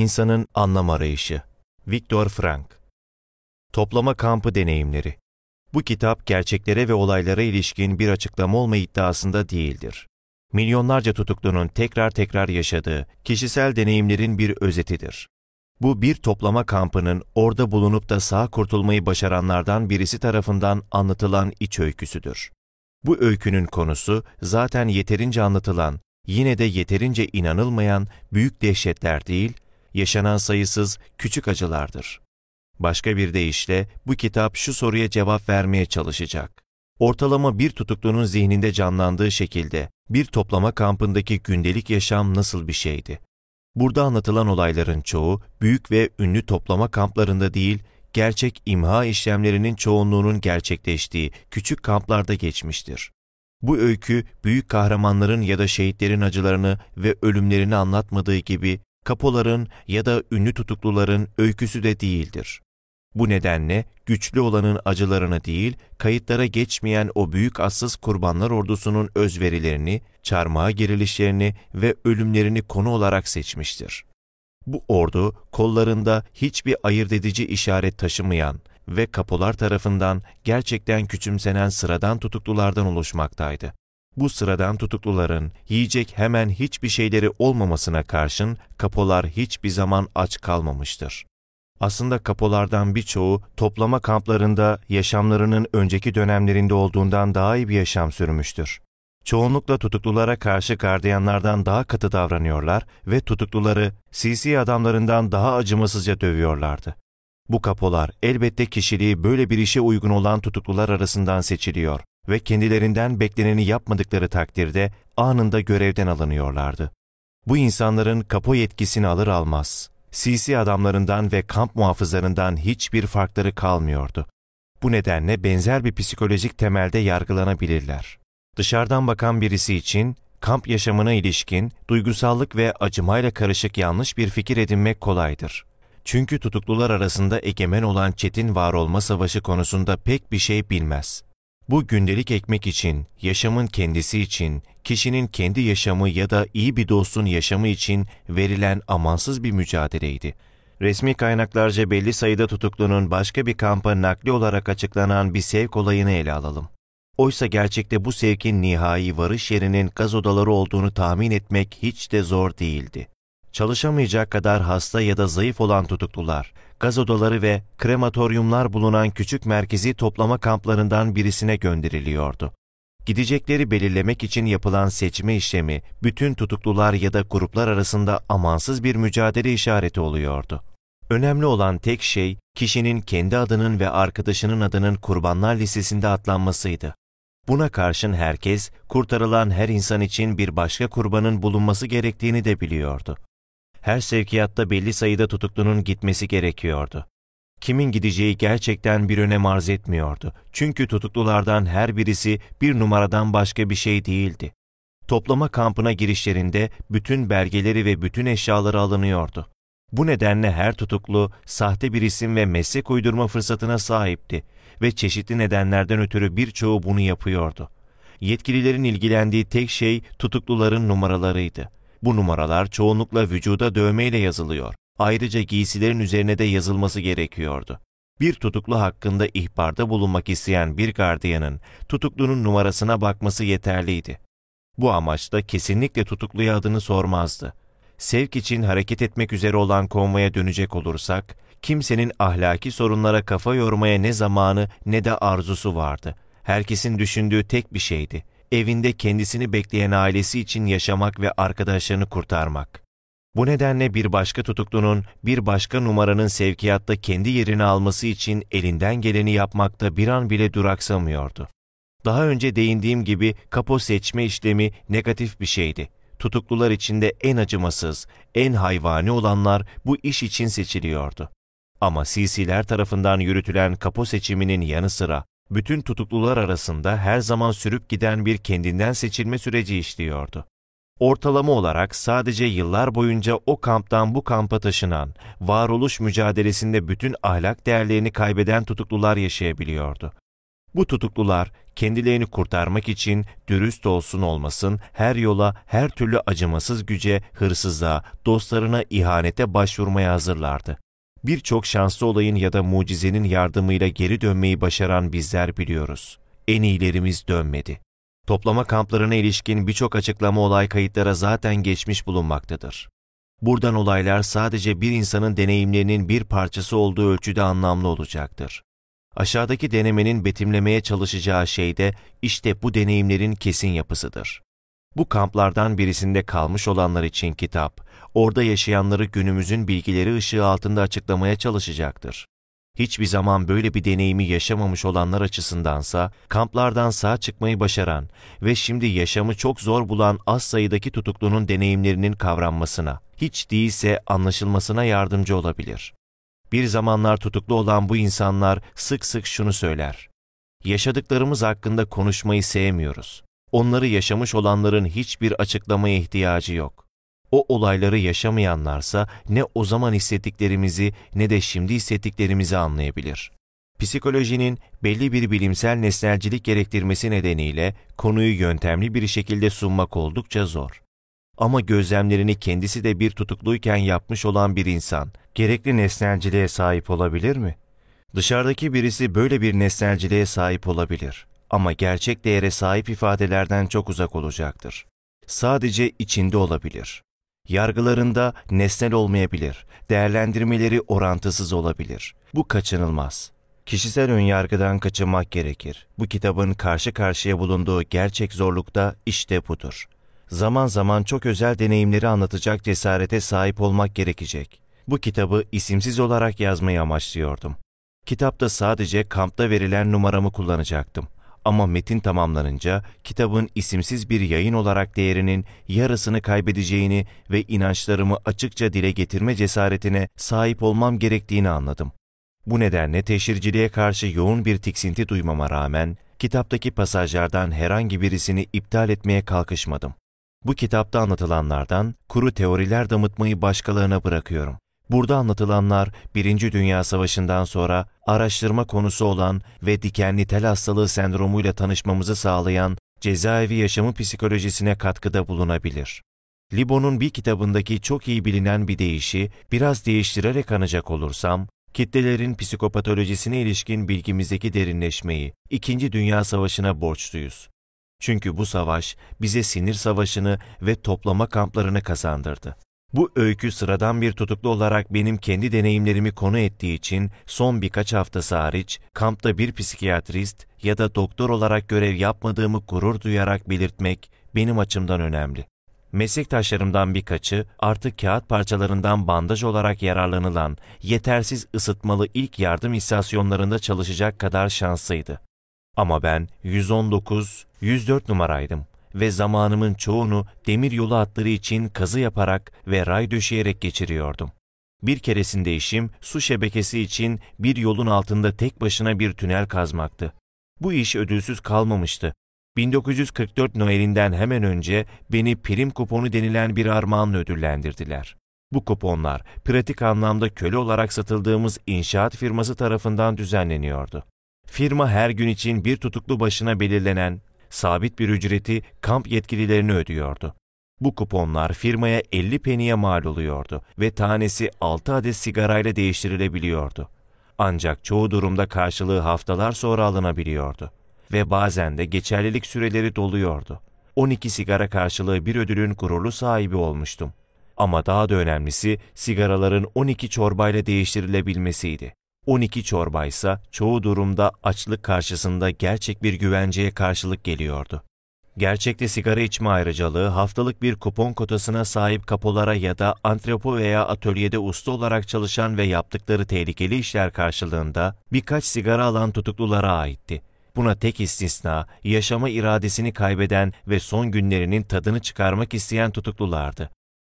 İnsanın Anlam Arayışı Viktor Frank Toplama Kampı Deneyimleri Bu kitap gerçeklere ve olaylara ilişkin bir açıklama olma iddiasında değildir. Milyonlarca tutuklunun tekrar tekrar yaşadığı kişisel deneyimlerin bir özetidir. Bu bir toplama kampının orada bulunup da sağ kurtulmayı başaranlardan birisi tarafından anlatılan iç öyküsüdür. Bu öykünün konusu zaten yeterince anlatılan, yine de yeterince inanılmayan büyük dehşetler değil, yaşanan sayısız küçük acılardır. Başka bir deyişle bu kitap şu soruya cevap vermeye çalışacak. Ortalama bir tutuklunun zihninde canlandığı şekilde bir toplama kampındaki gündelik yaşam nasıl bir şeydi? Burada anlatılan olayların çoğu büyük ve ünlü toplama kamplarında değil, gerçek imha işlemlerinin çoğunluğunun gerçekleştiği küçük kamplarda geçmiştir. Bu öykü büyük kahramanların ya da şehitlerin acılarını ve ölümlerini anlatmadığı gibi kapoların ya da ünlü tutukluların öyküsü de değildir. Bu nedenle güçlü olanın acılarını değil, kayıtlara geçmeyen o büyük assız kurbanlar ordusunun özverilerini, çarmıha gerilişlerini ve ölümlerini konu olarak seçmiştir. Bu ordu kollarında hiçbir ayırt edici işaret taşımayan ve kapolar tarafından gerçekten küçümsenen sıradan tutuklulardan oluşmaktaydı. Bu sıradan tutukluların yiyecek hemen hiçbir şeyleri olmamasına karşın kapolar hiçbir zaman aç kalmamıştır. Aslında kapolardan birçoğu toplama kamplarında yaşamlarının önceki dönemlerinde olduğundan daha iyi bir yaşam sürmüştür. Çoğunlukla tutuklulara karşı gardiyanlardan daha katı davranıyorlar ve tutukluları CC adamlarından daha acımasızca dövüyorlardı. Bu kapolar elbette kişiliği böyle bir işe uygun olan tutuklular arasından seçiliyor ve kendilerinden bekleneni yapmadıkları takdirde anında görevden alınıyorlardı. Bu insanların kapo yetkisini alır almaz, CC adamlarından ve kamp muhafızlarından hiçbir farkları kalmıyordu. Bu nedenle benzer bir psikolojik temelde yargılanabilirler. Dışarıdan bakan birisi için kamp yaşamına ilişkin duygusallık ve acımayla karışık yanlış bir fikir edinmek kolaydır. Çünkü tutuklular arasında egemen olan çetin var olma savaşı konusunda pek bir şey bilmez. Bu gündelik ekmek için, yaşamın kendisi için, kişinin kendi yaşamı ya da iyi bir dostun yaşamı için verilen amansız bir mücadeleydi. Resmi kaynaklarca belli sayıda tutuklunun başka bir kampa nakli olarak açıklanan bir sevk olayını ele alalım. Oysa gerçekte bu sevkin nihai varış yerinin gaz odaları olduğunu tahmin etmek hiç de zor değildi. Çalışamayacak kadar hasta ya da zayıf olan tutuklular, gaz odaları ve krematoryumlar bulunan küçük merkezi toplama kamplarından birisine gönderiliyordu. Gidecekleri belirlemek için yapılan seçme işlemi bütün tutuklular ya da gruplar arasında amansız bir mücadele işareti oluyordu. Önemli olan tek şey kişinin kendi adının ve arkadaşının adının kurbanlar listesinde atlanmasıydı. Buna karşın herkes kurtarılan her insan için bir başka kurbanın bulunması gerektiğini de biliyordu. Her sevkiyatta belli sayıda tutuklunun gitmesi gerekiyordu. Kimin gideceği gerçekten bir önem arz etmiyordu. Çünkü tutuklulardan her birisi bir numaradan başka bir şey değildi. Toplama kampına girişlerinde bütün belgeleri ve bütün eşyaları alınıyordu. Bu nedenle her tutuklu sahte bir isim ve meslek uydurma fırsatına sahipti ve çeşitli nedenlerden ötürü birçoğu bunu yapıyordu. Yetkililerin ilgilendiği tek şey tutukluların numaralarıydı. Bu numaralar çoğunlukla vücuda dövmeyle yazılıyor. Ayrıca giysilerin üzerine de yazılması gerekiyordu. Bir tutuklu hakkında ihbarda bulunmak isteyen bir gardiyanın tutuklunun numarasına bakması yeterliydi. Bu amaçla kesinlikle tutukluya adını sormazdı. Sevk için hareket etmek üzere olan konvoya dönecek olursak, kimsenin ahlaki sorunlara kafa yormaya ne zamanı ne de arzusu vardı. Herkesin düşündüğü tek bir şeydi evinde kendisini bekleyen ailesi için yaşamak ve arkadaşlarını kurtarmak. Bu nedenle bir başka tutuklunun bir başka numaranın sevkiyatta kendi yerini alması için elinden geleni yapmakta bir an bile duraksamıyordu. Daha önce değindiğim gibi kapo seçme işlemi negatif bir şeydi. Tutuklular içinde en acımasız, en hayvani olanlar bu iş için seçiliyordu. Ama CC'ler tarafından yürütülen kapo seçiminin yanı sıra bütün tutuklular arasında her zaman sürüp giden bir kendinden seçilme süreci işliyordu. Ortalama olarak sadece yıllar boyunca o kamptan bu kampa taşınan, varoluş mücadelesinde bütün ahlak değerlerini kaybeden tutuklular yaşayabiliyordu. Bu tutuklular kendilerini kurtarmak için dürüst olsun olmasın her yola, her türlü acımasız güce, hırsızlığa, dostlarına ihanete başvurmaya hazırlardı. Birçok şanslı olayın ya da mucizenin yardımıyla geri dönmeyi başaran bizler biliyoruz. En iyilerimiz dönmedi. Toplama kamplarına ilişkin birçok açıklama olay kayıtlara zaten geçmiş bulunmaktadır. Buradan olaylar sadece bir insanın deneyimlerinin bir parçası olduğu ölçüde anlamlı olacaktır. Aşağıdaki denemenin betimlemeye çalışacağı şey de işte bu deneyimlerin kesin yapısıdır. Bu kamplardan birisinde kalmış olanlar için kitap, orada yaşayanları günümüzün bilgileri ışığı altında açıklamaya çalışacaktır. Hiçbir zaman böyle bir deneyimi yaşamamış olanlar açısındansa, kamplardan sağ çıkmayı başaran ve şimdi yaşamı çok zor bulan az sayıdaki tutuklunun deneyimlerinin kavranmasına, hiç değilse anlaşılmasına yardımcı olabilir. Bir zamanlar tutuklu olan bu insanlar sık sık şunu söyler. Yaşadıklarımız hakkında konuşmayı sevmiyoruz. Onları yaşamış olanların hiçbir açıklamaya ihtiyacı yok. O olayları yaşamayanlarsa ne o zaman hissettiklerimizi ne de şimdi hissettiklerimizi anlayabilir. Psikolojinin belli bir bilimsel nesnelcilik gerektirmesi nedeniyle konuyu yöntemli bir şekilde sunmak oldukça zor. Ama gözlemlerini kendisi de bir tutukluyken yapmış olan bir insan, gerekli nesnelciliğe sahip olabilir mi? Dışarıdaki birisi böyle bir nesnelciliğe sahip olabilir ama gerçek değere sahip ifadelerden çok uzak olacaktır. Sadece içinde olabilir. Yargılarında nesnel olmayabilir, değerlendirmeleri orantısız olabilir. Bu kaçınılmaz. Kişisel önyargıdan kaçınmak gerekir. Bu kitabın karşı karşıya bulunduğu gerçek zorlukta işte budur. Zaman zaman çok özel deneyimleri anlatacak cesarete sahip olmak gerekecek. Bu kitabı isimsiz olarak yazmayı amaçlıyordum. Kitapta sadece kampta verilen numaramı kullanacaktım. Ama metin tamamlanınca kitabın isimsiz bir yayın olarak değerinin yarısını kaybedeceğini ve inançlarımı açıkça dile getirme cesaretine sahip olmam gerektiğini anladım. Bu nedenle teşhirciliğe karşı yoğun bir tiksinti duymama rağmen kitaptaki pasajlardan herhangi birisini iptal etmeye kalkışmadım. Bu kitapta anlatılanlardan kuru teoriler damıtmayı başkalarına bırakıyorum. Burada anlatılanlar Birinci Dünya Savaşı'ndan sonra araştırma konusu olan ve dikenli tel hastalığı sendromuyla tanışmamızı sağlayan cezaevi yaşamı psikolojisine katkıda bulunabilir. Libo'nun bir kitabındaki çok iyi bilinen bir deyişi biraz değiştirerek anacak olursam, kitlelerin psikopatolojisine ilişkin bilgimizdeki derinleşmeyi İkinci Dünya Savaşı'na borçluyuz. Çünkü bu savaş bize sinir savaşını ve toplama kamplarını kazandırdı. Bu öykü sıradan bir tutuklu olarak benim kendi deneyimlerimi konu ettiği için son birkaç haftası hariç kampta bir psikiyatrist ya da doktor olarak görev yapmadığımı gurur duyarak belirtmek benim açımdan önemli. Meslektaşlarımdan birkaçı artık kağıt parçalarından bandaj olarak yararlanılan yetersiz ısıtmalı ilk yardım istasyonlarında çalışacak kadar şanslıydı. Ama ben 119, 104 numaraydım ve zamanımın çoğunu demir yolu hatları için kazı yaparak ve ray döşeyerek geçiriyordum. Bir keresinde işim su şebekesi için bir yolun altında tek başına bir tünel kazmaktı. Bu iş ödülsüz kalmamıştı. 1944 Noel'inden hemen önce beni prim kuponu denilen bir armağanla ödüllendirdiler. Bu kuponlar pratik anlamda köle olarak satıldığımız inşaat firması tarafından düzenleniyordu. Firma her gün için bir tutuklu başına belirlenen sabit bir ücreti kamp yetkililerine ödüyordu. Bu kuponlar firmaya 50 peniye mal oluyordu ve tanesi 6 adet sigarayla değiştirilebiliyordu. Ancak çoğu durumda karşılığı haftalar sonra alınabiliyordu ve bazen de geçerlilik süreleri doluyordu. 12 sigara karşılığı bir ödülün gururlu sahibi olmuştum. Ama daha da önemlisi sigaraların 12 çorbayla değiştirilebilmesiydi. 12 çorbaysa çoğu durumda açlık karşısında gerçek bir güvenceye karşılık geliyordu. Gerçekte sigara içme ayrıcalığı haftalık bir kupon kotasına sahip kapolara ya da antrepo veya atölyede usta olarak çalışan ve yaptıkları tehlikeli işler karşılığında birkaç sigara alan tutuklulara aitti. Buna tek istisna yaşama iradesini kaybeden ve son günlerinin tadını çıkarmak isteyen tutuklulardı.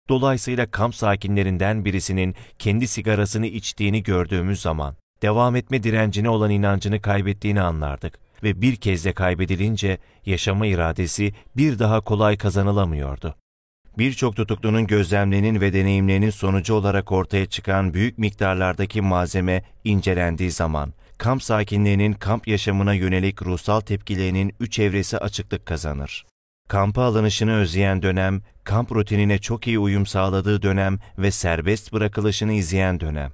Dolayısıyla kamp sakinlerinden birisinin kendi sigarasını içtiğini gördüğümüz zaman devam etme direncine olan inancını kaybettiğini anlardık ve bir kez de kaybedilince yaşama iradesi bir daha kolay kazanılamıyordu. Birçok tutuklunun gözlemlerinin ve deneyimlerinin sonucu olarak ortaya çıkan büyük miktarlardaki malzeme incelendiği zaman kamp sakinlerinin kamp yaşamına yönelik ruhsal tepkilerinin üç evresi açıklık kazanır. Kampa alınışını özleyen dönem, kamp rutinine çok iyi uyum sağladığı dönem ve serbest bırakılışını izleyen dönem.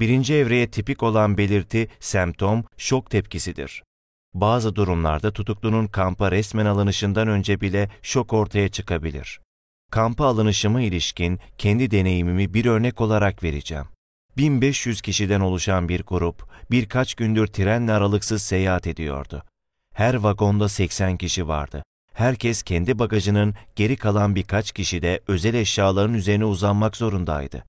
Birinci evreye tipik olan belirti, semptom, şok tepkisidir. Bazı durumlarda tutuklunun kampa resmen alınışından önce bile şok ortaya çıkabilir. Kampa alınışıma ilişkin kendi deneyimimi bir örnek olarak vereceğim. 1500 kişiden oluşan bir grup birkaç gündür trenle aralıksız seyahat ediyordu. Her vagonda 80 kişi vardı. Herkes kendi bagajının geri kalan birkaç kişi de özel eşyaların üzerine uzanmak zorundaydı.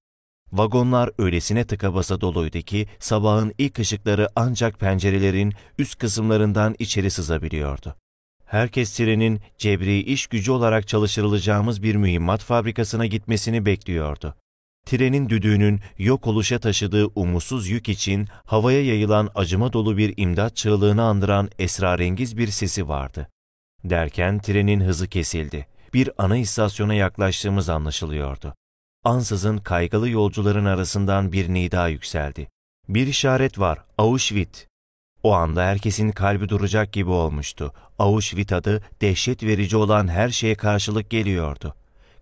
Vagonlar öylesine tıka basa doluydu ki sabahın ilk ışıkları ancak pencerelerin üst kısımlarından içeri sızabiliyordu. Herkes trenin cebri iş gücü olarak çalıştırılacağımız bir mühimmat fabrikasına gitmesini bekliyordu. Trenin düdüğünün yok oluşa taşıdığı umutsuz yük için havaya yayılan acıma dolu bir imdat çığlığını andıran esrarengiz bir sesi vardı. Derken trenin hızı kesildi. Bir ana istasyona yaklaştığımız anlaşılıyordu. Ansızın kaygılı yolcuların arasından bir nida yükseldi. Bir işaret var, Auschwitz. O anda herkesin kalbi duracak gibi olmuştu. Auschwitz adı dehşet verici olan her şeye karşılık geliyordu.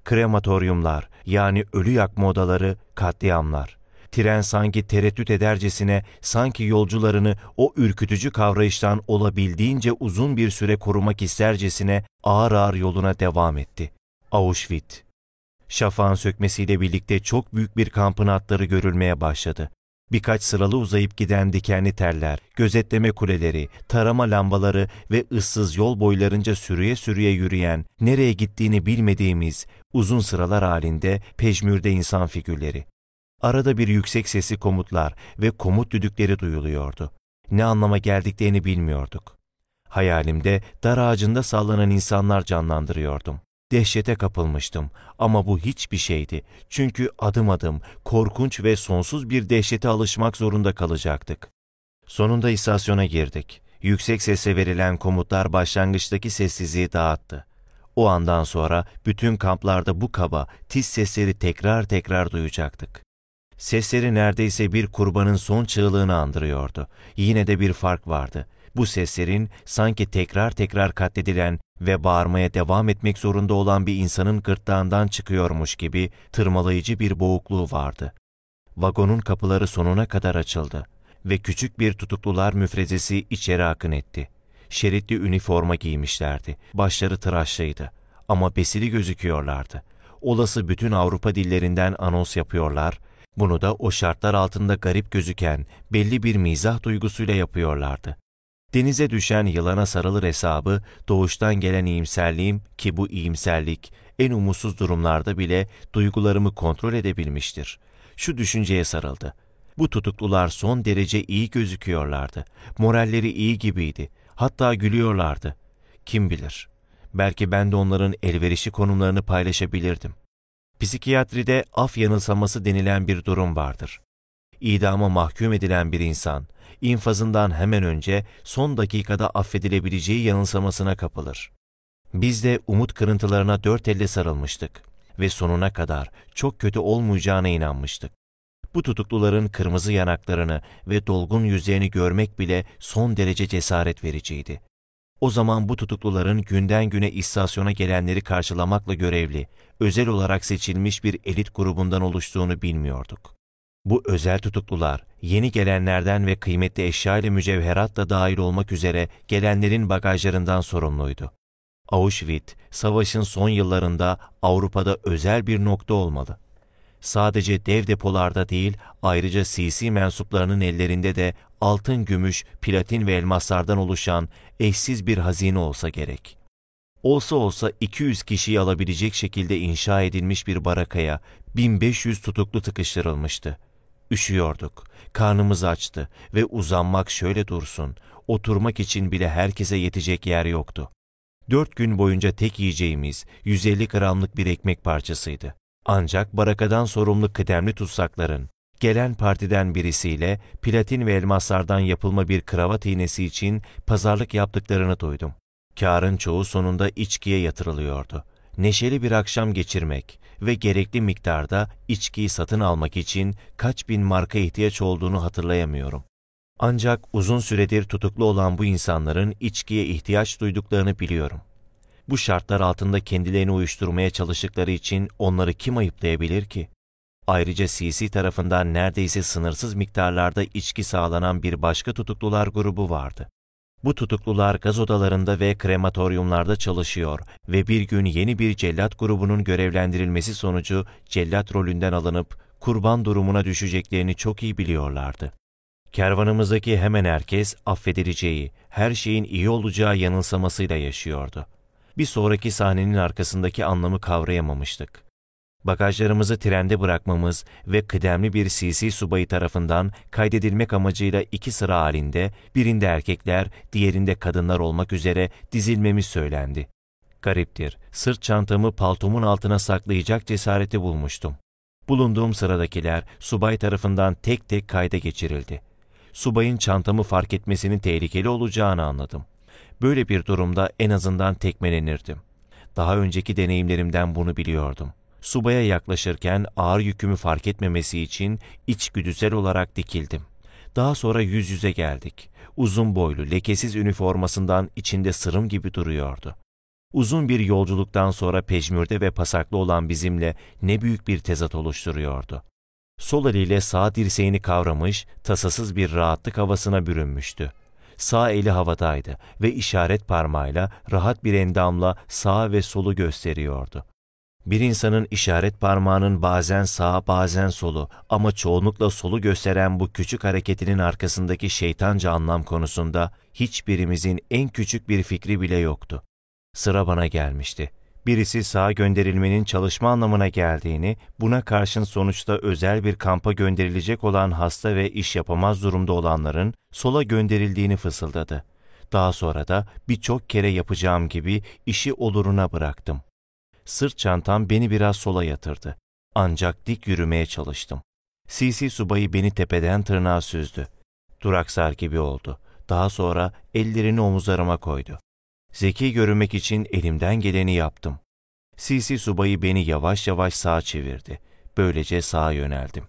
Krematoryumlar, yani ölü yakma odaları, katliamlar. Tren sanki tereddüt edercesine, sanki yolcularını o ürkütücü kavrayıştan olabildiğince uzun bir süre korumak istercesine ağır ağır yoluna devam etti. Auschwitz. Şafağın sökmesiyle birlikte çok büyük bir kampın hatları görülmeye başladı. Birkaç sıralı uzayıp giden dikenli teller, gözetleme kuleleri, tarama lambaları ve ıssız yol boylarınca sürüye sürüye yürüyen, nereye gittiğini bilmediğimiz uzun sıralar halinde pejmürde insan figürleri. Arada bir yüksek sesli komutlar ve komut düdükleri duyuluyordu. Ne anlama geldiklerini bilmiyorduk. Hayalimde dar ağacında sallanan insanlar canlandırıyordum. Dehşete kapılmıştım ama bu hiçbir şeydi. Çünkü adım adım korkunç ve sonsuz bir dehşete alışmak zorunda kalacaktık. Sonunda istasyona girdik. Yüksek sesle verilen komutlar başlangıçtaki sessizliği dağıttı. O andan sonra bütün kamplarda bu kaba, tiz sesleri tekrar tekrar duyacaktık. Sesleri neredeyse bir kurbanın son çığlığını andırıyordu. Yine de bir fark vardı. Bu seslerin sanki tekrar tekrar katledilen ve bağırmaya devam etmek zorunda olan bir insanın gırtlağından çıkıyormuş gibi tırmalayıcı bir boğukluğu vardı. Vagonun kapıları sonuna kadar açıldı ve küçük bir tutuklular müfrezesi içeri akın etti. Şeritli üniforma giymişlerdi, başları tıraşlıydı ama besili gözüküyorlardı. Olası bütün Avrupa dillerinden anons yapıyorlar, bunu da o şartlar altında garip gözüken belli bir mizah duygusuyla yapıyorlardı. Denize düşen yılana sarılır hesabı, doğuştan gelen iyimserliğim ki bu iyimserlik en umutsuz durumlarda bile duygularımı kontrol edebilmiştir. Şu düşünceye sarıldı. Bu tutuklular son derece iyi gözüküyorlardı. Moralleri iyi gibiydi. Hatta gülüyorlardı. Kim bilir? Belki ben de onların elverişli konumlarını paylaşabilirdim. Psikiyatride af yanılsaması denilen bir durum vardır. İdama mahkum edilen bir insan, infazından hemen önce son dakikada affedilebileceği yanılsamasına kapılır. Biz de umut kırıntılarına dört elle sarılmıştık ve sonuna kadar çok kötü olmayacağına inanmıştık. Bu tutukluların kırmızı yanaklarını ve dolgun yüzlerini görmek bile son derece cesaret vericiydi. O zaman bu tutukluların günden güne istasyona gelenleri karşılamakla görevli, özel olarak seçilmiş bir elit grubundan oluştuğunu bilmiyorduk. Bu özel tutuklular, yeni gelenlerden ve kıymetli eşya ile mücevherat da dahil olmak üzere gelenlerin bagajlarından sorumluydu. Auschwitz, savaşın son yıllarında Avrupa'da özel bir nokta olmalı. Sadece dev depolarda değil, ayrıca CC mensuplarının ellerinde de altın, gümüş, platin ve elmaslardan oluşan eşsiz bir hazine olsa gerek. Olsa olsa 200 kişiyi alabilecek şekilde inşa edilmiş bir barakaya 1500 tutuklu tıkıştırılmıştı. Üşüyorduk, karnımız açtı ve uzanmak şöyle dursun, oturmak için bile herkese yetecek yer yoktu. Dört gün boyunca tek yiyeceğimiz 150 gramlık bir ekmek parçasıydı. Ancak barakadan sorumlu kıdemli tutsakların, gelen partiden birisiyle platin ve elmaslardan yapılma bir kravat iğnesi için pazarlık yaptıklarını duydum. Karın çoğu sonunda içkiye yatırılıyordu. Neşeli bir akşam geçirmek ve gerekli miktarda içkiyi satın almak için kaç bin marka ihtiyaç olduğunu hatırlayamıyorum. Ancak uzun süredir tutuklu olan bu insanların içkiye ihtiyaç duyduklarını biliyorum. Bu şartlar altında kendilerini uyuşturmaya çalıştıkları için onları kim ayıplayabilir ki? Ayrıca CC tarafından neredeyse sınırsız miktarlarda içki sağlanan bir başka tutuklular grubu vardı. Bu tutuklular gaz odalarında ve krematoryumlarda çalışıyor ve bir gün yeni bir cellat grubunun görevlendirilmesi sonucu cellat rolünden alınıp kurban durumuna düşeceklerini çok iyi biliyorlardı. Kervanımızdaki hemen herkes affedileceği, her şeyin iyi olacağı yanılsamasıyla yaşıyordu. Bir sonraki sahnenin arkasındaki anlamı kavrayamamıştık. Bagajlarımızı trende bırakmamız ve kıdemli bir CC subayı tarafından kaydedilmek amacıyla iki sıra halinde, birinde erkekler, diğerinde kadınlar olmak üzere dizilmemiz söylendi. Gariptir, sırt çantamı paltomun altına saklayacak cesareti bulmuştum. Bulunduğum sıradakiler subay tarafından tek tek kayda geçirildi. Subayın çantamı fark etmesinin tehlikeli olacağını anladım. Böyle bir durumda en azından tekmelenirdim. Daha önceki deneyimlerimden bunu biliyordum. Subaya yaklaşırken ağır yükümü fark etmemesi için içgüdüsel olarak dikildim. Daha sonra yüz yüze geldik. Uzun boylu, lekesiz üniformasından içinde sırım gibi duruyordu. Uzun bir yolculuktan sonra pejmürde ve pasaklı olan bizimle ne büyük bir tezat oluşturuyordu. Sol eliyle sağ dirseğini kavramış, tasasız bir rahatlık havasına bürünmüştü. Sağ eli havadaydı ve işaret parmağıyla rahat bir endamla sağ ve solu gösteriyordu. Bir insanın işaret parmağının bazen sağa bazen solu ama çoğunlukla solu gösteren bu küçük hareketinin arkasındaki şeytanca anlam konusunda hiçbirimizin en küçük bir fikri bile yoktu. Sıra bana gelmişti. Birisi sağa gönderilmenin çalışma anlamına geldiğini, buna karşın sonuçta özel bir kampa gönderilecek olan hasta ve iş yapamaz durumda olanların sola gönderildiğini fısıldadı. Daha sonra da birçok kere yapacağım gibi işi oluruna bıraktım. Sırt çantam beni biraz sola yatırdı. Ancak dik yürümeye çalıştım. CC subayı beni tepeden tırnağa süzdü. Duraksar gibi oldu. Daha sonra ellerini omuzlarıma koydu. Zeki görünmek için elimden geleni yaptım. CC subayı beni yavaş yavaş sağa çevirdi. Böylece sağa yöneldim.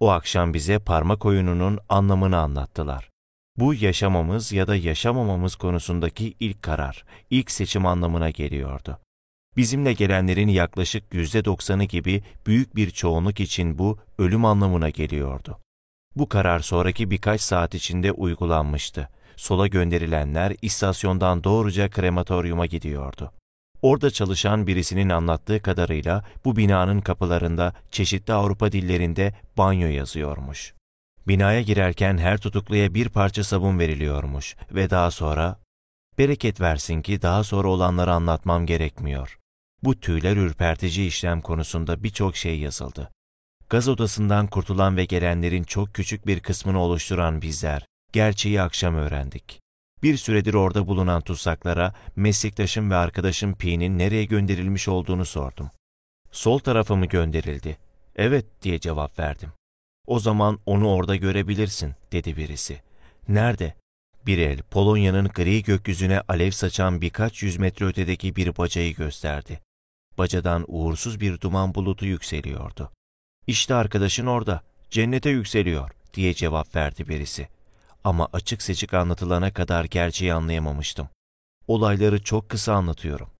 O akşam bize parmak oyununun anlamını anlattılar. Bu yaşamamız ya da yaşamamamız konusundaki ilk karar, ilk seçim anlamına geliyordu. Bizimle gelenlerin yaklaşık yüzde doksanı gibi büyük bir çoğunluk için bu ölüm anlamına geliyordu. Bu karar sonraki birkaç saat içinde uygulanmıştı. Sola gönderilenler istasyondan doğruca krematoryuma gidiyordu. Orada çalışan birisinin anlattığı kadarıyla bu binanın kapılarında çeşitli Avrupa dillerinde banyo yazıyormuş. Binaya girerken her tutukluya bir parça sabun veriliyormuş ve daha sonra bereket versin ki daha sonra olanları anlatmam gerekmiyor. Bu tüyler ürpertici işlem konusunda birçok şey yazıldı. Gaz odasından kurtulan ve gelenlerin çok küçük bir kısmını oluşturan bizler, gerçeği akşam öğrendik. Bir süredir orada bulunan tutsaklara meslektaşım ve arkadaşım Pi'nin nereye gönderilmiş olduğunu sordum. Sol tarafa mı gönderildi? Evet diye cevap verdim. O zaman onu orada görebilirsin dedi birisi. Nerede? Bir el Polonya'nın gri gökyüzüne alev saçan birkaç yüz metre ötedeki bir bacayı gösterdi. Bacadan uğursuz bir duman bulutu yükseliyordu. İşte arkadaşın orada, cennete yükseliyor diye cevap verdi birisi. Ama açık seçik anlatılana kadar gerçeği anlayamamıştım. Olayları çok kısa anlatıyorum.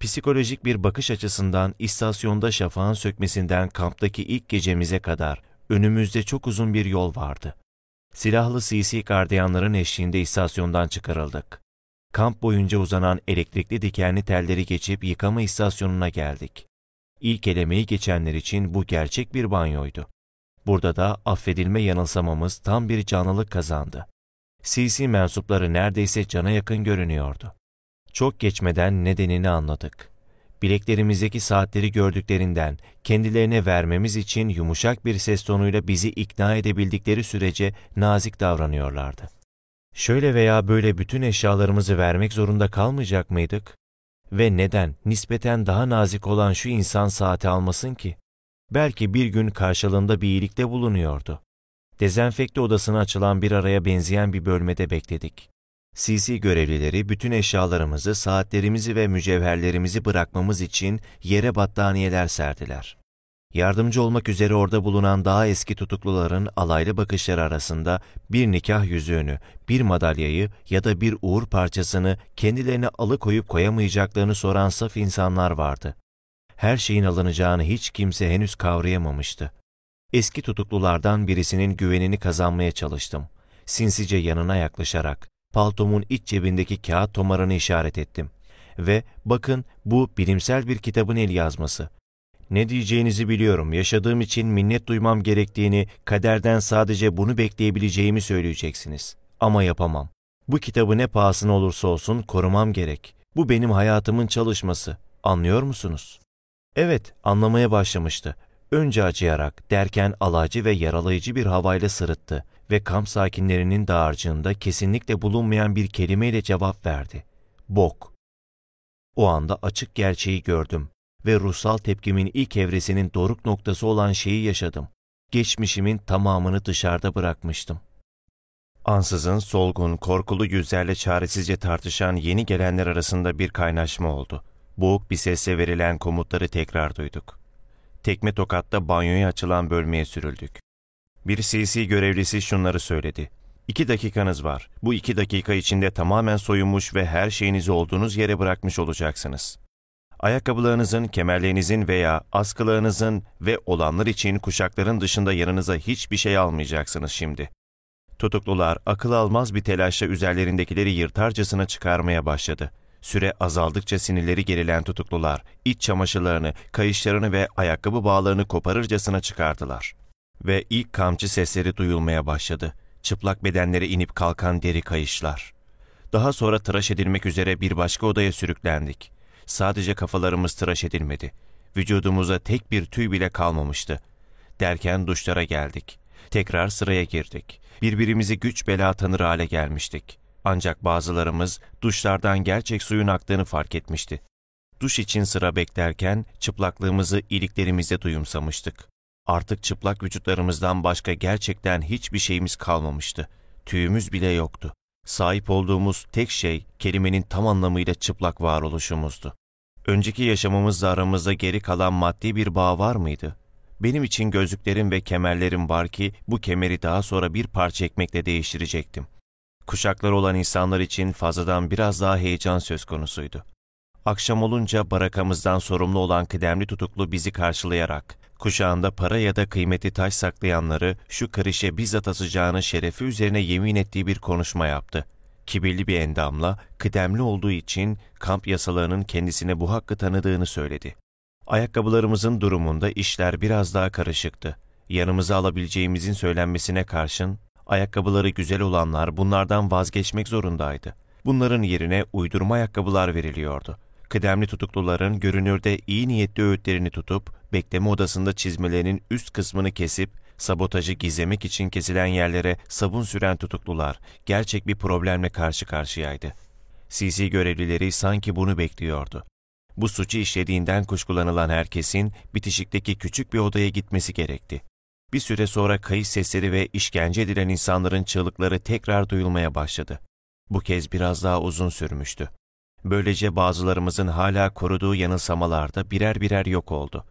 Psikolojik bir bakış açısından istasyonda şafağın sökmesinden kamptaki ilk gecemize kadar önümüzde çok uzun bir yol vardı. Silahlı CC gardiyanların eşliğinde istasyondan çıkarıldık. Kamp boyunca uzanan elektrikli dikenli telleri geçip yıkama istasyonuna geldik. İlk elemeyi geçenler için bu gerçek bir banyoydu. Burada da affedilme yanılsamamız tam bir canlılık kazandı. CC mensupları neredeyse cana yakın görünüyordu. Çok geçmeden nedenini anladık. Bileklerimizdeki saatleri gördüklerinden kendilerine vermemiz için yumuşak bir ses tonuyla bizi ikna edebildikleri sürece nazik davranıyorlardı. Şöyle veya böyle bütün eşyalarımızı vermek zorunda kalmayacak mıydık? Ve neden nispeten daha nazik olan şu insan saati almasın ki? Belki bir gün karşılığında bir iyilikte bulunuyordu. Dezenfekte odasına açılan bir araya benzeyen bir bölmede bekledik. CC görevlileri bütün eşyalarımızı, saatlerimizi ve mücevherlerimizi bırakmamız için yere battaniyeler serdiler. Yardımcı olmak üzere orada bulunan daha eski tutukluların alaylı bakışları arasında bir nikah yüzüğünü, bir madalyayı ya da bir uğur parçasını kendilerine alıkoyup koyamayacaklarını soran saf insanlar vardı. Her şeyin alınacağını hiç kimse henüz kavrayamamıştı. Eski tutuklulardan birisinin güvenini kazanmaya çalıştım. Sinsice yanına yaklaşarak paltomun iç cebindeki kağıt tomarını işaret ettim. Ve bakın bu bilimsel bir kitabın el yazması. Ne diyeceğinizi biliyorum. Yaşadığım için minnet duymam gerektiğini, kaderden sadece bunu bekleyebileceğimi söyleyeceksiniz. Ama yapamam. Bu kitabı ne pahasına olursa olsun korumam gerek. Bu benim hayatımın çalışması. Anlıyor musunuz? Evet, anlamaya başlamıştı. Önce acıyarak, derken alacı ve yaralayıcı bir havayla sırıttı ve kamp sakinlerinin dağarcığında kesinlikle bulunmayan bir kelimeyle cevap verdi. Bok. O anda açık gerçeği gördüm ve ruhsal tepkimin ilk evresinin doruk noktası olan şeyi yaşadım. Geçmişimin tamamını dışarıda bırakmıştım. Ansızın solgun, korkulu yüzlerle çaresizce tartışan yeni gelenler arasında bir kaynaşma oldu. Boğuk bir sesle verilen komutları tekrar duyduk. Tekme tokatta banyoya açılan bölmeye sürüldük. Bir CC görevlisi şunları söyledi. İki dakikanız var. Bu iki dakika içinde tamamen soyunmuş ve her şeyinizi olduğunuz yere bırakmış olacaksınız. Ayakkabılarınızın, kemerlerinizin veya askılarınızın ve olanlar için kuşakların dışında yanınıza hiçbir şey almayacaksınız şimdi. Tutuklular akıl almaz bir telaşla üzerlerindekileri yırtarcasına çıkarmaya başladı. Süre azaldıkça sinirleri gerilen tutuklular, iç çamaşırlarını, kayışlarını ve ayakkabı bağlarını koparırcasına çıkardılar. Ve ilk kamçı sesleri duyulmaya başladı. Çıplak bedenlere inip kalkan deri kayışlar. Daha sonra tıraş edilmek üzere bir başka odaya sürüklendik. Sadece kafalarımız tıraş edilmedi. Vücudumuza tek bir tüy bile kalmamıştı. Derken duşlara geldik. Tekrar sıraya girdik. Birbirimizi güç bela tanır hale gelmiştik. Ancak bazılarımız duşlardan gerçek suyun aktığını fark etmişti. Duş için sıra beklerken çıplaklığımızı iliklerimizde duyumsamıştık. Artık çıplak vücutlarımızdan başka gerçekten hiçbir şeyimiz kalmamıştı. Tüyümüz bile yoktu. Sahip olduğumuz tek şey kelimenin tam anlamıyla çıplak varoluşumuzdu. Önceki yaşamımızla aramızda geri kalan maddi bir bağ var mıydı? Benim için gözlüklerim ve kemerlerim var ki bu kemeri daha sonra bir parça ekmekle değiştirecektim. Kuşaklar olan insanlar için fazladan biraz daha heyecan söz konusuydu. Akşam olunca barakamızdan sorumlu olan kıdemli tutuklu bizi karşılayarak, kuşağında para ya da kıymeti taş saklayanları şu karışe bizzat asacağını şerefi üzerine yemin ettiği bir konuşma yaptı. Kibirli bir endamla, kıdemli olduğu için kamp yasalarının kendisine bu hakkı tanıdığını söyledi. Ayakkabılarımızın durumunda işler biraz daha karışıktı. Yanımıza alabileceğimizin söylenmesine karşın, ayakkabıları güzel olanlar bunlardan vazgeçmek zorundaydı. Bunların yerine uydurma ayakkabılar veriliyordu. Kıdemli tutukluların görünürde iyi niyetli öğütlerini tutup, bekleme odasında çizmelerinin üst kısmını kesip, sabotajı gizlemek için kesilen yerlere sabun süren tutuklular gerçek bir problemle karşı karşıyaydı. CC görevlileri sanki bunu bekliyordu. Bu suçu işlediğinden kuşkulanılan herkesin bitişikteki küçük bir odaya gitmesi gerekti. Bir süre sonra kayıt sesleri ve işkence edilen insanların çığlıkları tekrar duyulmaya başladı. Bu kez biraz daha uzun sürmüştü. Böylece bazılarımızın hala koruduğu yanılsamalarda birer birer yok oldu.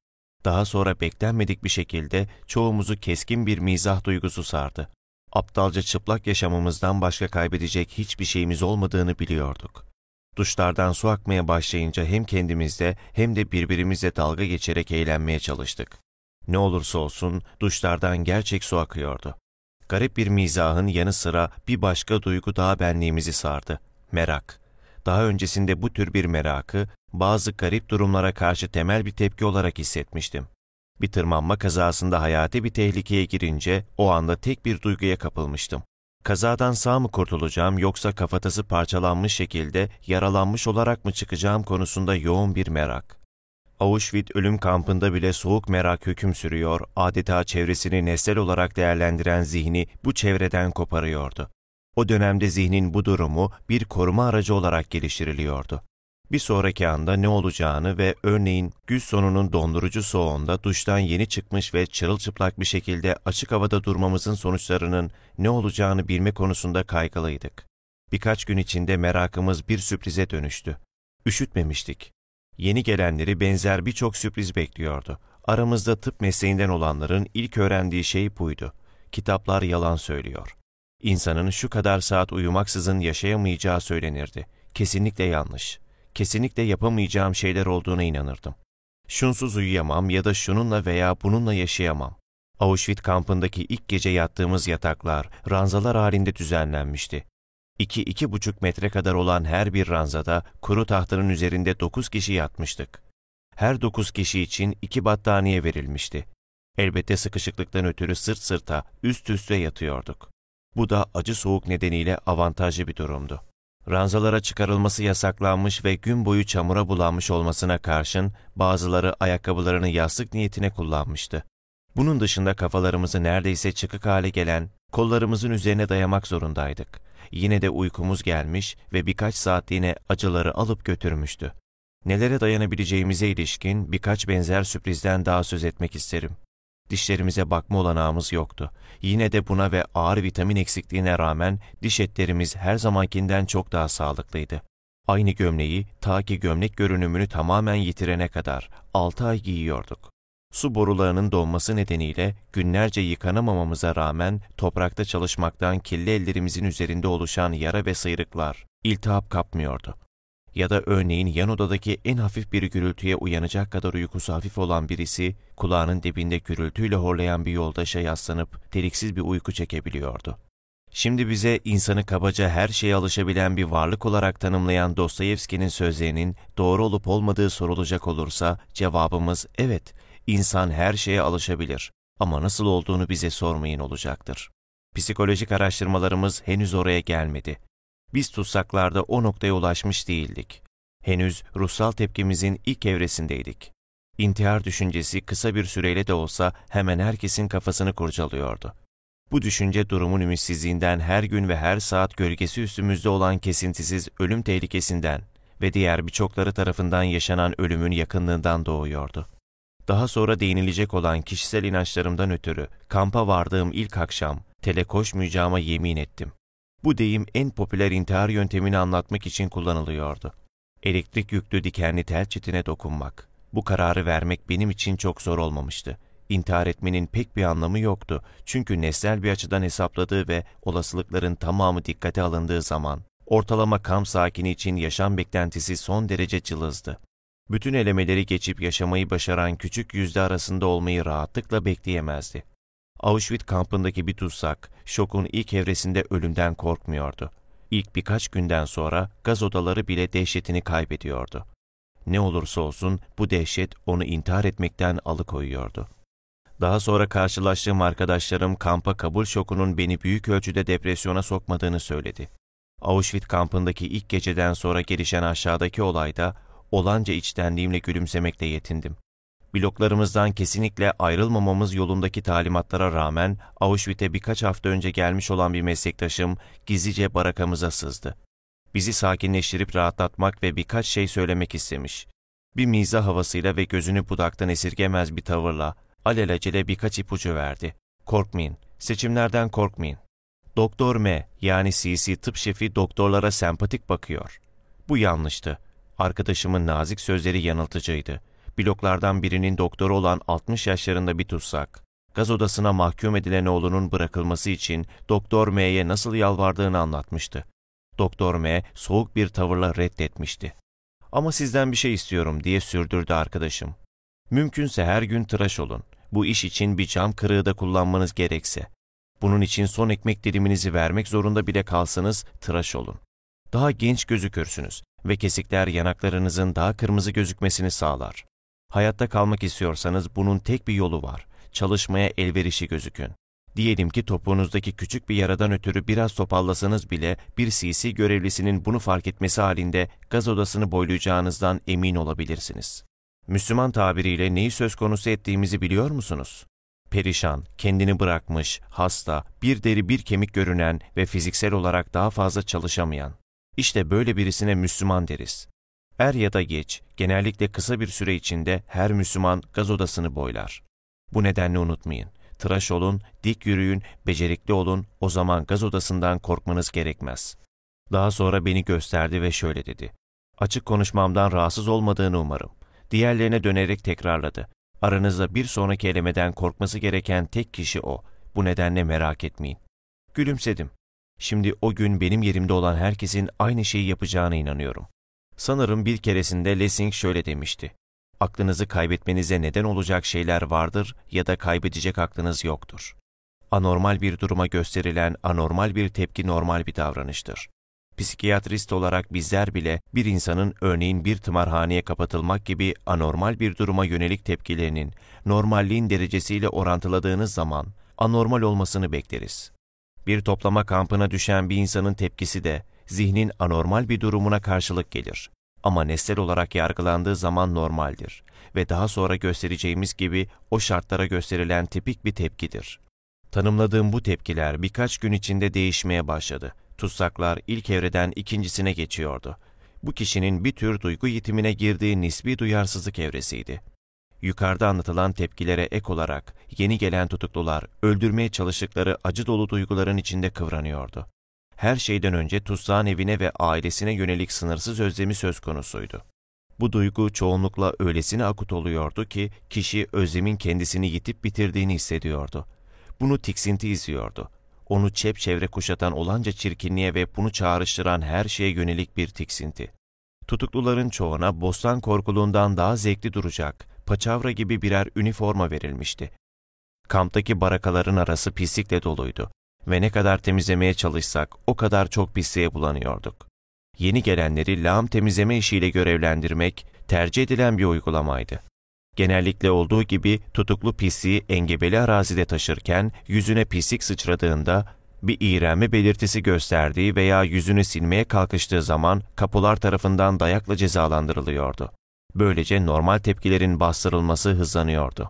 Daha sonra beklenmedik bir şekilde çoğumuzu keskin bir mizah duygusu sardı. Aptalca çıplak yaşamımızdan başka kaybedecek hiçbir şeyimiz olmadığını biliyorduk. Duşlardan su akmaya başlayınca hem kendimizde hem de birbirimizle dalga geçerek eğlenmeye çalıştık. Ne olursa olsun duşlardan gerçek su akıyordu. Garip bir mizahın yanı sıra bir başka duygu daha benliğimizi sardı. Merak. Daha öncesinde bu tür bir merakı bazı garip durumlara karşı temel bir tepki olarak hissetmiştim. Bir tırmanma kazasında hayati bir tehlikeye girince o anda tek bir duyguya kapılmıştım. Kazadan sağ mı kurtulacağım yoksa kafatası parçalanmış şekilde yaralanmış olarak mı çıkacağım konusunda yoğun bir merak. Auschwitz ölüm kampında bile soğuk merak hüküm sürüyor, adeta çevresini nesel olarak değerlendiren zihni bu çevreden koparıyordu. O dönemde zihnin bu durumu bir koruma aracı olarak geliştiriliyordu. Bir sonraki anda ne olacağını ve örneğin güz sonunun dondurucu soğuğunda duştan yeni çıkmış ve çırılçıplak bir şekilde açık havada durmamızın sonuçlarının ne olacağını bilme konusunda kaygılıydık. Birkaç gün içinde merakımız bir sürprize dönüştü. Üşütmemiştik. Yeni gelenleri benzer birçok sürpriz bekliyordu. Aramızda tıp mesleğinden olanların ilk öğrendiği şey buydu. Kitaplar yalan söylüyor. İnsanın şu kadar saat uyumaksızın yaşayamayacağı söylenirdi. Kesinlikle yanlış. Kesinlikle yapamayacağım şeyler olduğuna inanırdım. Şunsuz uyuyamam ya da şununla veya bununla yaşayamam. Auschwitz kampındaki ilk gece yattığımız yataklar ranzalar halinde düzenlenmişti. 2-2,5 metre kadar olan her bir ranzada kuru tahtanın üzerinde 9 kişi yatmıştık. Her 9 kişi için iki battaniye verilmişti. Elbette sıkışıklıktan ötürü sırt sırta, üst üste yatıyorduk. Bu da acı soğuk nedeniyle avantajlı bir durumdu. Ranzalara çıkarılması yasaklanmış ve gün boyu çamura bulanmış olmasına karşın bazıları ayakkabılarını yastık niyetine kullanmıştı. Bunun dışında kafalarımızı neredeyse çıkık hale gelen, kollarımızın üzerine dayamak zorundaydık. Yine de uykumuz gelmiş ve birkaç saatliğine acıları alıp götürmüştü. Nelere dayanabileceğimize ilişkin birkaç benzer sürprizden daha söz etmek isterim. Dişlerimize bakma olanağımız yoktu. Yine de buna ve ağır vitamin eksikliğine rağmen diş etlerimiz her zamankinden çok daha sağlıklıydı. Aynı gömleği ta ki gömlek görünümünü tamamen yitirene kadar 6 ay giyiyorduk. Su borularının donması nedeniyle günlerce yıkanamamamıza rağmen toprakta çalışmaktan kirli ellerimizin üzerinde oluşan yara ve sıyrıklar iltihap kapmıyordu. Ya da örneğin yan odadaki en hafif bir gürültüye uyanacak kadar uykusu hafif olan birisi, kulağının dibinde gürültüyle horlayan bir yoldaşa yaslanıp deliksiz bir uyku çekebiliyordu. Şimdi bize insanı kabaca her şeye alışabilen bir varlık olarak tanımlayan Dostoyevski'nin sözlerinin doğru olup olmadığı sorulacak olursa cevabımız evet, insan her şeye alışabilir ama nasıl olduğunu bize sormayın olacaktır. Psikolojik araştırmalarımız henüz oraya gelmedi. Biz tutsaklarda o noktaya ulaşmış değildik. Henüz ruhsal tepkimizin ilk evresindeydik. İntihar düşüncesi kısa bir süreyle de olsa hemen herkesin kafasını kurcalıyordu. Bu düşünce durumun ümitsizliğinden her gün ve her saat gölgesi üstümüzde olan kesintisiz ölüm tehlikesinden ve diğer birçokları tarafından yaşanan ölümün yakınlığından doğuyordu. Daha sonra değinilecek olan kişisel inançlarımdan ötürü kampa vardığım ilk akşam tele koşmayacağıma yemin ettim. Bu deyim en popüler intihar yöntemini anlatmak için kullanılıyordu. Elektrik yüklü dikenli tel çitine dokunmak. Bu kararı vermek benim için çok zor olmamıştı. İntihar etmenin pek bir anlamı yoktu. Çünkü nesnel bir açıdan hesapladığı ve olasılıkların tamamı dikkate alındığı zaman, ortalama kamp sakini için yaşam beklentisi son derece cılızdı. Bütün elemeleri geçip yaşamayı başaran küçük yüzde arasında olmayı rahatlıkla bekleyemezdi. Auschwitz kampındaki bir tutsak, şokun ilk evresinde ölümden korkmuyordu. İlk birkaç günden sonra gaz odaları bile dehşetini kaybediyordu. Ne olursa olsun bu dehşet onu intihar etmekten alıkoyuyordu. Daha sonra karşılaştığım arkadaşlarım kampa kabul şokunun beni büyük ölçüde depresyona sokmadığını söyledi. Auschwitz kampındaki ilk geceden sonra gelişen aşağıdaki olayda olanca içtenliğimle gülümsemekle yetindim. Bloklarımızdan kesinlikle ayrılmamamız yolundaki talimatlara rağmen Auschwitz'e birkaç hafta önce gelmiş olan bir meslektaşım gizlice barakamıza sızdı. Bizi sakinleştirip rahatlatmak ve birkaç şey söylemek istemiş. Bir mizah havasıyla ve gözünü budaktan esirgemez bir tavırla alelacele birkaç ipucu verdi. Korkmayın, seçimlerden korkmayın. Doktor M yani CC tıp şefi doktorlara sempatik bakıyor. Bu yanlıştı. Arkadaşımın nazik sözleri yanıltıcıydı bloklardan birinin doktoru olan 60 yaşlarında bir tutsak, gaz odasına mahkum edilen oğlunun bırakılması için Doktor M'ye nasıl yalvardığını anlatmıştı. Doktor M soğuk bir tavırla reddetmişti. Ama sizden bir şey istiyorum diye sürdürdü arkadaşım. Mümkünse her gün tıraş olun. Bu iş için bir cam kırığı da kullanmanız gerekse. Bunun için son ekmek diliminizi vermek zorunda bile kalsanız tıraş olun. Daha genç gözükürsünüz ve kesikler yanaklarınızın daha kırmızı gözükmesini sağlar. Hayatta kalmak istiyorsanız bunun tek bir yolu var. Çalışmaya elverişi gözükün. Diyelim ki topuğunuzdaki küçük bir yaradan ötürü biraz topallasanız bile bir CC görevlisinin bunu fark etmesi halinde gaz odasını boylayacağınızdan emin olabilirsiniz. Müslüman tabiriyle neyi söz konusu ettiğimizi biliyor musunuz? Perişan, kendini bırakmış, hasta, bir deri bir kemik görünen ve fiziksel olarak daha fazla çalışamayan. İşte böyle birisine Müslüman deriz. Er ya da geç, genellikle kısa bir süre içinde her Müslüman gaz odasını boylar. Bu nedenle unutmayın. Tıraş olun, dik yürüyün, becerikli olun, o zaman gaz odasından korkmanız gerekmez. Daha sonra beni gösterdi ve şöyle dedi. Açık konuşmamdan rahatsız olmadığını umarım. Diğerlerine dönerek tekrarladı. Aranızda bir sonraki elemeden korkması gereken tek kişi o. Bu nedenle merak etmeyin. Gülümsedim. Şimdi o gün benim yerimde olan herkesin aynı şeyi yapacağına inanıyorum. Sanırım bir keresinde Lessing şöyle demişti. Aklınızı kaybetmenize neden olacak şeyler vardır ya da kaybedecek aklınız yoktur. Anormal bir duruma gösterilen anormal bir tepki normal bir davranıştır. Psikiyatrist olarak bizler bile bir insanın örneğin bir tımarhaneye kapatılmak gibi anormal bir duruma yönelik tepkilerinin normalliğin derecesiyle orantıladığınız zaman anormal olmasını bekleriz. Bir toplama kampına düşen bir insanın tepkisi de zihnin anormal bir durumuna karşılık gelir. Ama nesnel olarak yargılandığı zaman normaldir ve daha sonra göstereceğimiz gibi o şartlara gösterilen tipik bir tepkidir. Tanımladığım bu tepkiler birkaç gün içinde değişmeye başladı. Tutsaklar ilk evreden ikincisine geçiyordu. Bu kişinin bir tür duygu yitimine girdiği nispi duyarsızlık evresiydi. Yukarıda anlatılan tepkilere ek olarak yeni gelen tutuklular öldürmeye çalıştıkları acı dolu duyguların içinde kıvranıyordu. Her şeyden önce tutsağın evine ve ailesine yönelik sınırsız özlemi söz konusuydu. Bu duygu çoğunlukla öylesine akut oluyordu ki kişi özlemin kendisini yitip bitirdiğini hissediyordu. Bunu tiksinti izliyordu. Onu çepçevre kuşatan olanca çirkinliğe ve bunu çağrıştıran her şeye yönelik bir tiksinti. Tutukluların çoğuna bostan korkuluğundan daha zevkli duracak, paçavra gibi birer üniforma verilmişti. Kamptaki barakaların arası pislikle doluydu ve ne kadar temizlemeye çalışsak o kadar çok pisliğe bulanıyorduk. Yeni gelenleri lağım temizleme işiyle görevlendirmek tercih edilen bir uygulamaydı. Genellikle olduğu gibi tutuklu pisliği engebeli arazide taşırken yüzüne pislik sıçradığında bir iğrenme belirtisi gösterdiği veya yüzünü silmeye kalkıştığı zaman kapılar tarafından dayakla cezalandırılıyordu. Böylece normal tepkilerin bastırılması hızlanıyordu.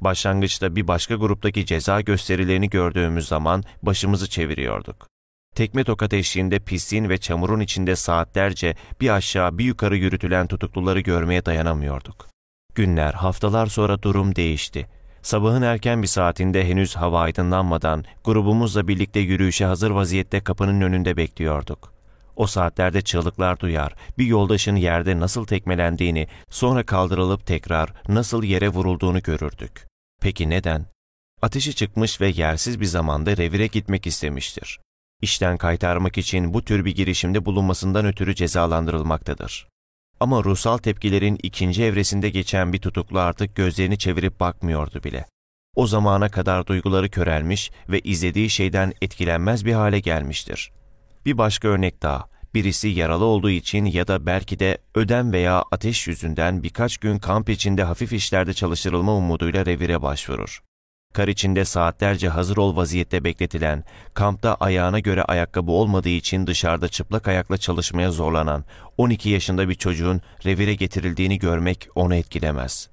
Başlangıçta bir başka gruptaki ceza gösterilerini gördüğümüz zaman başımızı çeviriyorduk. Tekme tokat eşliğinde pisliğin ve çamurun içinde saatlerce bir aşağı bir yukarı yürütülen tutukluları görmeye dayanamıyorduk. Günler, haftalar sonra durum değişti. Sabahın erken bir saatinde henüz hava aydınlanmadan grubumuzla birlikte yürüyüşe hazır vaziyette kapının önünde bekliyorduk. O saatlerde çığlıklar duyar, bir yoldaşın yerde nasıl tekmelendiğini, sonra kaldırılıp tekrar nasıl yere vurulduğunu görürdük. Peki neden? Ateşi çıkmış ve yersiz bir zamanda revire gitmek istemiştir. İşten kaytarmak için bu tür bir girişimde bulunmasından ötürü cezalandırılmaktadır. Ama ruhsal tepkilerin ikinci evresinde geçen bir tutuklu artık gözlerini çevirip bakmıyordu bile. O zamana kadar duyguları körelmiş ve izlediği şeyden etkilenmez bir hale gelmiştir. Bir başka örnek daha. Birisi yaralı olduğu için ya da belki de ödem veya ateş yüzünden birkaç gün kamp içinde hafif işlerde çalıştırılma umuduyla revire başvurur. Kar içinde saatlerce hazır ol vaziyette bekletilen, kampta ayağına göre ayakkabı olmadığı için dışarıda çıplak ayakla çalışmaya zorlanan 12 yaşında bir çocuğun revire getirildiğini görmek onu etkilemez.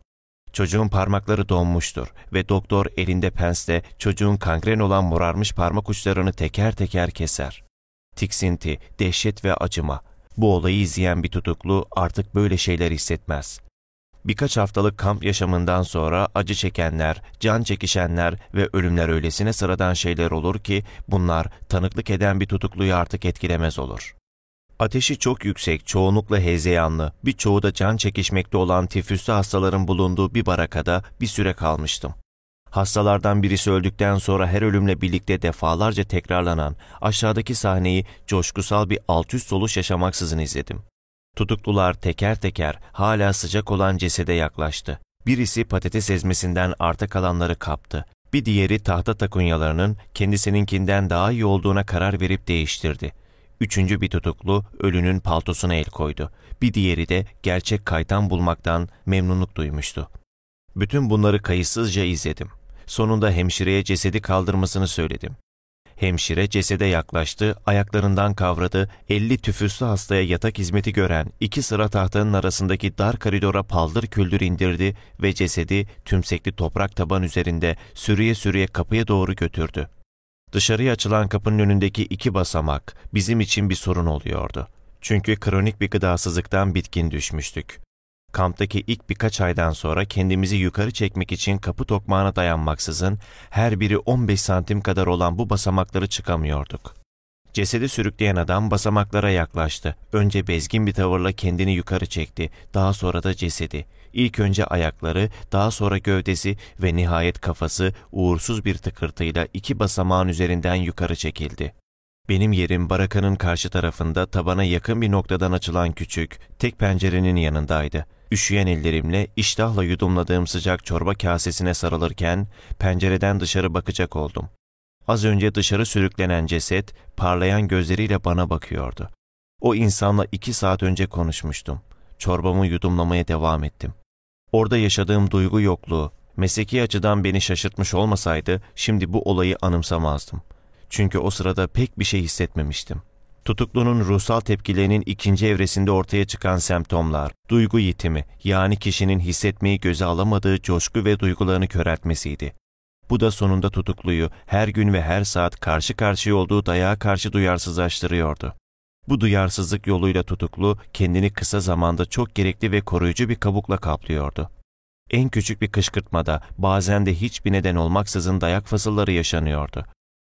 Çocuğun parmakları donmuştur ve doktor elinde pensle çocuğun kangren olan morarmış parmak uçlarını teker teker keser. Tiksinti, dehşet ve acıma. Bu olayı izleyen bir tutuklu artık böyle şeyler hissetmez. Birkaç haftalık kamp yaşamından sonra acı çekenler, can çekişenler ve ölümler öylesine sıradan şeyler olur ki bunlar tanıklık eden bir tutukluyu artık etkilemez olur. Ateşi çok yüksek, çoğunlukla hezeyanlı, birçoğu da can çekişmekte olan tifüslü hastaların bulunduğu bir barakada bir süre kalmıştım. Hastalardan birisi öldükten sonra her ölümle birlikte defalarca tekrarlanan aşağıdaki sahneyi coşkusal bir alt üst soluş yaşamaksızın izledim. Tutuklular teker teker hala sıcak olan cesede yaklaştı. Birisi patates ezmesinden arta kalanları kaptı. Bir diğeri tahta takunyalarının kendisininkinden daha iyi olduğuna karar verip değiştirdi. Üçüncü bir tutuklu ölünün paltosuna el koydu. Bir diğeri de gerçek kaytan bulmaktan memnunluk duymuştu. Bütün bunları kayıtsızca izledim. Sonunda hemşireye cesedi kaldırmasını söyledim. Hemşire cesede yaklaştı, ayaklarından kavradı, 50 tüfüslü hastaya yatak hizmeti gören iki sıra tahtanın arasındaki dar koridora paldır küldür indirdi ve cesedi tümsekli toprak taban üzerinde sürüye sürüye kapıya doğru götürdü. Dışarıya açılan kapının önündeki iki basamak bizim için bir sorun oluyordu. Çünkü kronik bir gıdasızlıktan bitkin düşmüştük. Kamptaki ilk birkaç aydan sonra kendimizi yukarı çekmek için kapı tokmağına dayanmaksızın her biri 15 santim kadar olan bu basamakları çıkamıyorduk. Cesedi sürükleyen adam basamaklara yaklaştı. Önce bezgin bir tavırla kendini yukarı çekti, daha sonra da cesedi. İlk önce ayakları, daha sonra gövdesi ve nihayet kafası uğursuz bir tıkırtıyla iki basamağın üzerinden yukarı çekildi. Benim yerim barakanın karşı tarafında tabana yakın bir noktadan açılan küçük, tek pencerenin yanındaydı. Üşüyen ellerimle iştahla yudumladığım sıcak çorba kasesine sarılırken pencereden dışarı bakacak oldum. Az önce dışarı sürüklenen ceset parlayan gözleriyle bana bakıyordu. O insanla iki saat önce konuşmuştum. Çorbamı yudumlamaya devam ettim. Orada yaşadığım duygu yokluğu, mesleki açıdan beni şaşırtmış olmasaydı şimdi bu olayı anımsamazdım. Çünkü o sırada pek bir şey hissetmemiştim. Tutuklunun ruhsal tepkilerinin ikinci evresinde ortaya çıkan semptomlar, duygu yitimi yani kişinin hissetmeyi göze alamadığı coşku ve duygularını köreltmesiydi. Bu da sonunda tutukluyu her gün ve her saat karşı karşıya olduğu dayağa karşı duyarsızlaştırıyordu. Bu duyarsızlık yoluyla tutuklu kendini kısa zamanda çok gerekli ve koruyucu bir kabukla kaplıyordu. En küçük bir kışkırtmada bazen de hiçbir neden olmaksızın dayak fasılları yaşanıyordu.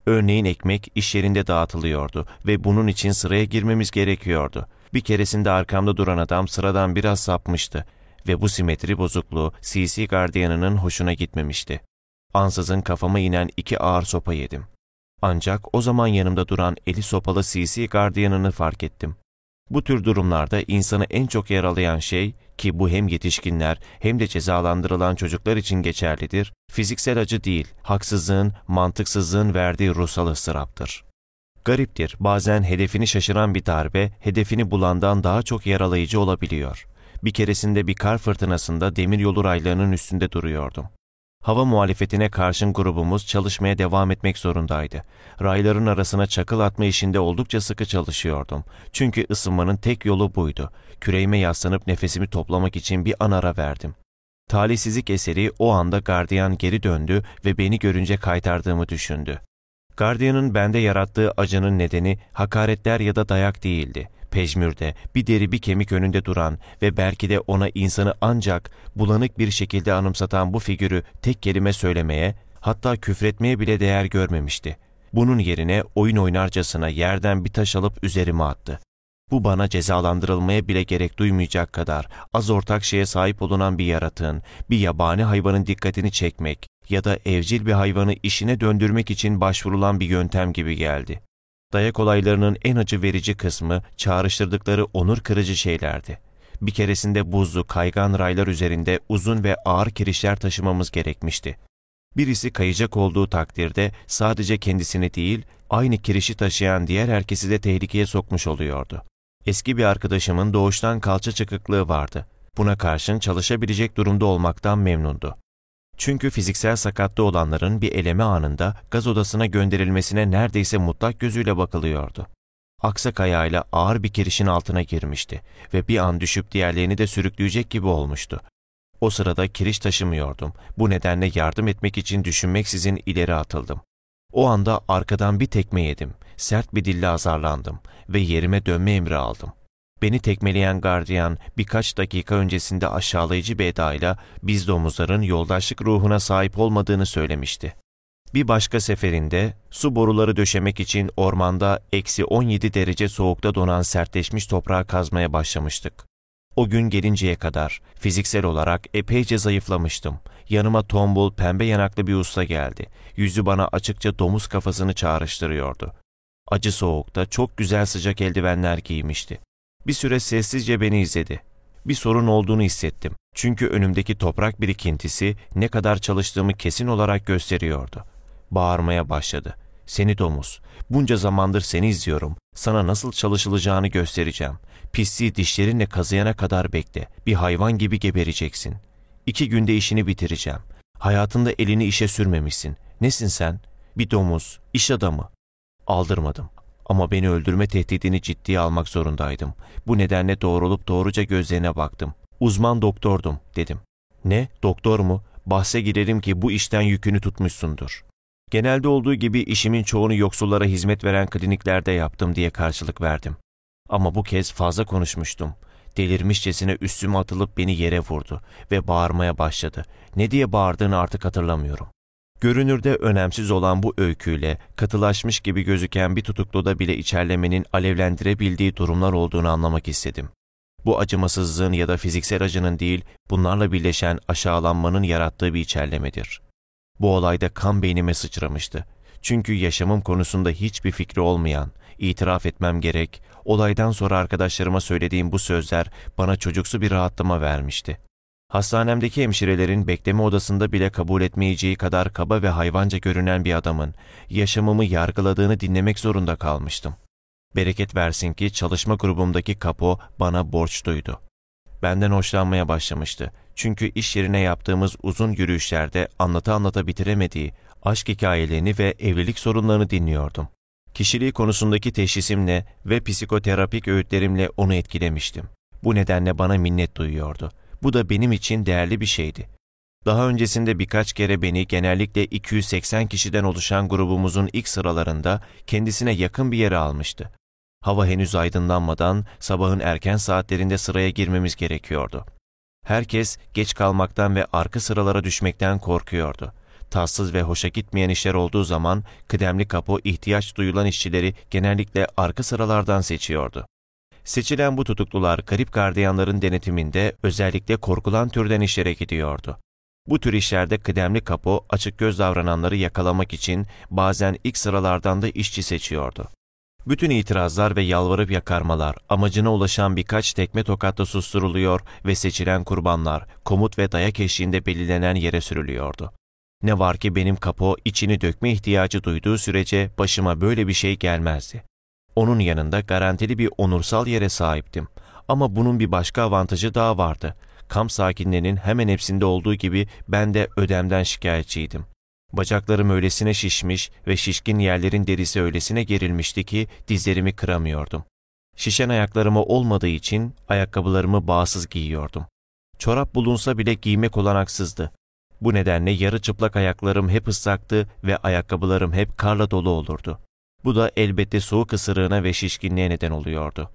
Örneğin ekmek iş yerinde dağıtılıyordu ve bunun için sıraya girmemiz gerekiyordu. Bir keresinde arkamda duran adam sıradan biraz sapmıştı ve bu simetri bozukluğu CC gardiyanının hoşuna gitmemişti. Ansızın kafama inen iki ağır sopa yedim. Ancak o zaman yanımda duran eli sopalı CC gardiyanını fark ettim. Bu tür durumlarda insanı en çok yaralayan şey ki bu hem yetişkinler hem de cezalandırılan çocuklar için geçerlidir, fiziksel acı değil, haksızlığın, mantıksızlığın verdiği ruhsal ıstıraptır. Gariptir, bazen hedefini şaşıran bir darbe, hedefini bulandan daha çok yaralayıcı olabiliyor. Bir keresinde bir kar fırtınasında demiryolu raylarının üstünde duruyordum. Hava muhalefetine karşın grubumuz çalışmaya devam etmek zorundaydı. Rayların arasına çakıl atma işinde oldukça sıkı çalışıyordum. Çünkü ısınmanın tek yolu buydu. Küreğime yaslanıp nefesimi toplamak için bir an ara verdim. Talihsizlik eseri o anda gardiyan geri döndü ve beni görünce kaytardığımı düşündü. Gardiyanın bende yarattığı acının nedeni hakaretler ya da dayak değildi pejmürde, bir deri bir kemik önünde duran ve belki de ona insanı ancak bulanık bir şekilde anımsatan bu figürü tek kelime söylemeye, hatta küfretmeye bile değer görmemişti. Bunun yerine oyun oynarcasına yerden bir taş alıp üzerime attı. Bu bana cezalandırılmaya bile gerek duymayacak kadar az ortak şeye sahip olunan bir yaratığın, bir yabani hayvanın dikkatini çekmek ya da evcil bir hayvanı işine döndürmek için başvurulan bir yöntem gibi geldi. Dayak olaylarının en acı verici kısmı çağrıştırdıkları onur kırıcı şeylerdi. Bir keresinde buzlu, kaygan raylar üzerinde uzun ve ağır kirişler taşımamız gerekmişti. Birisi kayacak olduğu takdirde sadece kendisini değil, aynı kirişi taşıyan diğer herkesi de tehlikeye sokmuş oluyordu. Eski bir arkadaşımın doğuştan kalça çıkıklığı vardı. Buna karşın çalışabilecek durumda olmaktan memnundu. Çünkü fiziksel sakatlı olanların bir eleme anında gaz odasına gönderilmesine neredeyse mutlak gözüyle bakılıyordu. Aksak ayağıyla ağır bir kirişin altına girmişti ve bir an düşüp diğerlerini de sürükleyecek gibi olmuştu. O sırada kiriş taşımıyordum. Bu nedenle yardım etmek için düşünmeksizin ileri atıldım. O anda arkadan bir tekme yedim. Sert bir dille azarlandım ve yerime dönme emri aldım. Beni tekmeleyen gardiyan birkaç dakika öncesinde aşağılayıcı bir edayla biz domuzların yoldaşlık ruhuna sahip olmadığını söylemişti. Bir başka seferinde su boruları döşemek için ormanda eksi 17 derece soğukta donan sertleşmiş toprağı kazmaya başlamıştık. O gün gelinceye kadar fiziksel olarak epeyce zayıflamıştım. Yanıma tombul, pembe yanaklı bir usta geldi. Yüzü bana açıkça domuz kafasını çağrıştırıyordu. Acı soğukta çok güzel sıcak eldivenler giymişti. Bir süre sessizce beni izledi. Bir sorun olduğunu hissettim. Çünkü önümdeki toprak birikintisi ne kadar çalıştığımı kesin olarak gösteriyordu. Bağırmaya başladı. Seni domuz, bunca zamandır seni izliyorum. Sana nasıl çalışılacağını göstereceğim. Pisliği dişlerinle kazıyana kadar bekle. Bir hayvan gibi gebereceksin. İki günde işini bitireceğim. Hayatında elini işe sürmemişsin. Nesin sen? Bir domuz, iş adamı. Aldırmadım. Ama beni öldürme tehdidini ciddiye almak zorundaydım. Bu nedenle doğrulup doğruca gözlerine baktım. Uzman doktordum dedim. Ne? Doktor mu? Bahse girerim ki bu işten yükünü tutmuşsundur. Genelde olduğu gibi işimin çoğunu yoksullara hizmet veren kliniklerde yaptım diye karşılık verdim. Ama bu kez fazla konuşmuştum. Delirmişçesine üstüme atılıp beni yere vurdu ve bağırmaya başladı. Ne diye bağırdığını artık hatırlamıyorum. Görünürde önemsiz olan bu öyküyle katılaşmış gibi gözüken bir tutukluda bile içerlemenin alevlendirebildiği durumlar olduğunu anlamak istedim. Bu acımasızlığın ya da fiziksel acının değil, bunlarla birleşen aşağılanmanın yarattığı bir içerlemedir. Bu olayda kan beynime sıçramıştı. Çünkü yaşamım konusunda hiçbir fikri olmayan, itiraf etmem gerek, olaydan sonra arkadaşlarıma söylediğim bu sözler bana çocuksu bir rahatlama vermişti. Hastanemdeki hemşirelerin bekleme odasında bile kabul etmeyeceği kadar kaba ve hayvanca görünen bir adamın yaşamımı yargıladığını dinlemek zorunda kalmıştım. Bereket versin ki çalışma grubumdaki kapo bana borçluydu. Benden hoşlanmaya başlamıştı. Çünkü iş yerine yaptığımız uzun yürüyüşlerde anlata anlata bitiremediği aşk hikayelerini ve evlilik sorunlarını dinliyordum. Kişiliği konusundaki teşhisimle ve psikoterapik öğütlerimle onu etkilemiştim. Bu nedenle bana minnet duyuyordu. Bu da benim için değerli bir şeydi. Daha öncesinde birkaç kere beni genellikle 280 kişiden oluşan grubumuzun ilk sıralarında kendisine yakın bir yere almıştı. Hava henüz aydınlanmadan sabahın erken saatlerinde sıraya girmemiz gerekiyordu. Herkes geç kalmaktan ve arka sıralara düşmekten korkuyordu. Tatsız ve hoşa gitmeyen işler olduğu zaman kıdemli kapo ihtiyaç duyulan işçileri genellikle arka sıralardan seçiyordu. Seçilen bu tutuklular garip gardiyanların denetiminde özellikle korkulan türden işlere gidiyordu. Bu tür işlerde kıdemli kapo açık göz davrananları yakalamak için bazen ilk sıralardan da işçi seçiyordu. Bütün itirazlar ve yalvarıp yakarmalar amacına ulaşan birkaç tekme tokatla susturuluyor ve seçilen kurbanlar komut ve dayak eşliğinde belirlenen yere sürülüyordu. Ne var ki benim kapo içini dökme ihtiyacı duyduğu sürece başıma böyle bir şey gelmezdi. Onun yanında garantili bir onursal yere sahiptim. Ama bunun bir başka avantajı daha vardı. Kamp sakinlerinin hemen hepsinde olduğu gibi ben de ödemden şikayetçiydim. Bacaklarım öylesine şişmiş ve şişkin yerlerin derisi öylesine gerilmişti ki dizlerimi kıramıyordum. Şişen ayaklarıma olmadığı için ayakkabılarımı bağsız giyiyordum. Çorap bulunsa bile giymek olanaksızdı. Bu nedenle yarı çıplak ayaklarım hep ıslaktı ve ayakkabılarım hep karla dolu olurdu. Bu da elbette soğuk ısırığına ve şişkinliğe neden oluyordu.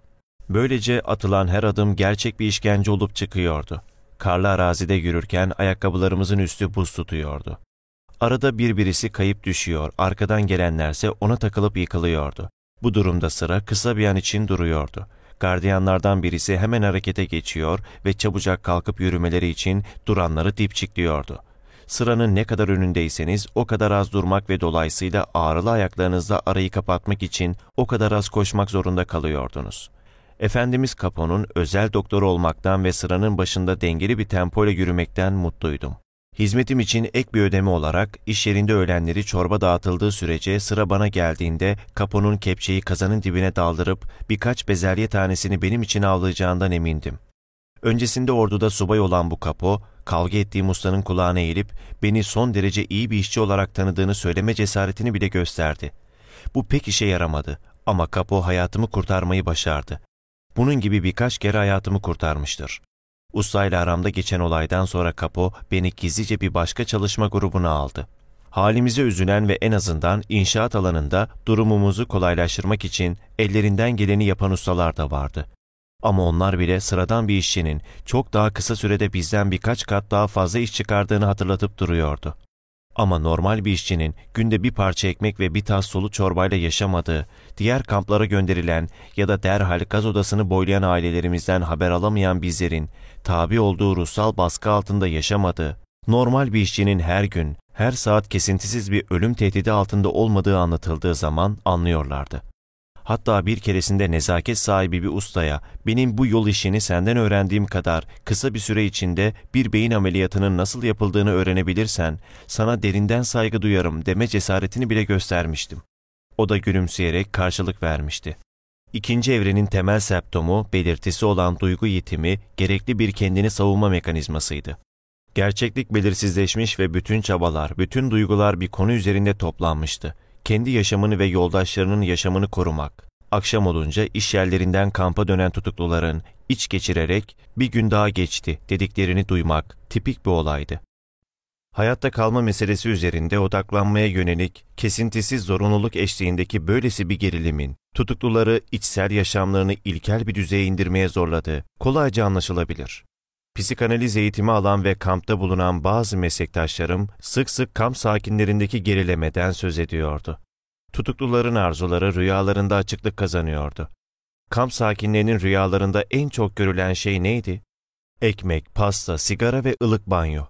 Böylece atılan her adım gerçek bir işkence olup çıkıyordu. Karlı arazide yürürken ayakkabılarımızın üstü buz tutuyordu. Arada bir birisi kayıp düşüyor, arkadan gelenlerse ona takılıp yıkılıyordu. Bu durumda sıra kısa bir an için duruyordu. Gardiyanlardan birisi hemen harekete geçiyor ve çabucak kalkıp yürümeleri için duranları dipçikliyordu. Sıranın ne kadar önündeyseniz o kadar az durmak ve dolayısıyla ağrılı ayaklarınızla arayı kapatmak için o kadar az koşmak zorunda kalıyordunuz. Efendimiz Kapo'nun özel doktoru olmaktan ve sıranın başında dengeli bir tempoyla yürümekten mutluydum. Hizmetim için ek bir ödeme olarak iş yerinde öğlenleri çorba dağıtıldığı sürece sıra bana geldiğinde Kapo'nun kepçeyi kazanın dibine daldırıp birkaç bezelye tanesini benim için avlayacağından emindim. Öncesinde orduda subay olan bu Kapo, kavga ettiğim ustanın kulağına eğilip beni son derece iyi bir işçi olarak tanıdığını söyleme cesaretini bile gösterdi. Bu pek işe yaramadı ama Kapo hayatımı kurtarmayı başardı. Bunun gibi birkaç kere hayatımı kurtarmıştır. Ustayla aramda geçen olaydan sonra Kapo beni gizlice bir başka çalışma grubuna aldı. Halimize üzülen ve en azından inşaat alanında durumumuzu kolaylaştırmak için ellerinden geleni yapan ustalar da vardı. Ama onlar bile sıradan bir işçinin çok daha kısa sürede bizden birkaç kat daha fazla iş çıkardığını hatırlatıp duruyordu. Ama normal bir işçinin günde bir parça ekmek ve bir tas sulu çorbayla yaşamadığı, diğer kamplara gönderilen ya da derhal gaz odasını boylayan ailelerimizden haber alamayan bizlerin tabi olduğu ruhsal baskı altında yaşamadığı, normal bir işçinin her gün, her saat kesintisiz bir ölüm tehdidi altında olmadığı anlatıldığı zaman anlıyorlardı. Hatta bir keresinde nezaket sahibi bir ustaya benim bu yol işini senden öğrendiğim kadar kısa bir süre içinde bir beyin ameliyatının nasıl yapıldığını öğrenebilirsen sana derinden saygı duyarım deme cesaretini bile göstermiştim. O da gülümseyerek karşılık vermişti. İkinci evrenin temel septomu, belirtisi olan duygu yitimi, gerekli bir kendini savunma mekanizmasıydı. Gerçeklik belirsizleşmiş ve bütün çabalar, bütün duygular bir konu üzerinde toplanmıştı kendi yaşamını ve yoldaşlarının yaşamını korumak. Akşam olunca iş yerlerinden kampa dönen tutukluların iç geçirerek bir gün daha geçti dediklerini duymak tipik bir olaydı. Hayatta kalma meselesi üzerinde odaklanmaya yönelik kesintisiz zorunluluk eşliğindeki böylesi bir gerilimin tutukluları içsel yaşamlarını ilkel bir düzeye indirmeye zorladığı kolayca anlaşılabilir. Psikanaliz eğitimi alan ve kampta bulunan bazı meslektaşlarım sık sık kamp sakinlerindeki gerilemeden söz ediyordu. Tutukluların arzuları rüyalarında açıklık kazanıyordu. kamp sakinlerinin rüyalarında en çok görülen şey neydi? Ekmek, pasta, sigara ve ılık banyo.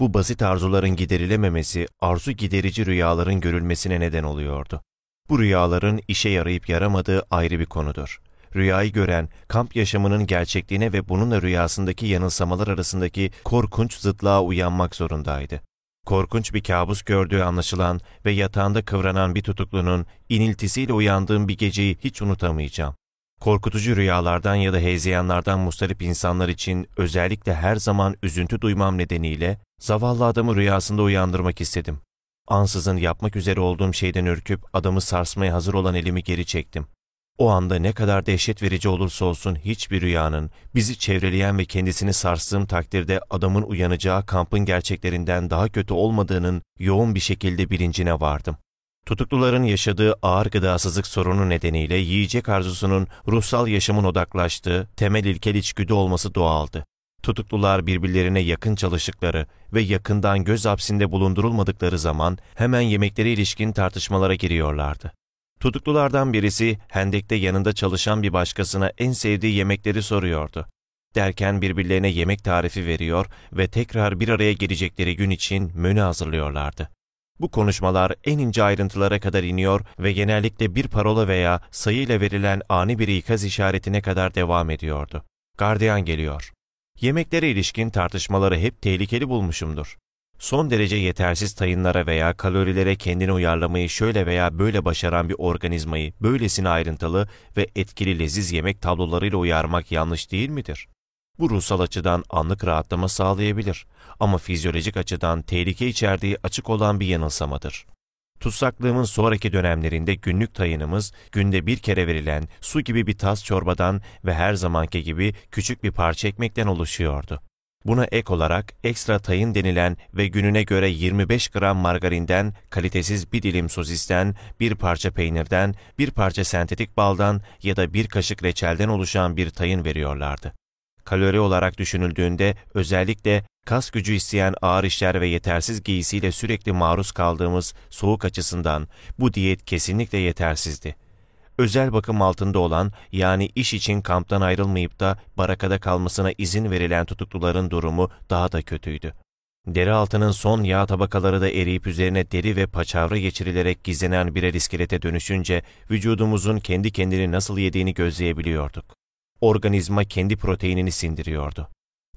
Bu basit arzuların giderilememesi, arzu giderici rüyaların görülmesine neden oluyordu. Bu rüyaların işe yarayıp yaramadığı ayrı bir konudur. Rüyayı gören, kamp yaşamının gerçekliğine ve bununla rüyasındaki yanılsamalar arasındaki korkunç zıtlığa uyanmak zorundaydı. Korkunç bir kabus gördüğü anlaşılan ve yatağında kıvranan bir tutuklunun iniltisiyle uyandığım bir geceyi hiç unutamayacağım. Korkutucu rüyalardan ya da hezeyanlardan mustarip insanlar için özellikle her zaman üzüntü duymam nedeniyle zavallı adamı rüyasında uyandırmak istedim. Ansızın yapmak üzere olduğum şeyden ürküp adamı sarsmaya hazır olan elimi geri çektim. O anda ne kadar dehşet verici olursa olsun hiçbir rüyanın, bizi çevreleyen ve kendisini sarstığım takdirde adamın uyanacağı kampın gerçeklerinden daha kötü olmadığının yoğun bir şekilde bilincine vardım. Tutukluların yaşadığı ağır gıdasızlık sorunu nedeniyle yiyecek arzusunun ruhsal yaşamın odaklaştığı temel ilkel içgüdü olması doğaldı. Tutuklular birbirlerine yakın çalıştıkları ve yakından göz hapsinde bulundurulmadıkları zaman hemen yemeklere ilişkin tartışmalara giriyorlardı. Tutuklulardan birisi hendekte yanında çalışan bir başkasına en sevdiği yemekleri soruyordu. Derken birbirlerine yemek tarifi veriyor ve tekrar bir araya gelecekleri gün için menü hazırlıyorlardı. Bu konuşmalar en ince ayrıntılara kadar iniyor ve genellikle bir parola veya sayıyla verilen ani bir ikaz işaretine kadar devam ediyordu. Gardiyan geliyor. Yemeklere ilişkin tartışmaları hep tehlikeli bulmuşumdur. Son derece yetersiz tayınlara veya kalorilere kendini uyarlamayı şöyle veya böyle başaran bir organizmayı böylesine ayrıntılı ve etkili leziz yemek tablolarıyla uyarmak yanlış değil midir? Bu ruhsal açıdan anlık rahatlama sağlayabilir ama fizyolojik açıdan tehlike içerdiği açık olan bir yanılsamadır. Tutsaklığımın sonraki dönemlerinde günlük tayınımız günde bir kere verilen su gibi bir tas çorbadan ve her zamanki gibi küçük bir parça ekmekten oluşuyordu. Buna ek olarak ekstra tayın denilen ve gününe göre 25 gram margarinden, kalitesiz bir dilim sosisten, bir parça peynirden, bir parça sentetik baldan ya da bir kaşık reçelden oluşan bir tayın veriyorlardı. Kalori olarak düşünüldüğünde özellikle kas gücü isteyen ağır işler ve yetersiz giysiyle sürekli maruz kaldığımız soğuk açısından bu diyet kesinlikle yetersizdi. Özel bakım altında olan yani iş için kamptan ayrılmayıp da barakada kalmasına izin verilen tutukluların durumu daha da kötüydü. Deri altının son yağ tabakaları da eriyip üzerine deri ve paçavra geçirilerek gizlenen birer iskelete dönüşünce vücudumuzun kendi kendini nasıl yediğini gözleyebiliyorduk. Organizma kendi proteinini sindiriyordu.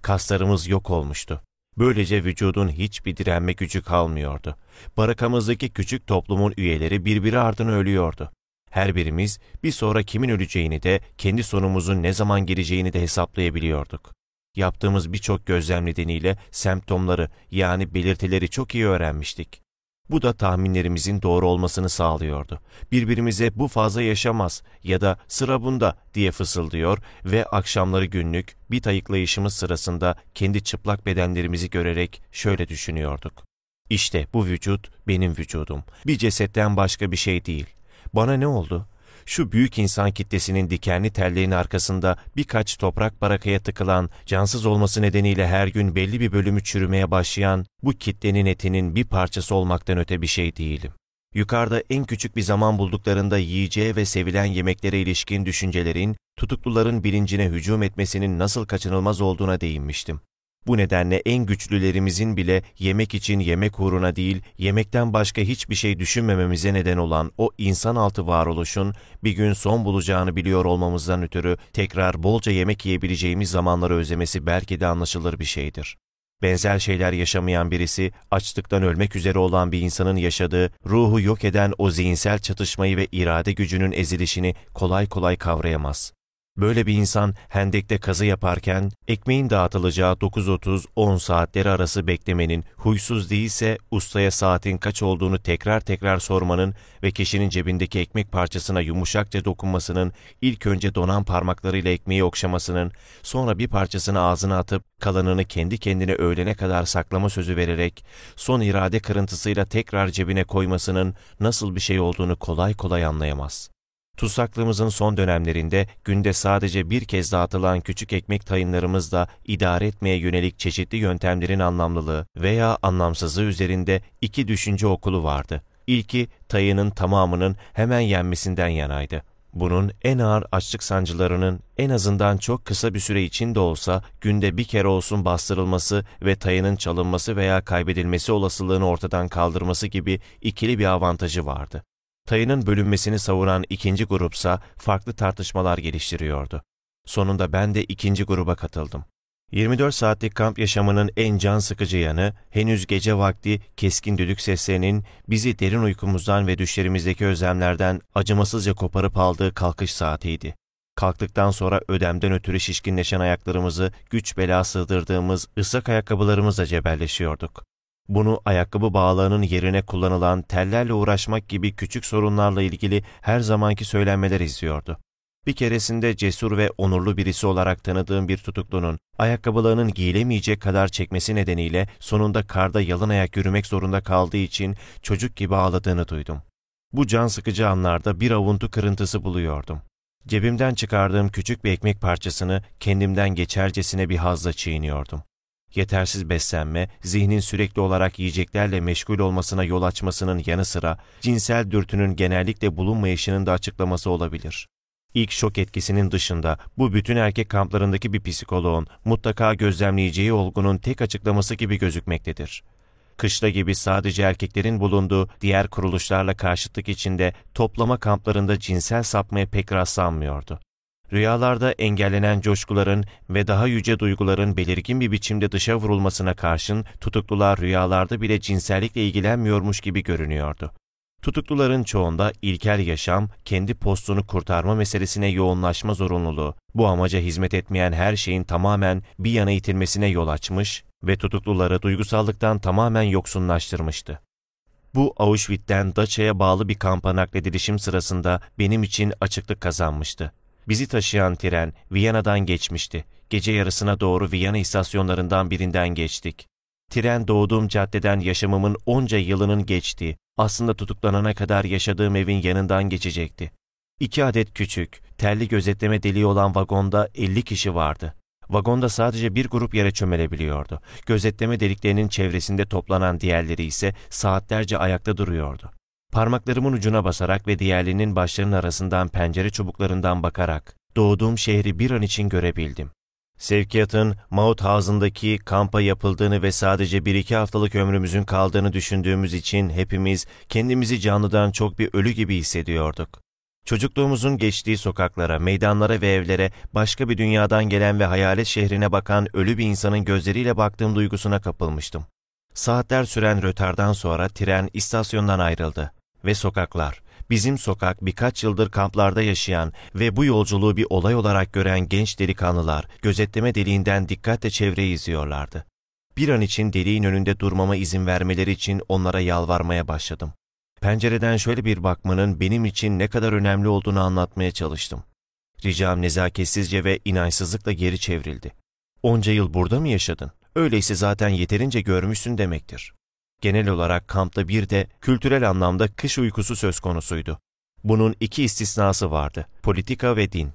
Kaslarımız yok olmuştu. Böylece vücudun hiçbir direnme gücü kalmıyordu. Barakamızdaki küçük toplumun üyeleri birbiri ardına ölüyordu. Her birimiz bir sonra kimin öleceğini de kendi sonumuzun ne zaman geleceğini de hesaplayabiliyorduk. Yaptığımız birçok gözlem nedeniyle semptomları yani belirtileri çok iyi öğrenmiştik. Bu da tahminlerimizin doğru olmasını sağlıyordu. Birbirimize bu fazla yaşamaz ya da sıra bunda diye fısıldıyor ve akşamları günlük bit ayıklayışımız sırasında kendi çıplak bedenlerimizi görerek şöyle düşünüyorduk. İşte bu vücut benim vücudum. Bir cesetten başka bir şey değil. Bana ne oldu? Şu büyük insan kitlesinin dikenli tellerin arkasında birkaç toprak barakaya tıkılan, cansız olması nedeniyle her gün belli bir bölümü çürümeye başlayan bu kitlenin etinin bir parçası olmaktan öte bir şey değilim. Yukarıda en küçük bir zaman bulduklarında yiyeceğe ve sevilen yemeklere ilişkin düşüncelerin, tutukluların bilincine hücum etmesinin nasıl kaçınılmaz olduğuna değinmiştim. Bu nedenle en güçlülerimizin bile yemek için yemek uğruna değil, yemekten başka hiçbir şey düşünmememize neden olan o insanaltı varoluşun bir gün son bulacağını biliyor olmamızdan ötürü tekrar bolca yemek yiyebileceğimiz zamanları özlemesi belki de anlaşılır bir şeydir. Benzer şeyler yaşamayan birisi, açlıktan ölmek üzere olan bir insanın yaşadığı, ruhu yok eden o zihinsel çatışmayı ve irade gücünün ezilişini kolay kolay kavrayamaz. Böyle bir insan hendekte kazı yaparken ekmeğin dağıtılacağı 9.30-10 saatleri arası beklemenin huysuz değilse ustaya saatin kaç olduğunu tekrar tekrar sormanın ve kişinin cebindeki ekmek parçasına yumuşakça dokunmasının, ilk önce donan parmaklarıyla ekmeği okşamasının, sonra bir parçasını ağzına atıp kalanını kendi kendine öğlene kadar saklama sözü vererek son irade kırıntısıyla tekrar cebine koymasının nasıl bir şey olduğunu kolay kolay anlayamaz. Tutsaklığımızın son dönemlerinde günde sadece bir kez dağıtılan küçük ekmek tayınlarımızla idare etmeye yönelik çeşitli yöntemlerin anlamlılığı veya anlamsızlığı üzerinde iki düşünce okulu vardı. İlki tayının tamamının hemen yenmesinden yanaydı. Bunun en ağır açlık sancılarının en azından çok kısa bir süre için de olsa günde bir kere olsun bastırılması ve tayının çalınması veya kaybedilmesi olasılığını ortadan kaldırması gibi ikili bir avantajı vardı. Tayının bölünmesini savunan ikinci grupsa farklı tartışmalar geliştiriyordu. Sonunda ben de ikinci gruba katıldım. 24 saatlik kamp yaşamının en can sıkıcı yanı, henüz gece vakti keskin düdük seslerinin bizi derin uykumuzdan ve düşlerimizdeki özlemlerden acımasızca koparıp aldığı kalkış saatiydi. Kalktıktan sonra ödemden ötürü şişkinleşen ayaklarımızı güç bela sığdırdığımız ıslak ayakkabılarımızla cebelleşiyorduk. Bunu ayakkabı bağlığının yerine kullanılan tellerle uğraşmak gibi küçük sorunlarla ilgili her zamanki söylenmeler izliyordu. Bir keresinde cesur ve onurlu birisi olarak tanıdığım bir tutuklunun ayakkabılarının giyilemeyecek kadar çekmesi nedeniyle sonunda karda yalın ayak yürümek zorunda kaldığı için çocuk gibi ağladığını duydum. Bu can sıkıcı anlarda bir avuntu kırıntısı buluyordum. Cebimden çıkardığım küçük bir ekmek parçasını kendimden geçercesine bir hazla çiğniyordum. Yetersiz beslenme, zihnin sürekli olarak yiyeceklerle meşgul olmasına yol açmasının yanı sıra cinsel dürtünün genellikle bulunmayışının da açıklaması olabilir. İlk şok etkisinin dışında bu bütün erkek kamplarındaki bir psikoloğun mutlaka gözlemleyeceği olgunun tek açıklaması gibi gözükmektedir. Kışla gibi sadece erkeklerin bulunduğu diğer kuruluşlarla karşıtlık içinde toplama kamplarında cinsel sapmaya pek rastlanmıyordu. Rüyalarda engellenen coşkuların ve daha yüce duyguların belirgin bir biçimde dışa vurulmasına karşın tutuklular rüyalarda bile cinsellikle ilgilenmiyormuş gibi görünüyordu. Tutukluların çoğunda ilkel yaşam, kendi postunu kurtarma meselesine yoğunlaşma zorunluluğu, bu amaca hizmet etmeyen her şeyin tamamen bir yana itilmesine yol açmış ve tutukluları duygusallıktan tamamen yoksunlaştırmıştı. Bu Auschwitz'ten Daça'ya bağlı bir kampa nakledilişim sırasında benim için açıklık kazanmıştı. Bizi taşıyan tren Viyana'dan geçmişti. Gece yarısına doğru Viyana istasyonlarından birinden geçtik. Tren doğduğum caddeden yaşamımın onca yılının geçtiği, aslında tutuklanana kadar yaşadığım evin yanından geçecekti. İki adet küçük, telli gözetleme deliği olan vagonda 50 kişi vardı. Vagonda sadece bir grup yere çömelebiliyordu. Gözetleme deliklerinin çevresinde toplanan diğerleri ise saatlerce ayakta duruyordu. Parmaklarımın ucuna basarak ve diğerlerinin başlarının arasından pencere çubuklarından bakarak doğduğum şehri bir an için görebildim. Sevkiyatın Mauthausen'daki kampa yapıldığını ve sadece bir iki haftalık ömrümüzün kaldığını düşündüğümüz için hepimiz kendimizi canlıdan çok bir ölü gibi hissediyorduk. Çocukluğumuzun geçtiği sokaklara, meydanlara ve evlere başka bir dünyadan gelen ve hayalet şehrine bakan ölü bir insanın gözleriyle baktığım duygusuna kapılmıştım. Saatler süren rötardan sonra tren istasyondan ayrıldı ve sokaklar, bizim sokak birkaç yıldır kamplarda yaşayan ve bu yolculuğu bir olay olarak gören genç delikanlılar gözetleme deliğinden dikkatle çevreyi izliyorlardı. Bir an için deliğin önünde durmama izin vermeleri için onlara yalvarmaya başladım. Pencereden şöyle bir bakmanın benim için ne kadar önemli olduğunu anlatmaya çalıştım. Ricam nezaketsizce ve inançsızlıkla geri çevrildi. Onca yıl burada mı yaşadın? Öyleyse zaten yeterince görmüşsün demektir. Genel olarak kampta bir de kültürel anlamda kış uykusu söz konusuydu. Bunun iki istisnası vardı, politika ve din.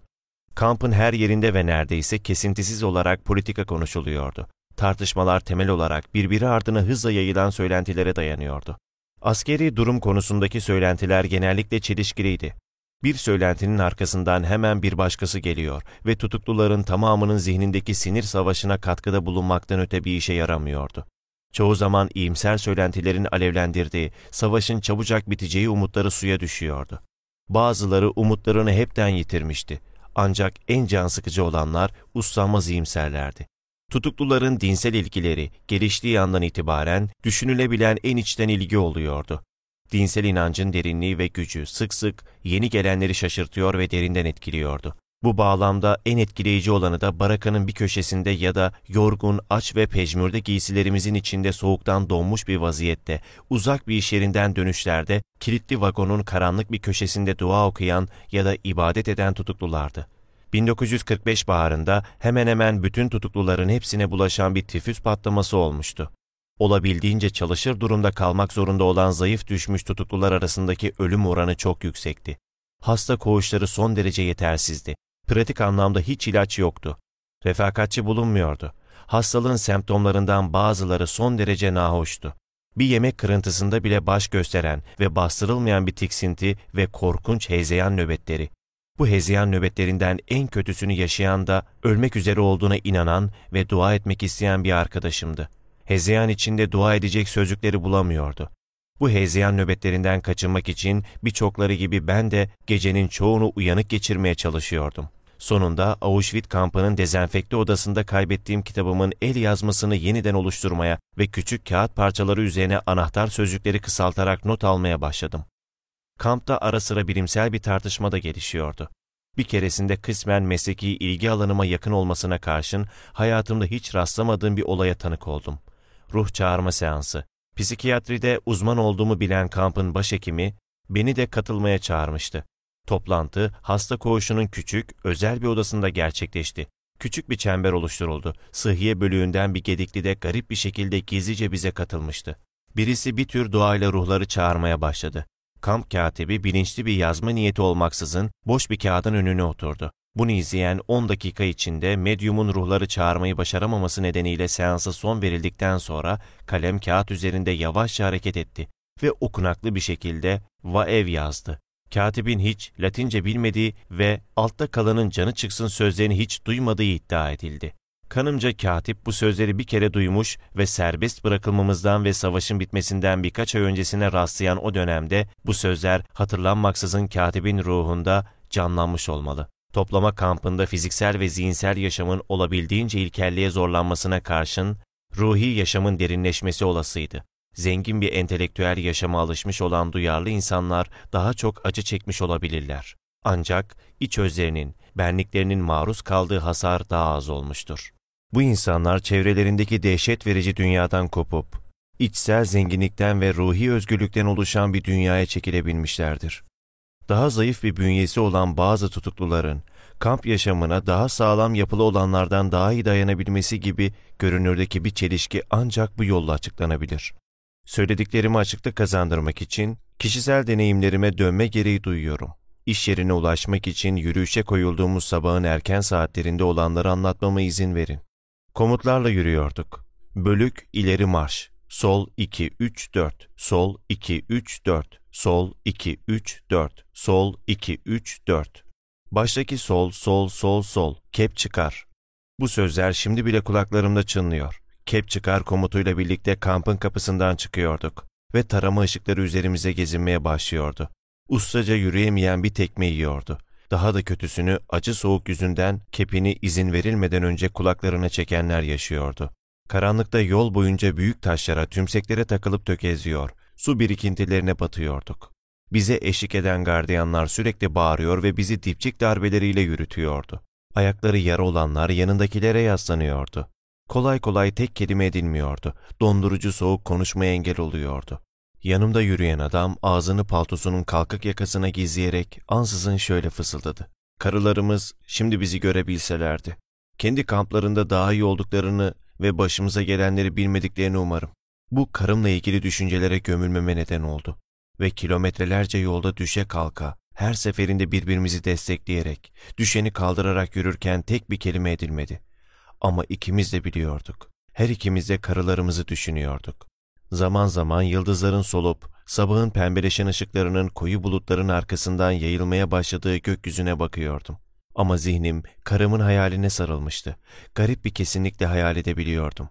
Kampın her yerinde ve neredeyse kesintisiz olarak politika konuşuluyordu. Tartışmalar temel olarak birbiri ardına hızla yayılan söylentilere dayanıyordu. Askeri durum konusundaki söylentiler genellikle çelişkiliydi. Bir söylentinin arkasından hemen bir başkası geliyor ve tutukluların tamamının zihnindeki sinir savaşına katkıda bulunmaktan öte bir işe yaramıyordu. Çoğu zaman iyimser söylentilerin alevlendirdiği, savaşın çabucak biteceği umutları suya düşüyordu. Bazıları umutlarını hepten yitirmişti. Ancak en can sıkıcı olanlar uslanmaz iyimserlerdi. Tutukluların dinsel ilgileri geliştiği andan itibaren düşünülebilen en içten ilgi oluyordu. Dinsel inancın derinliği ve gücü sık sık yeni gelenleri şaşırtıyor ve derinden etkiliyordu. Bu bağlamda en etkileyici olanı da barakanın bir köşesinde ya da yorgun, aç ve pejmürde giysilerimizin içinde soğuktan donmuş bir vaziyette, uzak bir iş yerinden dönüşlerde, kilitli vagonun karanlık bir köşesinde dua okuyan ya da ibadet eden tutuklulardı. 1945 baharında hemen hemen bütün tutukluların hepsine bulaşan bir tifüs patlaması olmuştu. Olabildiğince çalışır durumda kalmak zorunda olan zayıf düşmüş tutuklular arasındaki ölüm oranı çok yüksekti. Hasta koğuşları son derece yetersizdi. Pratik anlamda hiç ilaç yoktu. Refakatçi bulunmuyordu. Hastalığın semptomlarından bazıları son derece nahoştu. Bir yemek kırıntısında bile baş gösteren ve bastırılmayan bir tiksinti ve korkunç hezeyan nöbetleri. Bu hezeyan nöbetlerinden en kötüsünü yaşayan da ölmek üzere olduğuna inanan ve dua etmek isteyen bir arkadaşımdı. Hezeyan içinde dua edecek sözcükleri bulamıyordu. Bu hezeyan nöbetlerinden kaçınmak için birçokları gibi ben de gecenin çoğunu uyanık geçirmeye çalışıyordum. Sonunda Auschwitz kampının dezenfekte odasında kaybettiğim kitabımın el yazmasını yeniden oluşturmaya ve küçük kağıt parçaları üzerine anahtar sözcükleri kısaltarak not almaya başladım. Kampta ara sıra bilimsel bir tartışma da gelişiyordu. Bir keresinde kısmen mesleki ilgi alanıma yakın olmasına karşın hayatımda hiç rastlamadığım bir olaya tanık oldum. Ruh çağırma seansı. Psikiyatride uzman olduğumu bilen kampın başhekimi beni de katılmaya çağırmıştı. Toplantı hasta koğuşunun küçük, özel bir odasında gerçekleşti. Küçük bir çember oluşturuldu. Sıhhiye bölüğünden bir gedikli de garip bir şekilde gizlice bize katılmıştı. Birisi bir tür duayla ruhları çağırmaya başladı. Kamp katibi bilinçli bir yazma niyeti olmaksızın boş bir kağıdın önüne oturdu. Bunu izleyen 10 dakika içinde medyumun ruhları çağırmayı başaramaması nedeniyle seansa son verildikten sonra kalem kağıt üzerinde yavaşça hareket etti ve okunaklı bir şekilde vaev yazdı. Katibin hiç Latince bilmediği ve altta kalanın canı çıksın sözlerini hiç duymadığı iddia edildi. Kanımca katip bu sözleri bir kere duymuş ve serbest bırakılmamızdan ve savaşın bitmesinden birkaç ay öncesine rastlayan o dönemde bu sözler hatırlanmaksızın katibin ruhunda canlanmış olmalı. Toplama kampında fiziksel ve zihinsel yaşamın olabildiğince ilkelliğe zorlanmasına karşın ruhi yaşamın derinleşmesi olasıydı. Zengin bir entelektüel yaşama alışmış olan duyarlı insanlar daha çok acı çekmiş olabilirler. Ancak iç özlerinin, benliklerinin maruz kaldığı hasar daha az olmuştur. Bu insanlar çevrelerindeki dehşet verici dünyadan kopup, içsel zenginlikten ve ruhi özgürlükten oluşan bir dünyaya çekilebilmişlerdir. Daha zayıf bir bünyesi olan bazı tutukluların, kamp yaşamına daha sağlam yapılı olanlardan daha iyi dayanabilmesi gibi görünürdeki bir çelişki ancak bu yolla açıklanabilir. Söylediklerimi açıkta kazandırmak için kişisel deneyimlerime dönme gereği duyuyorum. İş yerine ulaşmak için yürüyüşe koyulduğumuz sabahın erken saatlerinde olanları anlatmama izin verin. Komutlarla yürüyorduk. Bölük ileri marş. Sol 2 3 4. Sol 2 3 4. Sol 2 3 4. Sol 2 3 4. Baştaki sol sol sol sol. Kep çıkar. Bu sözler şimdi bile kulaklarımda çınlıyor. Kep çıkar komutuyla birlikte kampın kapısından çıkıyorduk ve tarama ışıkları üzerimize gezinmeye başlıyordu. Ustaca yürüyemeyen bir tekme yiyordu. Daha da kötüsünü acı soğuk yüzünden kepini izin verilmeden önce kulaklarına çekenler yaşıyordu. Karanlıkta yol boyunca büyük taşlara, tümseklere takılıp tökezliyor, su birikintilerine batıyorduk. Bize eşlik eden gardiyanlar sürekli bağırıyor ve bizi dipçik darbeleriyle yürütüyordu. Ayakları yara olanlar yanındakilere yaslanıyordu. Kolay kolay tek kelime edilmiyordu. Dondurucu soğuk konuşmaya engel oluyordu. Yanımda yürüyen adam ağzını paltosunun kalkık yakasına gizleyerek ansızın şöyle fısıldadı. Karılarımız şimdi bizi görebilselerdi. Kendi kamplarında daha iyi olduklarını ve başımıza gelenleri bilmediklerini umarım. Bu karımla ilgili düşüncelere gömülmeme neden oldu. Ve kilometrelerce yolda düşe kalka, her seferinde birbirimizi destekleyerek, düşeni kaldırarak yürürken tek bir kelime edilmedi. Ama ikimiz de biliyorduk. Her ikimiz de karılarımızı düşünüyorduk. Zaman zaman yıldızların solup, sabahın pembeleşen ışıklarının koyu bulutların arkasından yayılmaya başladığı gökyüzüne bakıyordum. Ama zihnim karımın hayaline sarılmıştı. Garip bir kesinlikle hayal edebiliyordum.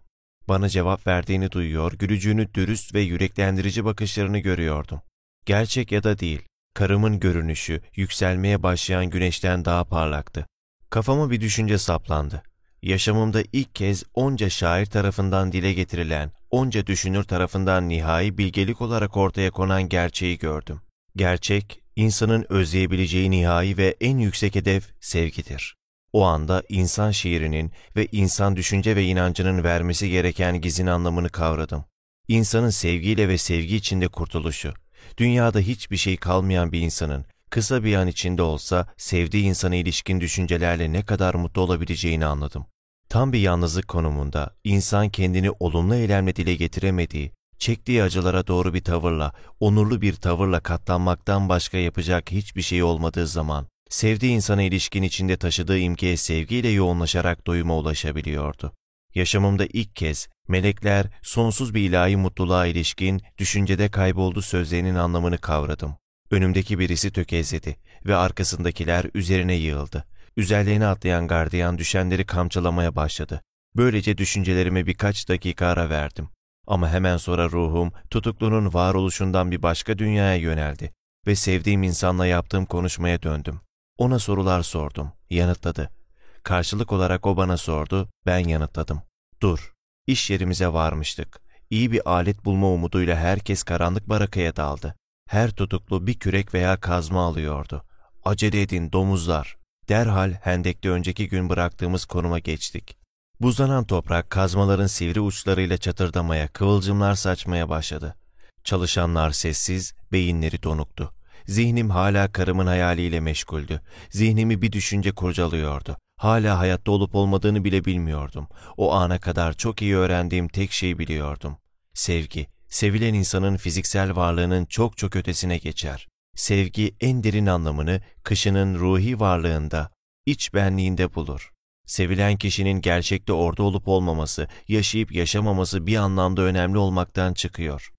Bana cevap verdiğini duyuyor, gülücüğünü dürüst ve yüreklendirici bakışlarını görüyordum. Gerçek ya da değil, karımın görünüşü yükselmeye başlayan güneşten daha parlaktı. Kafama bir düşünce saplandı. Yaşamımda ilk kez onca şair tarafından dile getirilen, onca düşünür tarafından nihai bilgelik olarak ortaya konan gerçeği gördüm. Gerçek, insanın özleyebileceği nihai ve en yüksek hedef sevgidir. O anda insan şiirinin ve insan düşünce ve inancının vermesi gereken gizin anlamını kavradım. İnsanın sevgiyle ve sevgi içinde kurtuluşu, dünyada hiçbir şey kalmayan bir insanın kısa bir an içinde olsa sevdiği insana ilişkin düşüncelerle ne kadar mutlu olabileceğini anladım. Tam bir yalnızlık konumunda insan kendini olumlu eylemle dile getiremediği, çektiği acılara doğru bir tavırla, onurlu bir tavırla katlanmaktan başka yapacak hiçbir şey olmadığı zaman, sevdiği insana ilişkin içinde taşıdığı imgeye sevgiyle yoğunlaşarak doyuma ulaşabiliyordu. Yaşamımda ilk kez melekler sonsuz bir ilahi mutluluğa ilişkin düşüncede kayboldu sözlerinin anlamını kavradım. Önümdeki birisi tökezledi ve arkasındakiler üzerine yığıldı. Üzerlerine atlayan gardiyan düşenleri kamçılamaya başladı. Böylece düşüncelerime birkaç dakika ara verdim. Ama hemen sonra ruhum tutuklunun varoluşundan bir başka dünyaya yöneldi ve sevdiğim insanla yaptığım konuşmaya döndüm. Ona sorular sordum, yanıtladı. Karşılık olarak o bana sordu, ben yanıtladım. Dur, iş yerimize varmıştık. İyi bir alet bulma umuduyla herkes karanlık barakaya daldı. Her tutuklu bir kürek veya kazma alıyordu. Acele edin domuzlar. Derhal hendekte önceki gün bıraktığımız konuma geçtik. Buzlanan toprak kazmaların sivri uçlarıyla çatırdamaya, kıvılcımlar saçmaya başladı. Çalışanlar sessiz, beyinleri donuktu. Zihnim hala karımın hayaliyle meşguldü. Zihnimi bir düşünce kurcalıyordu. Hala hayatta olup olmadığını bile bilmiyordum. O ana kadar çok iyi öğrendiğim tek şeyi biliyordum. Sevgi, sevilen insanın fiziksel varlığının çok çok ötesine geçer. Sevgi en derin anlamını kışının ruhi varlığında, iç benliğinde bulur. Sevilen kişinin gerçekte orada olup olmaması, yaşayıp yaşamaması bir anlamda önemli olmaktan çıkıyor.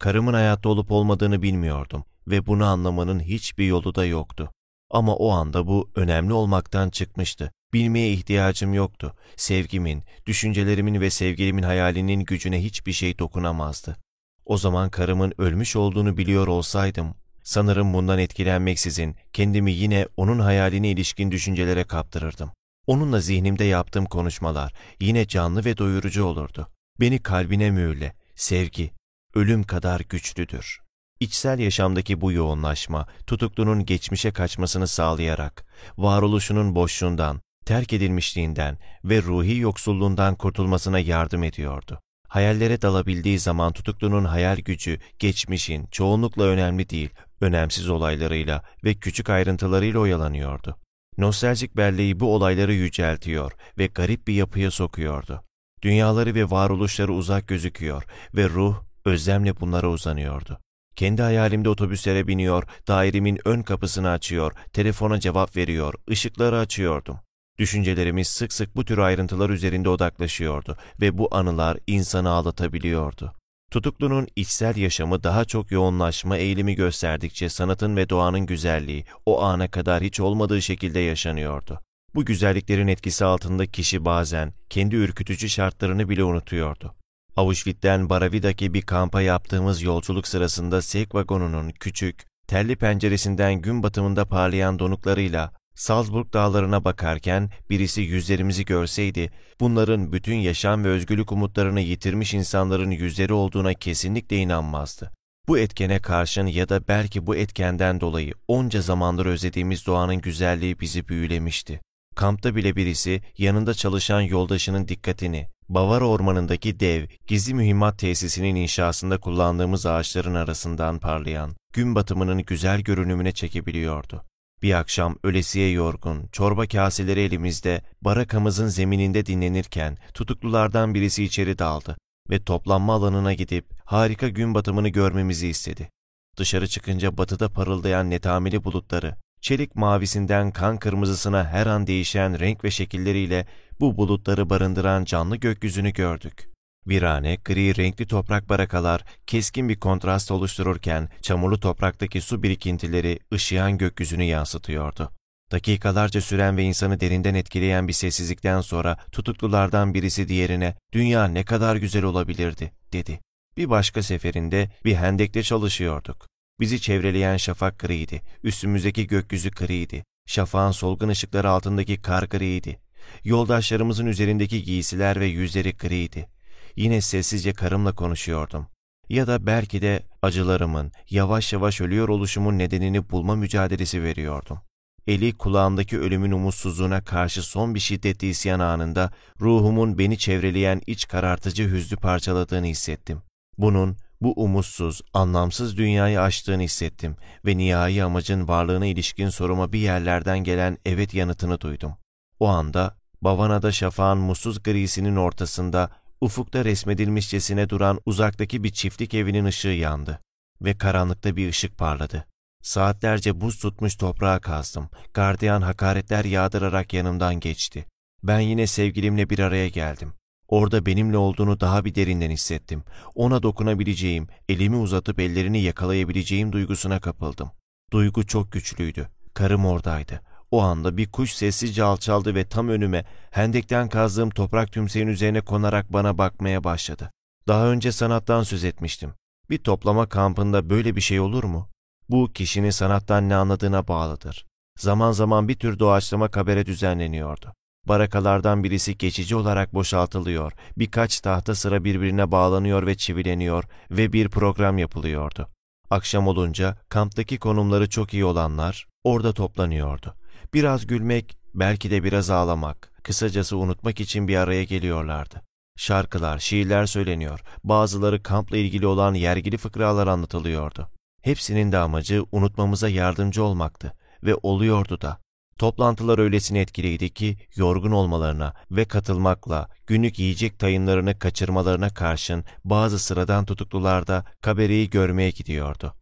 Karımın hayatta olup olmadığını bilmiyordum ve bunu anlamanın hiçbir yolu da yoktu. Ama o anda bu önemli olmaktan çıkmıştı. Bilmeye ihtiyacım yoktu. Sevgimin, düşüncelerimin ve sevgilimin hayalinin gücüne hiçbir şey dokunamazdı. O zaman karımın ölmüş olduğunu biliyor olsaydım, sanırım bundan etkilenmeksizin kendimi yine onun hayaline ilişkin düşüncelere kaptırırdım. Onunla zihnimde yaptığım konuşmalar yine canlı ve doyurucu olurdu. Beni kalbine mühürle, sevgi, ölüm kadar güçlüdür. İçsel yaşamdaki bu yoğunlaşma, tutuklunun geçmişe kaçmasını sağlayarak, varoluşunun boşluğundan, terk edilmişliğinden ve ruhi yoksulluğundan kurtulmasına yardım ediyordu. Hayallere dalabildiği zaman tutuklunun hayal gücü, geçmişin çoğunlukla önemli değil, önemsiz olaylarıyla ve küçük ayrıntılarıyla oyalanıyordu. Nostaljik belleği bu olayları yüceltiyor ve garip bir yapıya sokuyordu. Dünyaları ve varoluşları uzak gözüküyor ve ruh özlemle bunlara uzanıyordu. Kendi hayalimde otobüslere biniyor, dairemin ön kapısını açıyor, telefona cevap veriyor, ışıkları açıyordum. Düşüncelerimiz sık sık bu tür ayrıntılar üzerinde odaklaşıyordu ve bu anılar insanı ağlatabiliyordu. Tutuklunun içsel yaşamı daha çok yoğunlaşma eğilimi gösterdikçe sanatın ve doğanın güzelliği o ana kadar hiç olmadığı şekilde yaşanıyordu. Bu güzelliklerin etkisi altında kişi bazen kendi ürkütücü şartlarını bile unutuyordu. Auschwitz'ten Baravida'ki bir kampa yaptığımız yolculuk sırasında sevk vagonunun küçük, telli penceresinden gün batımında parlayan donuklarıyla Salzburg dağlarına bakarken birisi yüzlerimizi görseydi, bunların bütün yaşam ve özgürlük umutlarını yitirmiş insanların yüzleri olduğuna kesinlikle inanmazdı. Bu etkene karşın ya da belki bu etkenden dolayı onca zamandır özlediğimiz doğanın güzelliği bizi büyülemişti. Kampta bile birisi yanında çalışan yoldaşının dikkatini, Bavara ormanındaki dev, gizli mühimmat tesisinin inşasında kullandığımız ağaçların arasından parlayan, gün batımının güzel görünümüne çekebiliyordu. Bir akşam ölesiye yorgun, çorba kaseleri elimizde, barakamızın zemininde dinlenirken tutuklulardan birisi içeri daldı ve toplanma alanına gidip harika gün batımını görmemizi istedi. Dışarı çıkınca batıda parıldayan netameli bulutları, çelik mavisinden kan kırmızısına her an değişen renk ve şekilleriyle bu bulutları barındıran canlı gökyüzünü gördük. Virane, gri renkli toprak barakalar keskin bir kontrast oluştururken çamurlu topraktaki su birikintileri ışıyan gökyüzünü yansıtıyordu. Dakikalarca süren ve insanı derinden etkileyen bir sessizlikten sonra tutuklulardan birisi diğerine ''Dünya ne kadar güzel olabilirdi'' dedi. Bir başka seferinde bir hendekte çalışıyorduk. Bizi çevreleyen şafak griydi, üstümüzdeki gökyüzü griydi, şafağın solgun ışıkları altındaki kar griydi. Yoldaşlarımızın üzerindeki giysiler ve yüzleri griydi. Yine sessizce karımla konuşuyordum. Ya da belki de acılarımın, yavaş yavaş ölüyor oluşumun nedenini bulma mücadelesi veriyordum. Eli kulağımdaki ölümün umutsuzluğuna karşı son bir şiddetli isyan anında ruhumun beni çevreleyen iç karartıcı hüznü parçaladığını hissettim. Bunun bu umutsuz, anlamsız dünyayı aştığını hissettim ve nihai amacın varlığına ilişkin soruma bir yerlerden gelen evet yanıtını duydum. O anda Bavana'da şafağın mutsuz grisinin ortasında ufukta resmedilmişçesine duran uzaktaki bir çiftlik evinin ışığı yandı ve karanlıkta bir ışık parladı. Saatlerce buz tutmuş toprağa kazdım. Gardiyan hakaretler yağdırarak yanımdan geçti. Ben yine sevgilimle bir araya geldim. Orada benimle olduğunu daha bir derinden hissettim. Ona dokunabileceğim, elimi uzatıp ellerini yakalayabileceğim duygusuna kapıldım. Duygu çok güçlüydü. Karım oradaydı. O anda bir kuş sessizce alçaldı ve tam önüme hendekten kazdığım toprak tümseyin üzerine konarak bana bakmaya başladı. Daha önce sanattan söz etmiştim. Bir toplama kampında böyle bir şey olur mu? Bu kişinin sanattan ne anladığına bağlıdır. Zaman zaman bir tür doğaçlama kabere düzenleniyordu. Barakalardan birisi geçici olarak boşaltılıyor, birkaç tahta sıra birbirine bağlanıyor ve çivileniyor ve bir program yapılıyordu. Akşam olunca kamptaki konumları çok iyi olanlar orada toplanıyordu. Biraz gülmek, belki de biraz ağlamak, kısacası unutmak için bir araya geliyorlardı. Şarkılar, şiirler söyleniyor, bazıları kampla ilgili olan yergili fıkralar anlatılıyordu. Hepsinin de amacı unutmamıza yardımcı olmaktı ve oluyordu da. Toplantılar öylesine etkiliydi ki yorgun olmalarına ve katılmakla günlük yiyecek tayınlarını kaçırmalarına karşın bazı sıradan tutuklular da kabereyi görmeye gidiyordu.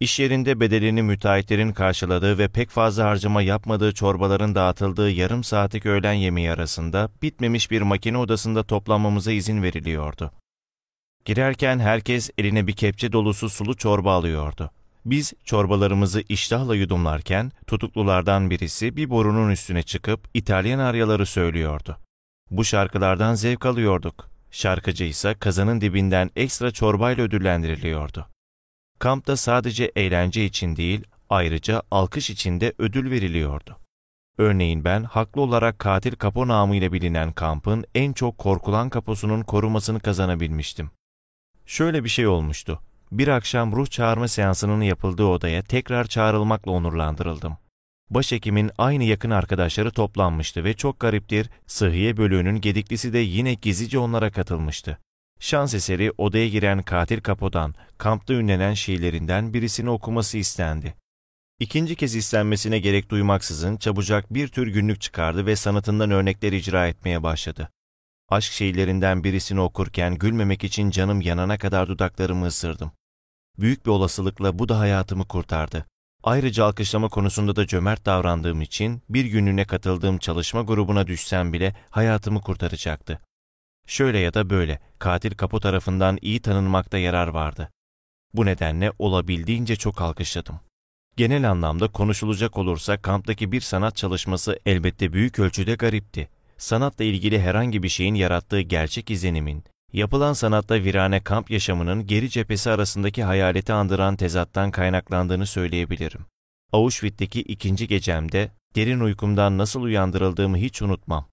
İş yerinde bedelini müteahhitlerin karşıladığı ve pek fazla harcama yapmadığı çorbaların dağıtıldığı yarım saatlik öğlen yemeği arasında bitmemiş bir makine odasında toplanmamıza izin veriliyordu. Girerken herkes eline bir kepçe dolusu sulu çorba alıyordu. Biz çorbalarımızı iştahla yudumlarken tutuklulardan birisi bir borunun üstüne çıkıp İtalyan aryaları söylüyordu. Bu şarkılardan zevk alıyorduk. Şarkıcı ise kazanın dibinden ekstra çorbayla ödüllendiriliyordu. Kampta sadece eğlence için değil, ayrıca alkış için de ödül veriliyordu. Örneğin ben haklı olarak katil kapo namıyla bilinen kampın en çok korkulan kaposunun korumasını kazanabilmiştim. Şöyle bir şey olmuştu. Bir akşam ruh çağırma seansının yapıldığı odaya tekrar çağrılmakla onurlandırıldım. Başhekimin aynı yakın arkadaşları toplanmıştı ve çok gariptir, sıhhiye bölüğünün gediklisi de yine gizlice onlara katılmıştı. Şans eseri odaya giren katil kapodan, kampta ünlenen şiirlerinden birisini okuması istendi. İkinci kez istenmesine gerek duymaksızın çabucak bir tür günlük çıkardı ve sanatından örnekler icra etmeye başladı. Aşk şiirlerinden birisini okurken gülmemek için canım yanana kadar dudaklarımı ısırdım. Büyük bir olasılıkla bu da hayatımı kurtardı. Ayrıca alkışlama konusunda da cömert davrandığım için bir günlüğüne katıldığım çalışma grubuna düşsem bile hayatımı kurtaracaktı. Şöyle ya da böyle katil kapı tarafından iyi tanınmakta yarar vardı. Bu nedenle olabildiğince çok alkışladım. Genel anlamda konuşulacak olursa kamptaki bir sanat çalışması elbette büyük ölçüde garipti. Sanatla ilgili herhangi bir şeyin yarattığı gerçek izlenimin, yapılan sanatta virane kamp yaşamının geri cephesi arasındaki hayaleti andıran tezattan kaynaklandığını söyleyebilirim. Auschwitz'teki ikinci gecemde derin uykumdan nasıl uyandırıldığımı hiç unutmam.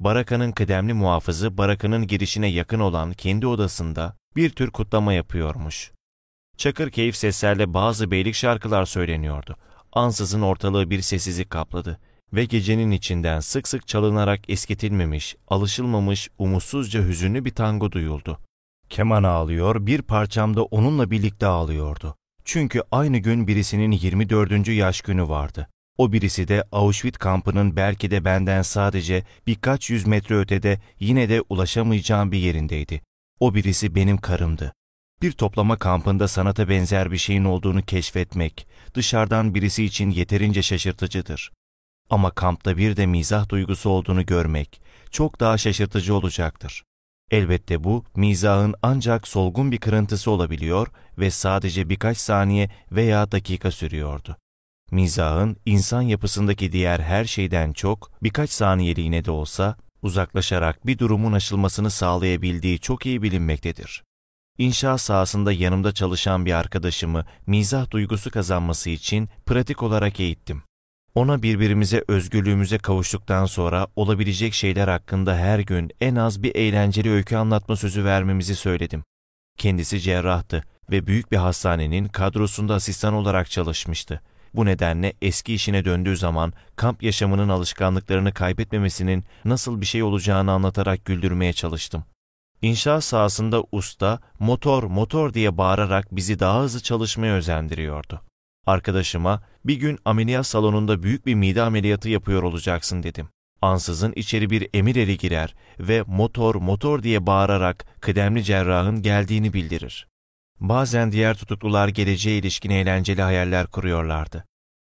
Barakanın kıdemli muhafızı barakanın girişine yakın olan kendi odasında bir tür kutlama yapıyormuş. Çakır keyif seslerle bazı beylik şarkılar söyleniyordu. Ansızın ortalığı bir sessizlik kapladı ve gecenin içinden sık sık çalınarak eskitilmemiş, alışılmamış, umutsuzca hüzünlü bir tango duyuldu. Keman ağlıyor, bir parçam da onunla birlikte ağlıyordu. Çünkü aynı gün birisinin 24. yaş günü vardı. O birisi de Auschwitz kampının belki de benden sadece birkaç yüz metre ötede yine de ulaşamayacağım bir yerindeydi. O birisi benim karımdı. Bir toplama kampında sanata benzer bir şeyin olduğunu keşfetmek, dışarıdan birisi için yeterince şaşırtıcıdır. Ama kampta bir de mizah duygusu olduğunu görmek çok daha şaşırtıcı olacaktır. Elbette bu, mizahın ancak solgun bir kırıntısı olabiliyor ve sadece birkaç saniye veya dakika sürüyordu. Mizahın insan yapısındaki diğer her şeyden çok birkaç saniyeliğine de olsa uzaklaşarak bir durumun aşılmasını sağlayabildiği çok iyi bilinmektedir. İnşaat sahasında yanımda çalışan bir arkadaşımı mizah duygusu kazanması için pratik olarak eğittim. Ona birbirimize özgürlüğümüze kavuştuktan sonra olabilecek şeyler hakkında her gün en az bir eğlenceli öykü anlatma sözü vermemizi söyledim. Kendisi cerrahtı ve büyük bir hastanenin kadrosunda asistan olarak çalışmıştı. Bu nedenle eski işine döndüğü zaman kamp yaşamının alışkanlıklarını kaybetmemesinin nasıl bir şey olacağını anlatarak güldürmeye çalıştım. İnşaat sahasında usta motor motor diye bağırarak bizi daha hızlı çalışmaya özendiriyordu. Arkadaşıma bir gün ameliyat salonunda büyük bir mide ameliyatı yapıyor olacaksın dedim. Ansızın içeri bir emir eri girer ve motor motor diye bağırarak kıdemli cerrahın geldiğini bildirir. Bazen diğer tutuklular geleceğe ilişkin eğlenceli hayaller kuruyorlardı.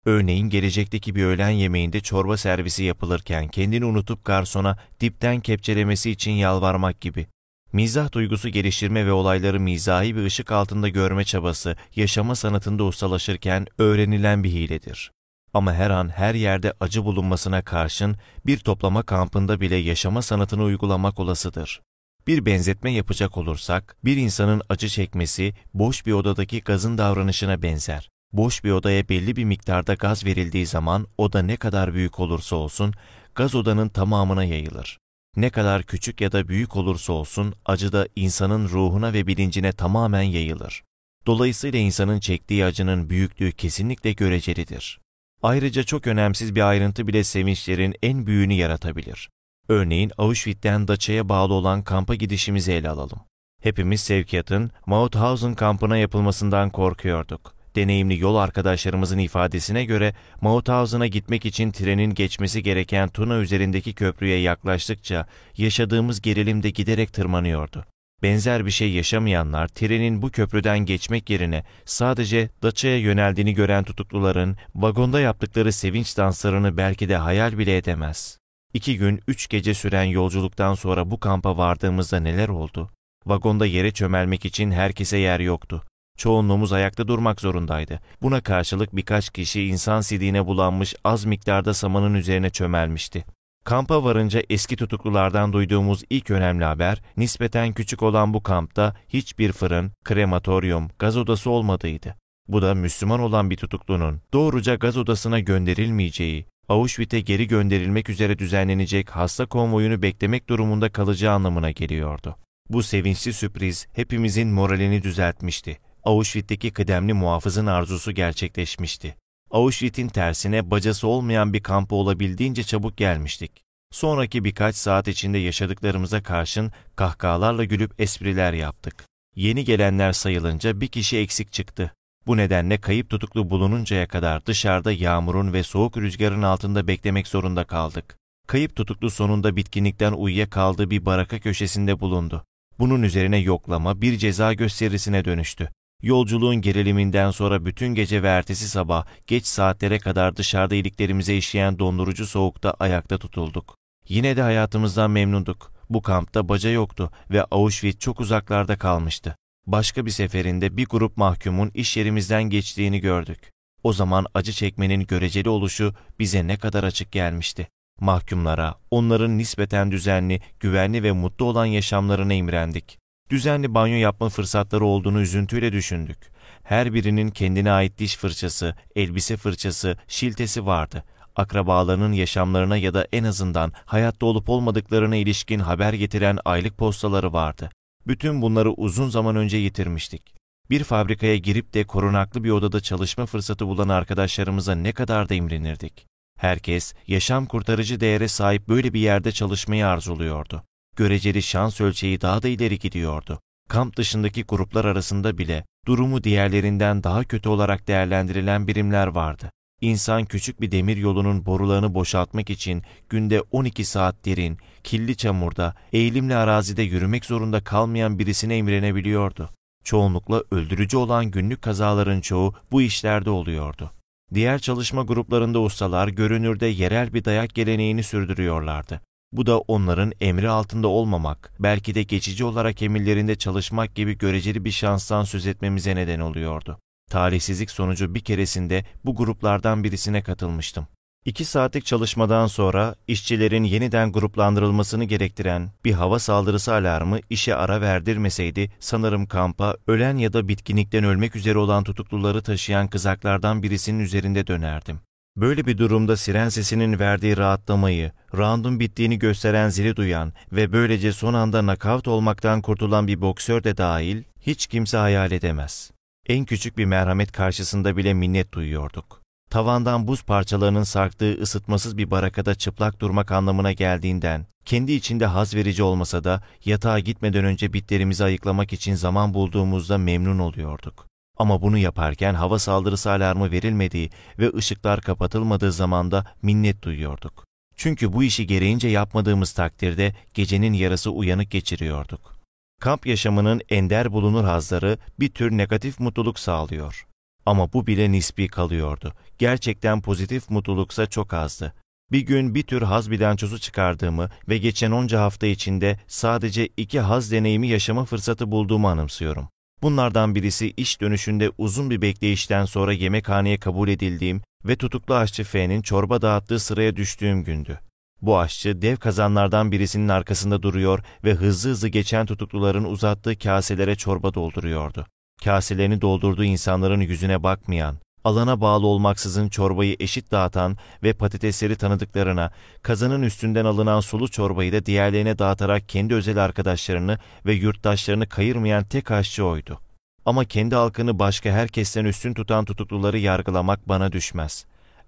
Örneğin gelecekteki bir öğlen yemeğinde çorba servisi yapılırken kendini unutup garsona dipten kepçelemesi için yalvarmak gibi. Mizah duygusu geliştirme ve olayları mizahi bir ışık altında görme çabası yaşama sanatında ustalaşırken öğrenilen bir hiledir. Ama her an her yerde acı bulunmasına karşın bir toplama kampında bile yaşama sanatını uygulamak olasıdır. Bir benzetme yapacak olursak, bir insanın acı çekmesi boş bir odadaki gazın davranışına benzer. Boş bir odaya belli bir miktarda gaz verildiği zaman oda ne kadar büyük olursa olsun gaz odanın tamamına yayılır. Ne kadar küçük ya da büyük olursa olsun acı da insanın ruhuna ve bilincine tamamen yayılır. Dolayısıyla insanın çektiği acının büyüklüğü kesinlikle görecelidir. Ayrıca çok önemsiz bir ayrıntı bile sevinçlerin en büyüğünü yaratabilir. Örneğin Auschwitz'ten Daça'ya bağlı olan kampa gidişimizi ele alalım. Hepimiz sevkiyatın Mauthausen kampına yapılmasından korkuyorduk. Deneyimli yol arkadaşlarımızın ifadesine göre Mauthausen'a gitmek için trenin geçmesi gereken Tuna üzerindeki köprüye yaklaştıkça yaşadığımız gerilim de giderek tırmanıyordu. Benzer bir şey yaşamayanlar trenin bu köprüden geçmek yerine sadece Daça'ya yöneldiğini gören tutukluların vagonda yaptıkları sevinç danslarını belki de hayal bile edemez. İki gün, üç gece süren yolculuktan sonra bu kampa vardığımızda neler oldu? Vagonda yere çömelmek için herkese yer yoktu. Çoğunluğumuz ayakta durmak zorundaydı. Buna karşılık birkaç kişi insan sidiğine bulanmış az miktarda samanın üzerine çömelmişti. Kampa varınca eski tutuklulardan duyduğumuz ilk önemli haber, nispeten küçük olan bu kampta hiçbir fırın, krematoryum, gaz odası olmadığıydı. Bu da Müslüman olan bir tutuklunun doğruca gaz odasına gönderilmeyeceği, Auschwitz'e geri gönderilmek üzere düzenlenecek hasta konvoyunu beklemek durumunda kalacağı anlamına geliyordu. Bu sevinçli sürpriz hepimizin moralini düzeltmişti. Auschwitz'teki kıdemli muhafızın arzusu gerçekleşmişti. Auschwitz'in tersine bacası olmayan bir kampa olabildiğince çabuk gelmiştik. Sonraki birkaç saat içinde yaşadıklarımıza karşın kahkahalarla gülüp espriler yaptık. Yeni gelenler sayılınca bir kişi eksik çıktı. Bu nedenle kayıp tutuklu bulununcaya kadar dışarıda yağmurun ve soğuk rüzgarın altında beklemek zorunda kaldık. Kayıp tutuklu sonunda bitkinlikten uyuyakaldığı bir baraka köşesinde bulundu. Bunun üzerine yoklama bir ceza gösterisine dönüştü. Yolculuğun geriliminden sonra bütün gece ve ertesi sabah geç saatlere kadar dışarıda iliklerimize işleyen dondurucu soğukta ayakta tutulduk. Yine de hayatımızdan memnunduk. Bu kampta baca yoktu ve Auschwitz çok uzaklarda kalmıştı. Başka bir seferinde bir grup mahkumun iş yerimizden geçtiğini gördük. O zaman acı çekmenin göreceli oluşu bize ne kadar açık gelmişti. Mahkumlara, onların nispeten düzenli, güvenli ve mutlu olan yaşamlarına imrendik. Düzenli banyo yapma fırsatları olduğunu üzüntüyle düşündük. Her birinin kendine ait diş fırçası, elbise fırçası, şiltesi vardı. Akrabalarının yaşamlarına ya da en azından hayatta olup olmadıklarına ilişkin haber getiren aylık postaları vardı. Bütün bunları uzun zaman önce yitirmiştik. Bir fabrikaya girip de korunaklı bir odada çalışma fırsatı bulan arkadaşlarımıza ne kadar da imrenirdik. Herkes yaşam kurtarıcı değere sahip böyle bir yerde çalışmayı arzuluyordu. Göreceli şans ölçeği daha da ileri gidiyordu. Kamp dışındaki gruplar arasında bile durumu diğerlerinden daha kötü olarak değerlendirilen birimler vardı. İnsan küçük bir demir yolunun borularını boşaltmak için günde 12 saat derin, kirli çamurda, eğilimli arazide yürümek zorunda kalmayan birisine imrenebiliyordu. Çoğunlukla öldürücü olan günlük kazaların çoğu bu işlerde oluyordu. Diğer çalışma gruplarında ustalar görünürde yerel bir dayak geleneğini sürdürüyorlardı. Bu da onların emri altında olmamak, belki de geçici olarak emirlerinde çalışmak gibi göreceli bir şanstan söz etmemize neden oluyordu. Talihsizlik sonucu bir keresinde bu gruplardan birisine katılmıştım. İki saatlik çalışmadan sonra işçilerin yeniden gruplandırılmasını gerektiren bir hava saldırısı alarmı işe ara verdirmeseydi sanırım kampa ölen ya da bitkinlikten ölmek üzere olan tutukluları taşıyan kızaklardan birisinin üzerinde dönerdim. Böyle bir durumda siren sesinin verdiği rahatlamayı, roundun bittiğini gösteren zili duyan ve böylece son anda nakavt olmaktan kurtulan bir boksör de dahil hiç kimse hayal edemez. En küçük bir merhamet karşısında bile minnet duyuyorduk. Tavandan buz parçalarının sarktığı ısıtmasız bir barakada çıplak durmak anlamına geldiğinden, kendi içinde haz verici olmasa da yatağa gitmeden önce bitlerimizi ayıklamak için zaman bulduğumuzda memnun oluyorduk. Ama bunu yaparken hava saldırısı alarmı verilmediği ve ışıklar kapatılmadığı zamanda minnet duyuyorduk. Çünkü bu işi gereğince yapmadığımız takdirde gecenin yarısı uyanık geçiriyorduk. Kamp yaşamının ender bulunur hazları bir tür negatif mutluluk sağlıyor. Ama bu bile nispi kalıyordu. Gerçekten pozitif mutluluksa çok azdı. Bir gün bir tür haz bilançosu çıkardığımı ve geçen onca hafta içinde sadece iki haz deneyimi yaşama fırsatı bulduğumu anımsıyorum. Bunlardan birisi iş dönüşünde uzun bir bekleyişten sonra yemekhaneye kabul edildiğim ve tutuklu aşçı F'nin çorba dağıttığı sıraya düştüğüm gündü. Bu aşçı dev kazanlardan birisinin arkasında duruyor ve hızlı hızlı geçen tutukluların uzattığı kaselere çorba dolduruyordu. Kaselerini doldurduğu insanların yüzüne bakmayan, alana bağlı olmaksızın çorbayı eşit dağıtan ve patatesleri tanıdıklarına, kazanın üstünden alınan sulu çorbayı da diğerlerine dağıtarak kendi özel arkadaşlarını ve yurttaşlarını kayırmayan tek aşçı oydu. Ama kendi halkını başka herkesten üstün tutan tutukluları yargılamak bana düşmez.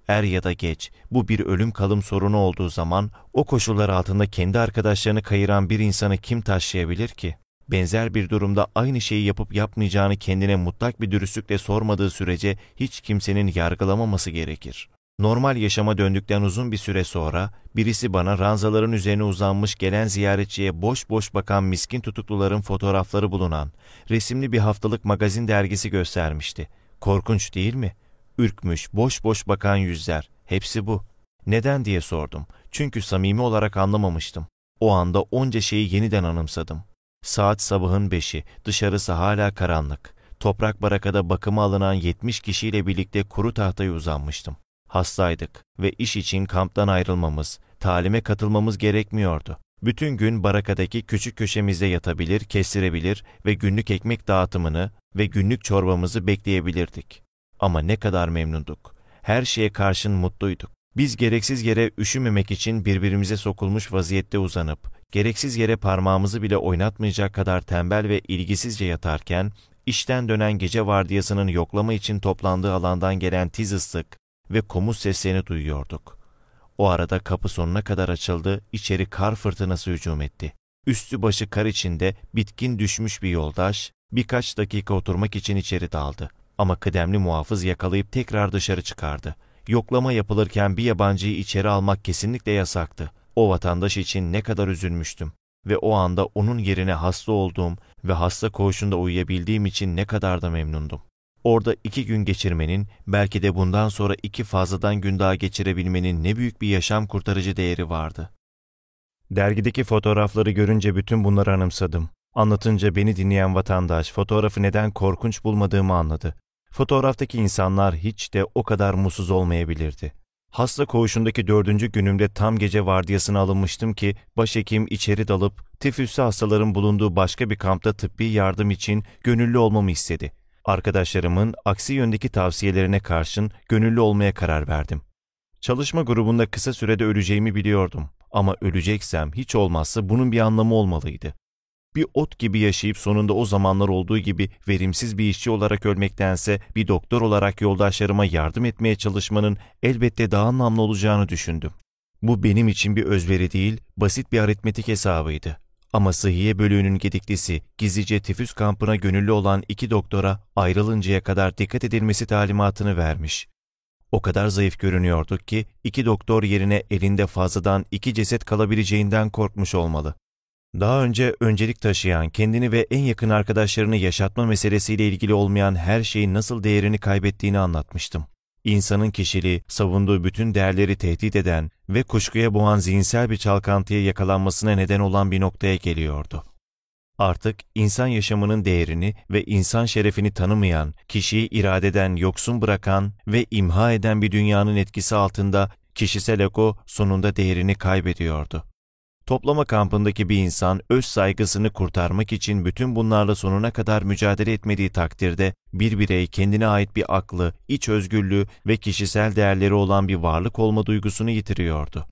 Er ya da geç, bu bir ölüm kalım sorunu olduğu zaman, o koşullar altında kendi arkadaşlarını kayıran bir insanı kim taşıyabilir ki? benzer bir durumda aynı şeyi yapıp yapmayacağını kendine mutlak bir dürüstlükle sormadığı sürece hiç kimsenin yargılamaması gerekir. Normal yaşama döndükten uzun bir süre sonra birisi bana ranzaların üzerine uzanmış gelen ziyaretçiye boş boş bakan miskin tutukluların fotoğrafları bulunan resimli bir haftalık magazin dergisi göstermişti. Korkunç değil mi? Ürkmüş, boş boş bakan yüzler. Hepsi bu. Neden diye sordum. Çünkü samimi olarak anlamamıştım. O anda onca şeyi yeniden anımsadım. Saat sabahın beşi, dışarısı hala karanlık. Toprak barakada bakıma alınan 70 kişiyle birlikte kuru tahtaya uzanmıştım. Hastaydık ve iş için kamptan ayrılmamız, talime katılmamız gerekmiyordu. Bütün gün barakadaki küçük köşemizde yatabilir, kestirebilir ve günlük ekmek dağıtımını ve günlük çorbamızı bekleyebilirdik. Ama ne kadar memnunduk. Her şeye karşın mutluyduk. Biz gereksiz yere üşümemek için birbirimize sokulmuş vaziyette uzanıp, gereksiz yere parmağımızı bile oynatmayacak kadar tembel ve ilgisizce yatarken, işten dönen gece vardiyasının yoklama için toplandığı alandan gelen tiz ıslık ve komut seslerini duyuyorduk. O arada kapı sonuna kadar açıldı, içeri kar fırtınası hücum etti. Üstü başı kar içinde bitkin düşmüş bir yoldaş, birkaç dakika oturmak için içeri daldı. Ama kıdemli muhafız yakalayıp tekrar dışarı çıkardı. Yoklama yapılırken bir yabancıyı içeri almak kesinlikle yasaktı. O vatandaş için ne kadar üzülmüştüm ve o anda onun yerine hasta olduğum ve hasta koğuşunda uyuyabildiğim için ne kadar da memnundum. Orada iki gün geçirmenin, belki de bundan sonra iki fazladan gün daha geçirebilmenin ne büyük bir yaşam kurtarıcı değeri vardı. Dergideki fotoğrafları görünce bütün bunları anımsadım. Anlatınca beni dinleyen vatandaş fotoğrafı neden korkunç bulmadığımı anladı. Fotoğraftaki insanlar hiç de o kadar mutsuz olmayabilirdi. Hasta koğuşundaki dördüncü günümde tam gece vardiyasına alınmıştım ki başhekim içeri dalıp tifüsü hastaların bulunduğu başka bir kampta tıbbi yardım için gönüllü olmamı istedi. Arkadaşlarımın aksi yöndeki tavsiyelerine karşın gönüllü olmaya karar verdim. Çalışma grubunda kısa sürede öleceğimi biliyordum ama öleceksem hiç olmazsa bunun bir anlamı olmalıydı bir ot gibi yaşayıp sonunda o zamanlar olduğu gibi verimsiz bir işçi olarak ölmektense bir doktor olarak yoldaşlarıma yardım etmeye çalışmanın elbette daha anlamlı olacağını düşündüm. Bu benim için bir özveri değil, basit bir aritmetik hesabıydı. Ama sıhhiye bölüğünün gediklisi, gizlice tifüs kampına gönüllü olan iki doktora ayrılıncaya kadar dikkat edilmesi talimatını vermiş. O kadar zayıf görünüyorduk ki iki doktor yerine elinde fazladan iki ceset kalabileceğinden korkmuş olmalı. Daha önce öncelik taşıyan, kendini ve en yakın arkadaşlarını yaşatma meselesiyle ilgili olmayan her şeyin nasıl değerini kaybettiğini anlatmıştım. İnsanın kişiliği, savunduğu bütün değerleri tehdit eden ve kuşkuya boğan zihinsel bir çalkantıya yakalanmasına neden olan bir noktaya geliyordu. Artık insan yaşamının değerini ve insan şerefini tanımayan, kişiyi iradeden yoksun bırakan ve imha eden bir dünyanın etkisi altında kişisel ego sonunda değerini kaybediyordu. Toplama kampındaki bir insan öz saygısını kurtarmak için bütün bunlarla sonuna kadar mücadele etmediği takdirde bir birey kendine ait bir aklı, iç özgürlüğü ve kişisel değerleri olan bir varlık olma duygusunu yitiriyordu.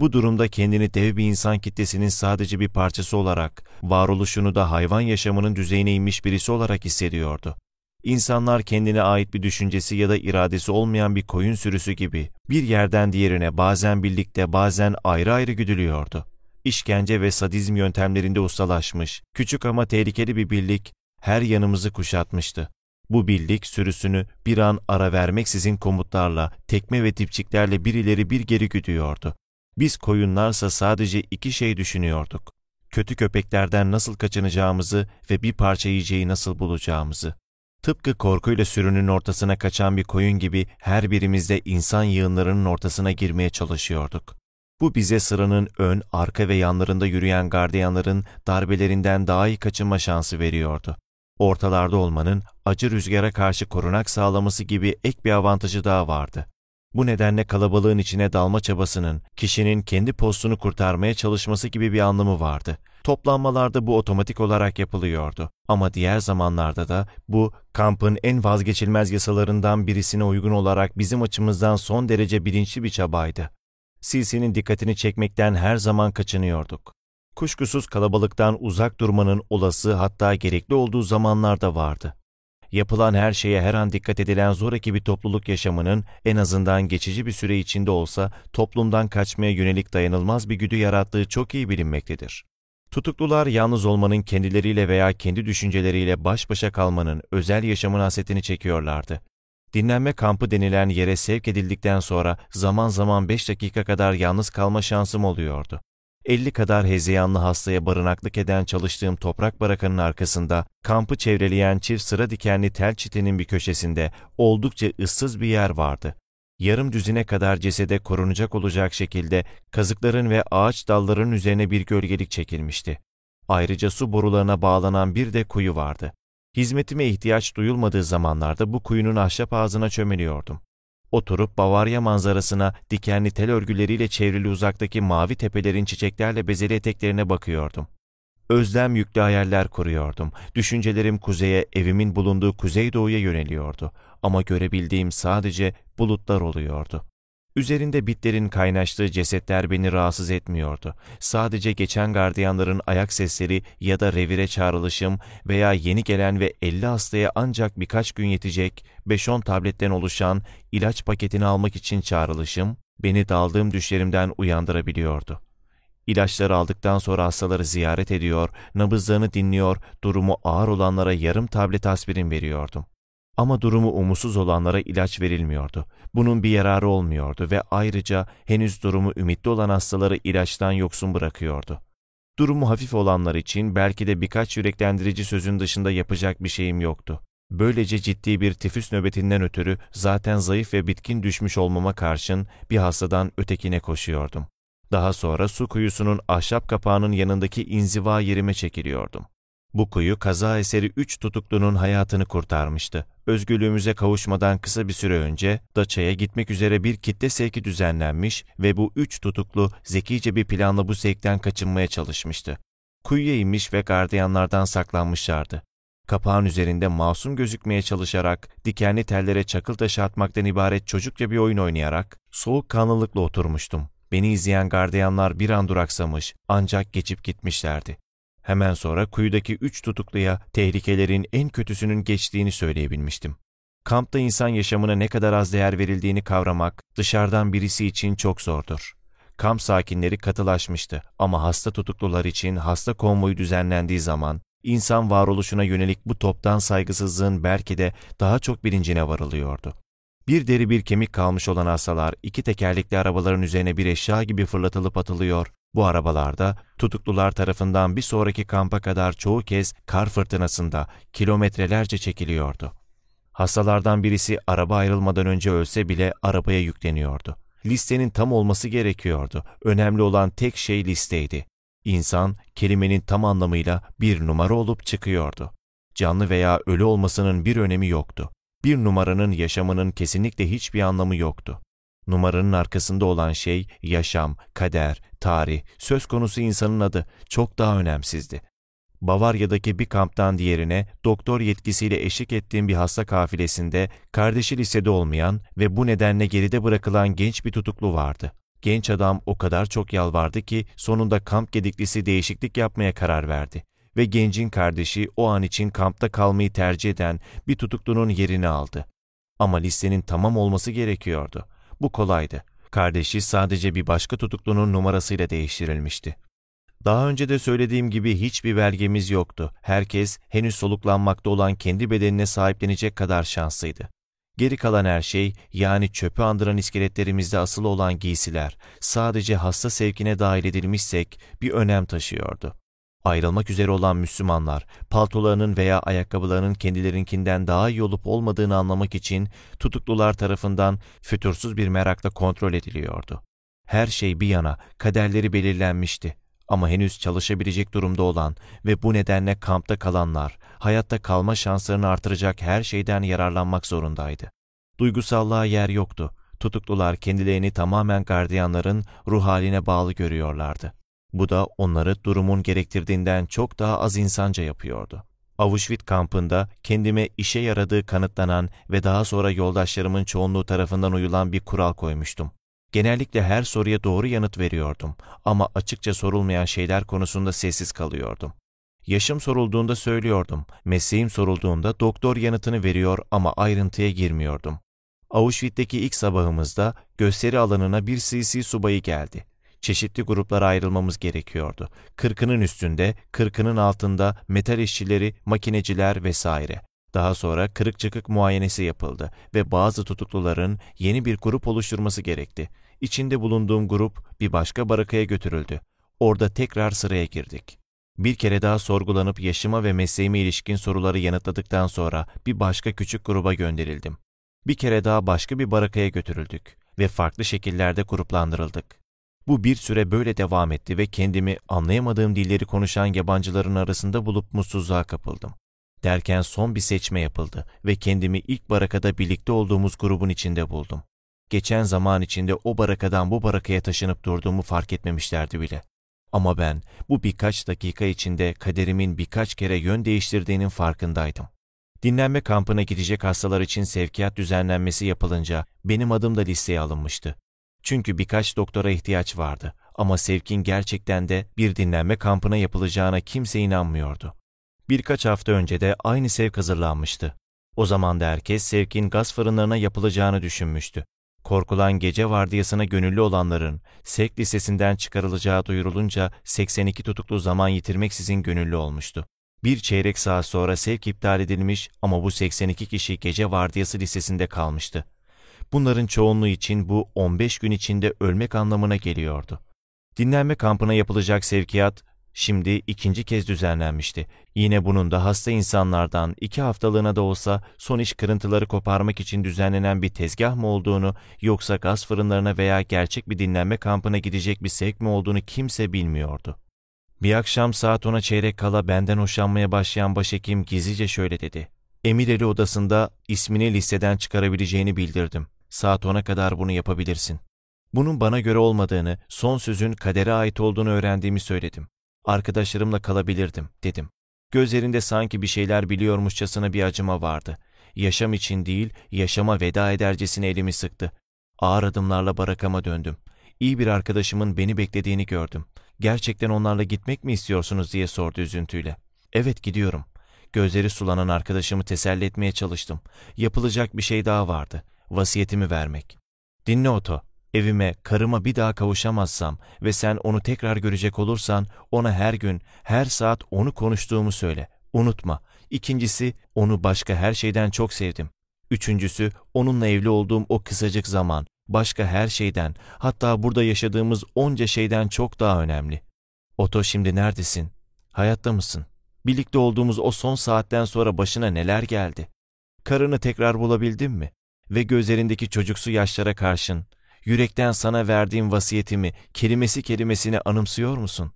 Bu durumda kendini dev bir insan kitlesinin sadece bir parçası olarak, varoluşunu da hayvan yaşamının düzeyine inmiş birisi olarak hissediyordu. İnsanlar kendine ait bir düşüncesi ya da iradesi olmayan bir koyun sürüsü gibi bir yerden diğerine bazen birlikte bazen ayrı ayrı güdülüyordu işkence ve sadizm yöntemlerinde ustalaşmış, küçük ama tehlikeli bir birlik her yanımızı kuşatmıştı. Bu birlik sürüsünü bir an ara vermeksizin komutlarla, tekme ve dipçiklerle bir ileri bir geri güdüyordu. Biz koyunlarsa sadece iki şey düşünüyorduk. Kötü köpeklerden nasıl kaçınacağımızı ve bir parça yiyeceği nasıl bulacağımızı. Tıpkı korkuyla sürünün ortasına kaçan bir koyun gibi her birimiz de insan yığınlarının ortasına girmeye çalışıyorduk. Bu bize sıranın ön, arka ve yanlarında yürüyen gardiyanların darbelerinden daha iyi kaçınma şansı veriyordu. Ortalarda olmanın acı rüzgara karşı korunak sağlaması gibi ek bir avantajı daha vardı. Bu nedenle kalabalığın içine dalma çabasının kişinin kendi postunu kurtarmaya çalışması gibi bir anlamı vardı. Toplanmalarda bu otomatik olarak yapılıyordu. Ama diğer zamanlarda da bu kampın en vazgeçilmez yasalarından birisine uygun olarak bizim açımızdan son derece bilinçli bir çabaydı. Silsinin dikkatini çekmekten her zaman kaçınıyorduk. Kuşkusuz kalabalıktan uzak durmanın olası hatta gerekli olduğu zamanlarda vardı. Yapılan her şeye her an dikkat edilen zoraki bir topluluk yaşamının en azından geçici bir süre içinde olsa toplumdan kaçmaya yönelik dayanılmaz bir güdü yarattığı çok iyi bilinmektedir. Tutuklular yalnız olmanın kendileriyle veya kendi düşünceleriyle baş başa kalmanın özel yaşamın hasetini çekiyorlardı. Dinlenme kampı denilen yere sevk edildikten sonra zaman zaman 5 dakika kadar yalnız kalma şansım oluyordu. 50 kadar hezeyanlı hastaya barınaklık eden çalıştığım toprak barakanın arkasında, kampı çevreleyen çift sıra dikenli tel çitinin bir köşesinde oldukça ıssız bir yer vardı. Yarım düzine kadar cesede korunacak olacak şekilde kazıkların ve ağaç dallarının üzerine bir gölgelik çekilmişti. Ayrıca su borularına bağlanan bir de kuyu vardı. Hizmetime ihtiyaç duyulmadığı zamanlarda bu kuyunun ahşap ağzına çömeliyordum. Oturup Bavarya manzarasına dikenli tel örgüleriyle çevrili uzaktaki mavi tepelerin çiçeklerle bezeli eteklerine bakıyordum. Özlem yüklü hayaller kuruyordum. Düşüncelerim kuzeye, evimin bulunduğu kuzeydoğuya yöneliyordu. Ama görebildiğim sadece bulutlar oluyordu. Üzerinde bitlerin kaynaştığı cesetler beni rahatsız etmiyordu. Sadece geçen gardiyanların ayak sesleri ya da revire çağrılışım veya yeni gelen ve 50 hastaya ancak birkaç gün yetecek 5-10 tabletten oluşan ilaç paketini almak için çağrılışım beni daldığım düşlerimden uyandırabiliyordu. İlaçları aldıktan sonra hastaları ziyaret ediyor, nabızlarını dinliyor, durumu ağır olanlara yarım tablet aspirin veriyordum. Ama durumu umutsuz olanlara ilaç verilmiyordu. Bunun bir yararı olmuyordu ve ayrıca henüz durumu ümitli olan hastaları ilaçtan yoksun bırakıyordu. Durumu hafif olanlar için belki de birkaç yüreklendirici sözün dışında yapacak bir şeyim yoktu. Böylece ciddi bir tifüs nöbetinden ötürü zaten zayıf ve bitkin düşmüş olmama karşın bir hastadan ötekine koşuyordum. Daha sonra su kuyusunun ahşap kapağının yanındaki inziva yerime çekiliyordum. Bu kuyu kaza eseri üç tutuklunun hayatını kurtarmıştı. Özgürlüğümüze kavuşmadan kısa bir süre önce Daça'ya gitmek üzere bir kitle sevki düzenlenmiş ve bu üç tutuklu zekice bir planla bu sevkten kaçınmaya çalışmıştı. Kuyuya inmiş ve gardiyanlardan saklanmışlardı. Kapağın üzerinde masum gözükmeye çalışarak, dikenli tellere çakıl taşı atmaktan ibaret çocukça bir oyun oynayarak, soğuk kanlılıkla oturmuştum. Beni izleyen gardiyanlar bir an duraksamış, ancak geçip gitmişlerdi. Hemen sonra kuyudaki üç tutukluya tehlikelerin en kötüsünün geçtiğini söyleyebilmiştim. Kampta insan yaşamına ne kadar az değer verildiğini kavramak dışarıdan birisi için çok zordur. Kamp sakinleri katılaşmıştı ama hasta tutuklular için hasta konvoyu düzenlendiği zaman insan varoluşuna yönelik bu toptan saygısızlığın belki de daha çok bilincine varılıyordu. Bir deri bir kemik kalmış olan hastalar iki tekerlekli arabaların üzerine bir eşya gibi fırlatılıp atılıyor, bu arabalarda tutuklular tarafından bir sonraki kampa kadar çoğu kez kar fırtınasında kilometrelerce çekiliyordu. Hastalardan birisi araba ayrılmadan önce ölse bile arabaya yükleniyordu. Listenin tam olması gerekiyordu. Önemli olan tek şey listeydi. İnsan kelimenin tam anlamıyla bir numara olup çıkıyordu. Canlı veya ölü olmasının bir önemi yoktu. Bir numaranın yaşamının kesinlikle hiçbir anlamı yoktu. Numaranın arkasında olan şey yaşam, kader, tarih, söz konusu insanın adı çok daha önemsizdi. Bavarya'daki bir kamptan diğerine doktor yetkisiyle eşlik ettiğim bir hasta kafilesinde kardeşi lisede olmayan ve bu nedenle geride bırakılan genç bir tutuklu vardı. Genç adam o kadar çok yalvardı ki sonunda kamp gediklisi değişiklik yapmaya karar verdi ve gencin kardeşi o an için kampta kalmayı tercih eden bir tutuklunun yerini aldı. Ama listenin tamam olması gerekiyordu. Bu kolaydı. Kardeşi sadece bir başka tutuklunun numarasıyla değiştirilmişti. Daha önce de söylediğim gibi hiçbir belgemiz yoktu. Herkes henüz soluklanmakta olan kendi bedenine sahiplenecek kadar şanslıydı. Geri kalan her şey, yani çöpü andıran iskeletlerimizde asılı olan giysiler, sadece hasta sevkine dahil edilmişsek bir önem taşıyordu. Ayrılmak üzere olan Müslümanlar, paltolarının veya ayakkabılarının kendilerinkinden daha iyi olup olmadığını anlamak için tutuklular tarafından fütursuz bir merakla kontrol ediliyordu. Her şey bir yana, kaderleri belirlenmişti. Ama henüz çalışabilecek durumda olan ve bu nedenle kampta kalanlar, hayatta kalma şanslarını artıracak her şeyden yararlanmak zorundaydı. Duygusallığa yer yoktu. Tutuklular kendilerini tamamen gardiyanların ruh haline bağlı görüyorlardı. Bu da onları durumun gerektirdiğinden çok daha az insanca yapıyordu. Auschwitz kampında kendime işe yaradığı kanıtlanan ve daha sonra yoldaşlarımın çoğunluğu tarafından uyulan bir kural koymuştum. Genellikle her soruya doğru yanıt veriyordum ama açıkça sorulmayan şeyler konusunda sessiz kalıyordum. Yaşım sorulduğunda söylüyordum, mesleğim sorulduğunda doktor yanıtını veriyor ama ayrıntıya girmiyordum. Auschwitz'teki ilk sabahımızda gösteri alanına bir CC subayı geldi. Çeşitli gruplara ayrılmamız gerekiyordu. Kırkının üstünde, kırkının altında metal işçileri, makineciler vesaire. Daha sonra kırık çıkık muayenesi yapıldı ve bazı tutukluların yeni bir grup oluşturması gerekti. İçinde bulunduğum grup bir başka barakaya götürüldü. Orada tekrar sıraya girdik. Bir kere daha sorgulanıp yaşıma ve mesleğime ilişkin soruları yanıtladıktan sonra bir başka küçük gruba gönderildim. Bir kere daha başka bir barakaya götürüldük ve farklı şekillerde gruplandırıldık. Bu bir süre böyle devam etti ve kendimi anlayamadığım dilleri konuşan yabancıların arasında bulup mutsuzluğa kapıldım. Derken son bir seçme yapıldı ve kendimi ilk barakada birlikte olduğumuz grubun içinde buldum. Geçen zaman içinde o barakadan bu barakaya taşınıp durduğumu fark etmemişlerdi bile. Ama ben bu birkaç dakika içinde kaderimin birkaç kere yön değiştirdiğinin farkındaydım. Dinlenme kampına gidecek hastalar için sevkiyat düzenlenmesi yapılınca benim adım da listeye alınmıştı. Çünkü birkaç doktora ihtiyaç vardı ama sevkin gerçekten de bir dinlenme kampına yapılacağına kimse inanmıyordu. Birkaç hafta önce de aynı sevk hazırlanmıştı. O zaman da herkes sevkin gaz fırınlarına yapılacağını düşünmüştü. Korkulan gece vardiyasına gönüllü olanların sevk listesinden çıkarılacağı duyurulunca 82 tutuklu zaman yitirmeksizin gönüllü olmuştu. Bir çeyrek saat sonra sevk iptal edilmiş ama bu 82 kişi gece vardiyası listesinde kalmıştı. Bunların çoğunluğu için bu 15 gün içinde ölmek anlamına geliyordu. Dinlenme kampına yapılacak sevkiyat şimdi ikinci kez düzenlenmişti. Yine bunun da hasta insanlardan iki haftalığına da olsa son iş kırıntıları koparmak için düzenlenen bir tezgah mı olduğunu yoksa gaz fırınlarına veya gerçek bir dinlenme kampına gidecek bir sevk mi olduğunu kimse bilmiyordu. Bir akşam saat ona çeyrek kala benden hoşlanmaya başlayan başhekim gizlice şöyle dedi. Emireli odasında ismini listeden çıkarabileceğini bildirdim. Saat 10'a kadar bunu yapabilirsin. Bunun bana göre olmadığını, son sözün kadere ait olduğunu öğrendiğimi söyledim. Arkadaşlarımla kalabilirdim, dedim. Gözlerinde sanki bir şeyler biliyormuşçasına bir acıma vardı. Yaşam için değil, yaşama veda edercesine elimi sıktı. Ağır adımlarla barakama döndüm. İyi bir arkadaşımın beni beklediğini gördüm. Gerçekten onlarla gitmek mi istiyorsunuz diye sordu üzüntüyle. Evet gidiyorum. Gözleri sulanan arkadaşımı teselli etmeye çalıştım. Yapılacak bir şey daha vardı vasiyetimi vermek. Dinle Oto, evime, karıma bir daha kavuşamazsam ve sen onu tekrar görecek olursan ona her gün, her saat onu konuştuğumu söyle. Unutma. İkincisi, onu başka her şeyden çok sevdim. Üçüncüsü, onunla evli olduğum o kısacık zaman, başka her şeyden, hatta burada yaşadığımız onca şeyden çok daha önemli. Oto şimdi neredesin? Hayatta mısın? Birlikte olduğumuz o son saatten sonra başına neler geldi? Karını tekrar bulabildin mi? Ve gözlerindeki çocuksu yaşlara karşın yürekten sana verdiğim vasiyetimi kelimesi kelimesine anımsıyor musun?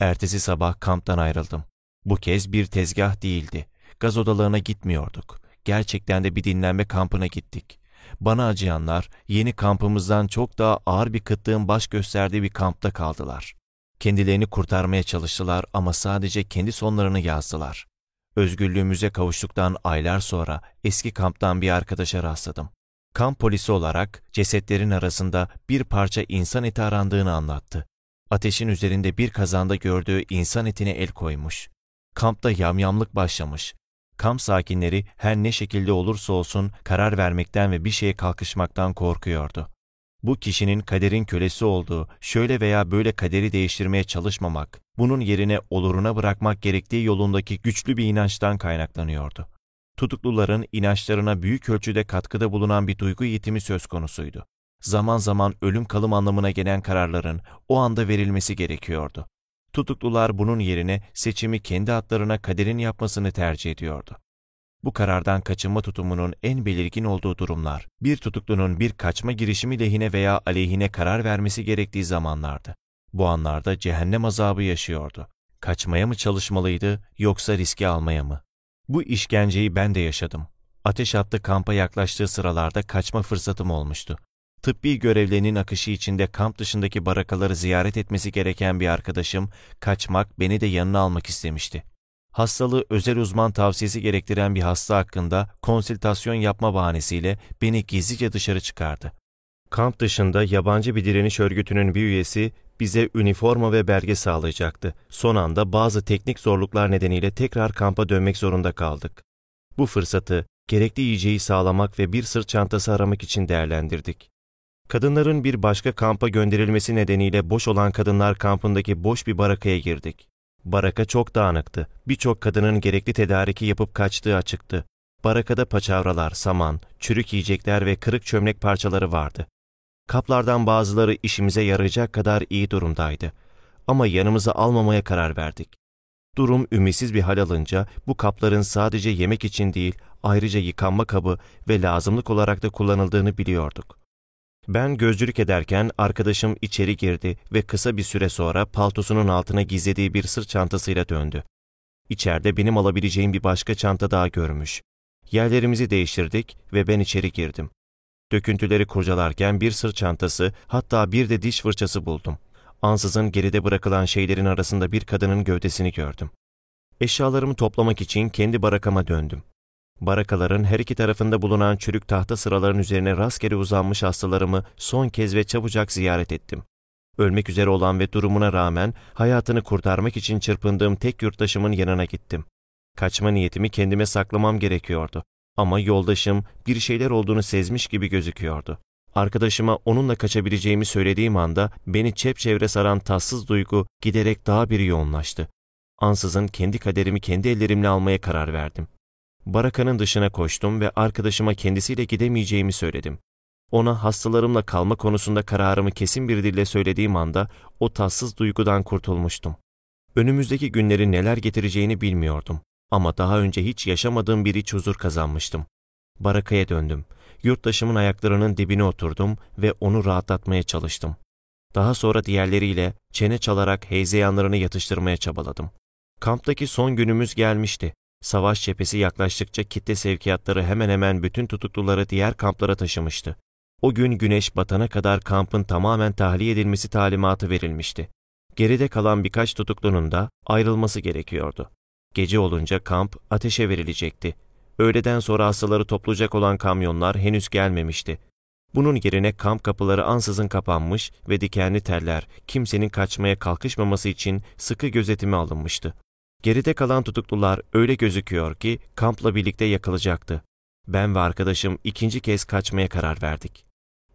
Ertesi sabah kamptan ayrıldım. Bu kez bir tezgah değildi. Gaz odalarına gitmiyorduk. Gerçekten de bir dinlenme kampına gittik. Bana acıyanlar yeni kampımızdan çok daha ağır bir kıtlığın baş gösterdiği bir kampta kaldılar. Kendilerini kurtarmaya çalıştılar ama sadece kendi sonlarını yazdılar. Özgürlüğümüze kavuştuktan aylar sonra eski kamptan bir arkadaşa rastladım. Kamp polisi olarak cesetlerin arasında bir parça insan eti arandığını anlattı. Ateşin üzerinde bir kazanda gördüğü insan etine el koymuş. Kampta yamyamlık başlamış. Kamp sakinleri her ne şekilde olursa olsun karar vermekten ve bir şeye kalkışmaktan korkuyordu. Bu kişinin kaderin kölesi olduğu, şöyle veya böyle kaderi değiştirmeye çalışmamak, bunun yerine oluruna bırakmak gerektiği yolundaki güçlü bir inançtan kaynaklanıyordu. Tutukluların inançlarına büyük ölçüde katkıda bulunan bir duygu yetimi söz konusuydu. Zaman zaman ölüm kalım anlamına gelen kararların o anda verilmesi gerekiyordu. Tutuklular bunun yerine seçimi kendi adlarına kaderin yapmasını tercih ediyordu. Bu karardan kaçınma tutumunun en belirgin olduğu durumlar, bir tutuklunun bir kaçma girişimi lehine veya aleyhine karar vermesi gerektiği zamanlardı. Bu anlarda cehennem azabı yaşıyordu. Kaçmaya mı çalışmalıydı yoksa riski almaya mı? Bu işkenceyi ben de yaşadım. Ateş attı kampa yaklaştığı sıralarda kaçma fırsatım olmuştu. Tıbbi görevlerinin akışı içinde kamp dışındaki barakaları ziyaret etmesi gereken bir arkadaşım, kaçmak, beni de yanına almak istemişti. Hastalığı özel uzman tavsiyesi gerektiren bir hasta hakkında konsültasyon yapma bahanesiyle beni gizlice dışarı çıkardı. Kamp dışında yabancı bir direniş örgütünün bir üyesi bize üniforma ve belge sağlayacaktı. Son anda bazı teknik zorluklar nedeniyle tekrar kampa dönmek zorunda kaldık. Bu fırsatı gerekli yiyeceği sağlamak ve bir sırt çantası aramak için değerlendirdik. Kadınların bir başka kampa gönderilmesi nedeniyle boş olan kadınlar kampındaki boş bir barakaya girdik. Baraka çok dağınıktı. Birçok kadının gerekli tedariki yapıp kaçtığı açıktı. Barakada paçavralar, saman, çürük yiyecekler ve kırık çömlek parçaları vardı. Kaplardan bazıları işimize yarayacak kadar iyi durumdaydı. Ama yanımıza almamaya karar verdik. Durum ümitsiz bir hal alınca bu kapların sadece yemek için değil, ayrıca yıkanma kabı ve lazımlık olarak da kullanıldığını biliyorduk. Ben gözcülük ederken arkadaşım içeri girdi ve kısa bir süre sonra paltosunun altına gizlediği bir sırt çantasıyla döndü. İçeride benim alabileceğim bir başka çanta daha görmüş. Yerlerimizi değiştirdik ve ben içeri girdim. Döküntüleri kurcalarken bir sırt çantası, hatta bir de diş fırçası buldum. Ansızın geride bırakılan şeylerin arasında bir kadının gövdesini gördüm. Eşyalarımı toplamak için kendi barakama döndüm. Barakaların her iki tarafında bulunan çürük tahta sıraların üzerine rastgele uzanmış hastalarımı son kez ve çabucak ziyaret ettim. Ölmek üzere olan ve durumuna rağmen hayatını kurtarmak için çırpındığım tek yurttaşımın yanına gittim. Kaçma niyetimi kendime saklamam gerekiyordu. Ama yoldaşım bir şeyler olduğunu sezmiş gibi gözüküyordu. Arkadaşıma onunla kaçabileceğimi söylediğim anda beni çepçevre saran tatsız duygu giderek daha bir yoğunlaştı. Ansızın kendi kaderimi kendi ellerimle almaya karar verdim. Barakanın dışına koştum ve arkadaşıma kendisiyle gidemeyeceğimi söyledim. Ona hastalarımla kalma konusunda kararımı kesin bir dille söylediğim anda o tatsız duygudan kurtulmuştum. Önümüzdeki günleri neler getireceğini bilmiyordum. Ama daha önce hiç yaşamadığım bir iç huzur kazanmıştım. Barakaya döndüm. Yurttaşımın ayaklarının dibine oturdum ve onu rahatlatmaya çalıştım. Daha sonra diğerleriyle çene çalarak hezeyanlarını yatıştırmaya çabaladım. Kamptaki son günümüz gelmişti. Savaş cephesi yaklaştıkça kitle sevkiyatları hemen hemen bütün tutukluları diğer kamplara taşımıştı. O gün güneş batana kadar kampın tamamen tahliye edilmesi talimatı verilmişti. Geride kalan birkaç tutuklunun da ayrılması gerekiyordu. Gece olunca kamp ateşe verilecekti. Öğleden sonra hastaları toplayacak olan kamyonlar henüz gelmemişti. Bunun yerine kamp kapıları ansızın kapanmış ve dikenli teller kimsenin kaçmaya kalkışmaması için sıkı gözetime alınmıştı. Geride kalan tutuklular öyle gözüküyor ki kampla birlikte yakılacaktı. Ben ve arkadaşım ikinci kez kaçmaya karar verdik.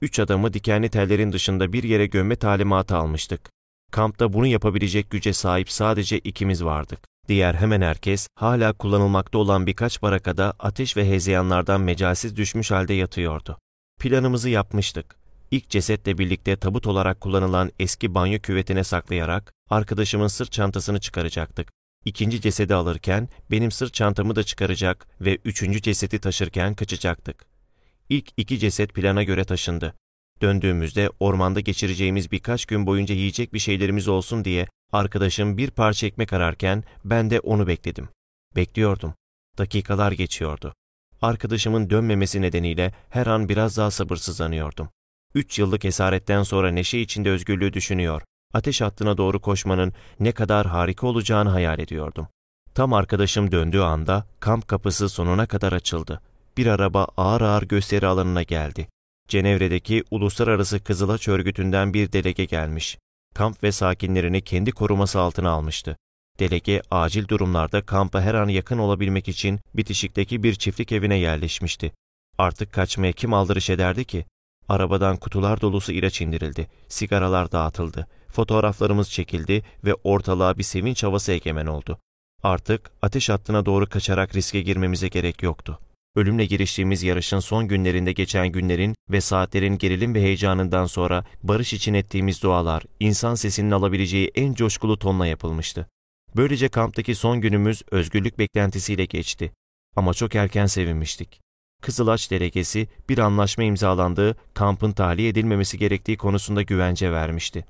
Üç adamı dikenli tellerin dışında bir yere gömme talimatı almıştık. Kampta bunu yapabilecek güce sahip sadece ikimiz vardık. Diğer hemen herkes hala kullanılmakta olan birkaç barakada ateş ve hezeyanlardan mecalsiz düşmüş halde yatıyordu. Planımızı yapmıştık. İlk cesetle birlikte tabut olarak kullanılan eski banyo küvetine saklayarak arkadaşımın sırt çantasını çıkaracaktık. İkinci cesedi alırken benim sırt çantamı da çıkaracak ve üçüncü cesedi taşırken kaçacaktık. İlk iki ceset plana göre taşındı. Döndüğümüzde ormanda geçireceğimiz birkaç gün boyunca yiyecek bir şeylerimiz olsun diye arkadaşım bir parça ekmek ararken ben de onu bekledim. Bekliyordum. Dakikalar geçiyordu. Arkadaşımın dönmemesi nedeniyle her an biraz daha sabırsızlanıyordum. Üç yıllık esaretten sonra neşe içinde özgürlüğü düşünüyor, ateş hattına doğru koşmanın ne kadar harika olacağını hayal ediyordum. Tam arkadaşım döndüğü anda kamp kapısı sonuna kadar açıldı. Bir araba ağır ağır gösteri alanına geldi. Cenevre'deki Uluslararası Kızılaç Örgütü'nden bir delege gelmiş. Kamp ve sakinlerini kendi koruması altına almıştı. Delege acil durumlarda kampa her an yakın olabilmek için bitişikteki bir çiftlik evine yerleşmişti. Artık kaçmaya kim aldırış ederdi ki? Arabadan kutular dolusu ilaç indirildi, sigaralar dağıtıldı, fotoğraflarımız çekildi ve ortalığa bir sevinç havası egemen oldu. Artık ateş hattına doğru kaçarak riske girmemize gerek yoktu. Ölümle giriştiğimiz yarışın son günlerinde geçen günlerin ve saatlerin gerilim ve heyecanından sonra barış için ettiğimiz dualar, insan sesinin alabileceği en coşkulu tonla yapılmıştı. Böylece kamptaki son günümüz özgürlük beklentisiyle geçti. Ama çok erken sevinmiştik. Kızılaç delegesi bir anlaşma imzalandığı, kampın tahliye edilmemesi gerektiği konusunda güvence vermişti.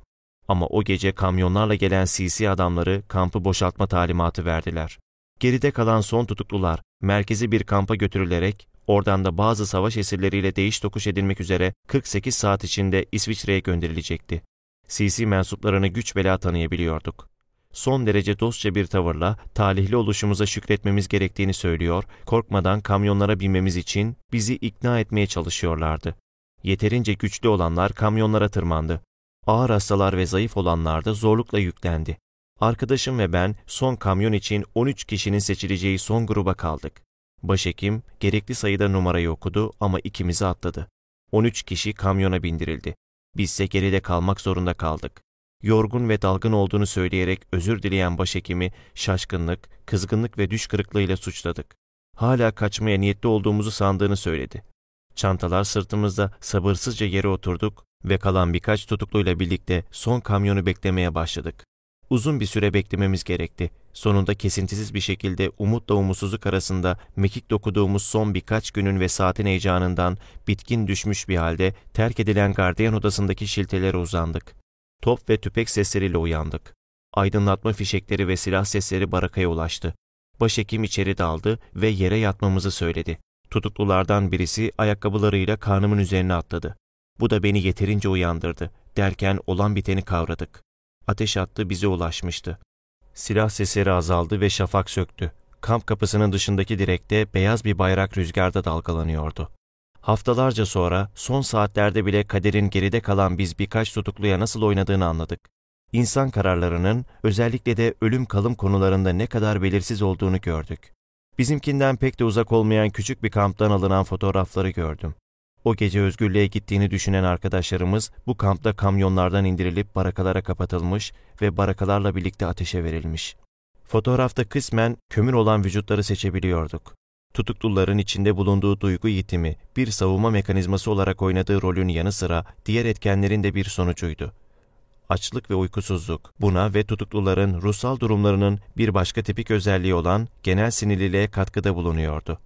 Ama o gece kamyonlarla gelen CC adamları kampı boşaltma talimatı verdiler. Geride kalan son tutuklular merkezi bir kampa götürülerek oradan da bazı savaş esirleriyle değiş tokuş edilmek üzere 48 saat içinde İsviçre'ye gönderilecekti. CC mensuplarını güç bela tanıyabiliyorduk. Son derece dostça bir tavırla talihli oluşumuza şükretmemiz gerektiğini söylüyor, korkmadan kamyonlara binmemiz için bizi ikna etmeye çalışıyorlardı. Yeterince güçlü olanlar kamyonlara tırmandı. Ağır hastalar ve zayıf olanlar da zorlukla yüklendi. Arkadaşım ve ben son kamyon için 13 kişinin seçileceği son gruba kaldık. Başhekim gerekli sayıda numarayı okudu ama ikimizi atladı. 13 kişi kamyona bindirildi. Bizse geride kalmak zorunda kaldık. Yorgun ve dalgın olduğunu söyleyerek özür dileyen başhekimi şaşkınlık, kızgınlık ve düş kırıklığıyla suçladık. Hala kaçmaya niyetli olduğumuzu sandığını söyledi. Çantalar sırtımızda sabırsızca yere oturduk ve kalan birkaç tutukluyla birlikte son kamyonu beklemeye başladık. Uzun bir süre beklememiz gerekti. Sonunda kesintisiz bir şekilde umutla umutsuzluk arasında mekik dokuduğumuz son birkaç günün ve saatin heyecanından bitkin düşmüş bir halde terk edilen gardiyan odasındaki şiltelere uzandık. Top ve tüpek sesleriyle uyandık. Aydınlatma fişekleri ve silah sesleri barakaya ulaştı. Başhekim içeri daldı ve yere yatmamızı söyledi. Tutuklulardan birisi ayakkabılarıyla karnımın üzerine atladı. Bu da beni yeterince uyandırdı. Derken olan biteni kavradık. Ateş attı bize ulaşmıştı. Silah sesleri azaldı ve şafak söktü. Kamp kapısının dışındaki direkte beyaz bir bayrak rüzgarda dalgalanıyordu. Haftalarca sonra son saatlerde bile kaderin geride kalan biz birkaç tutukluya nasıl oynadığını anladık. İnsan kararlarının özellikle de ölüm kalım konularında ne kadar belirsiz olduğunu gördük. Bizimkinden pek de uzak olmayan küçük bir kamptan alınan fotoğrafları gördüm. O gece özgürlüğe gittiğini düşünen arkadaşlarımız bu kampta kamyonlardan indirilip barakalara kapatılmış ve barakalarla birlikte ateşe verilmiş. Fotoğrafta kısmen kömür olan vücutları seçebiliyorduk. Tutukluların içinde bulunduğu duygu yitimi bir savunma mekanizması olarak oynadığı rolün yanı sıra diğer etkenlerin de bir sonucuydu. Açlık ve uykusuzluk, buna ve tutukluların ruhsal durumlarının bir başka tipik özelliği olan genel sinirliliğe katkıda bulunuyordu.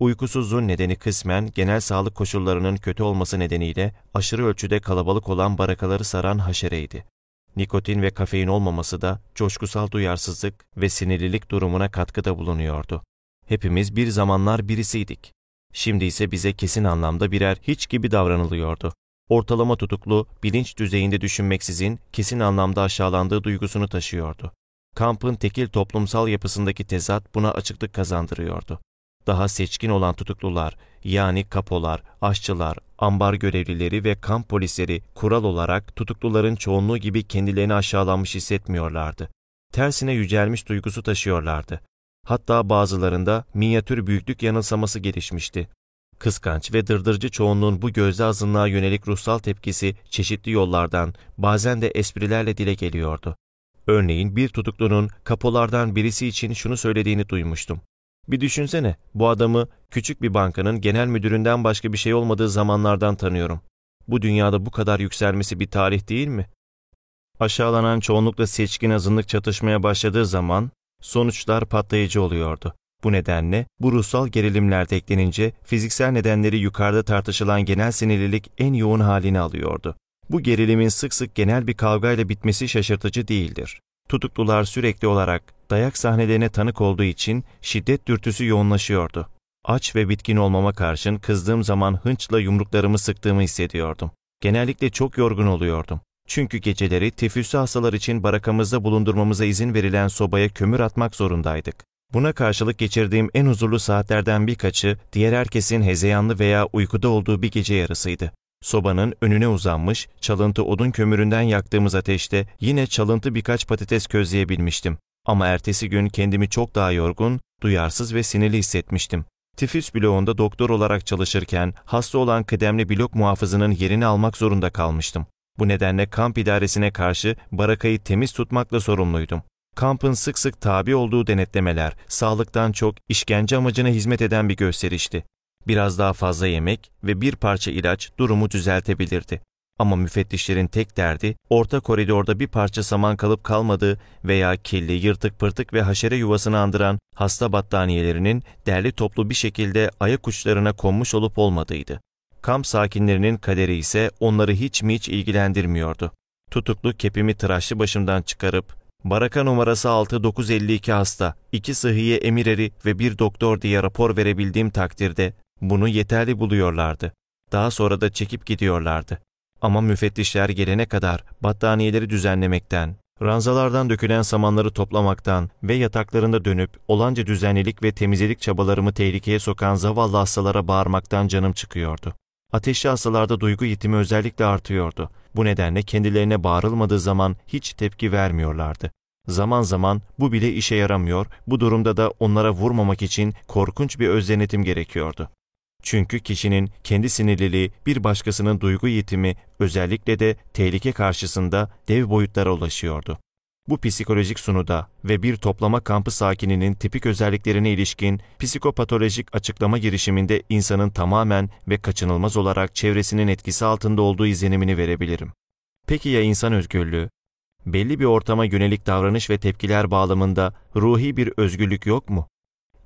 Uykusuzluğun nedeni kısmen genel sağlık koşullarının kötü olması nedeniyle aşırı ölçüde kalabalık olan barakaları saran haşereydi. Nikotin ve kafein olmaması da coşkusal duyarsızlık ve sinirlilik durumuna katkıda bulunuyordu. Hepimiz bir zamanlar birisiydik. Şimdi ise bize kesin anlamda birer hiç gibi davranılıyordu. Ortalama tutuklu, bilinç düzeyinde düşünmeksizin kesin anlamda aşağılandığı duygusunu taşıyordu. Kampın tekil toplumsal yapısındaki tezat buna açıklık kazandırıyordu. Daha seçkin olan tutuklular, yani kapolar, aşçılar, ambar görevlileri ve kamp polisleri kural olarak tutukluların çoğunluğu gibi kendilerini aşağılanmış hissetmiyorlardı. Tersine yücelmiş duygusu taşıyorlardı. Hatta bazılarında minyatür büyüklük yanılsaması gelişmişti. Kıskanç ve dırdırcı çoğunluğun bu gözde azınlığa yönelik ruhsal tepkisi çeşitli yollardan, bazen de esprilerle dile geliyordu. Örneğin bir tutuklunun kapolardan birisi için şunu söylediğini duymuştum. Bir düşünsene, bu adamı küçük bir bankanın genel müdüründen başka bir şey olmadığı zamanlardan tanıyorum. Bu dünyada bu kadar yükselmesi bir tarih değil mi? Aşağılanan çoğunlukla seçkin azınlık çatışmaya başladığı zaman sonuçlar patlayıcı oluyordu. Bu nedenle bu ruhsal gerilimler eklenince fiziksel nedenleri yukarıda tartışılan genel sinirlilik en yoğun halini alıyordu. Bu gerilimin sık sık genel bir kavgayla bitmesi şaşırtıcı değildir. Tutuklular sürekli olarak dayak sahnelerine tanık olduğu için şiddet dürtüsü yoğunlaşıyordu. Aç ve bitkin olmama karşın kızdığım zaman hınçla yumruklarımı sıktığımı hissediyordum. Genellikle çok yorgun oluyordum. Çünkü geceleri tifüsü hastalar için barakamızda bulundurmamıza izin verilen sobaya kömür atmak zorundaydık. Buna karşılık geçirdiğim en huzurlu saatlerden birkaçı diğer herkesin hezeyanlı veya uykuda olduğu bir gece yarısıydı. Sobanın önüne uzanmış, çalıntı odun kömüründen yaktığımız ateşte yine çalıntı birkaç patates közleyebilmiştim. Ama ertesi gün kendimi çok daha yorgun, duyarsız ve sinirli hissetmiştim. Tifüs bloğunda doktor olarak çalışırken hasta olan kıdemli blok muhafızının yerini almak zorunda kalmıştım. Bu nedenle kamp idaresine karşı barakayı temiz tutmakla sorumluydum. Kampın sık sık tabi olduğu denetlemeler, sağlıktan çok işkence amacına hizmet eden bir gösterişti. Biraz daha fazla yemek ve bir parça ilaç durumu düzeltebilirdi. Ama müfettişlerin tek derdi orta koridorda bir parça saman kalıp kalmadığı veya kirli, yırtık pırtık ve haşere yuvasını andıran hasta battaniyelerinin derli toplu bir şekilde ayak uçlarına konmuş olup olmadığıydı. Kamp sakinlerinin kaderi ise onları hiç mi hiç ilgilendirmiyordu. Tutuklu kepimi tıraşlı başımdan çıkarıp Baraka numarası 6952 hasta, iki sıhhiye emireri ve bir doktor diye rapor verebildiğim takdirde bunu yeterli buluyorlardı. Daha sonra da çekip gidiyorlardı. Ama müfettişler gelene kadar battaniyeleri düzenlemekten, ranzalardan dökülen samanları toplamaktan ve yataklarında dönüp olanca düzenlilik ve temizlik çabalarımı tehlikeye sokan zavallı hastalara bağırmaktan canım çıkıyordu. Ateşli hastalarda duygu yitimi özellikle artıyordu. Bu nedenle kendilerine bağırılmadığı zaman hiç tepki vermiyorlardı. Zaman zaman bu bile işe yaramıyor, bu durumda da onlara vurmamak için korkunç bir özdenetim gerekiyordu. Çünkü kişinin kendi sinirliliği bir başkasının duygu yetimi özellikle de tehlike karşısında dev boyutlara ulaşıyordu. Bu psikolojik sunuda ve bir toplama kampı sakininin tipik özelliklerine ilişkin psikopatolojik açıklama girişiminde insanın tamamen ve kaçınılmaz olarak çevresinin etkisi altında olduğu izlenimini verebilirim. Peki ya insan özgürlüğü? Belli bir ortama yönelik davranış ve tepkiler bağlamında ruhi bir özgürlük yok mu?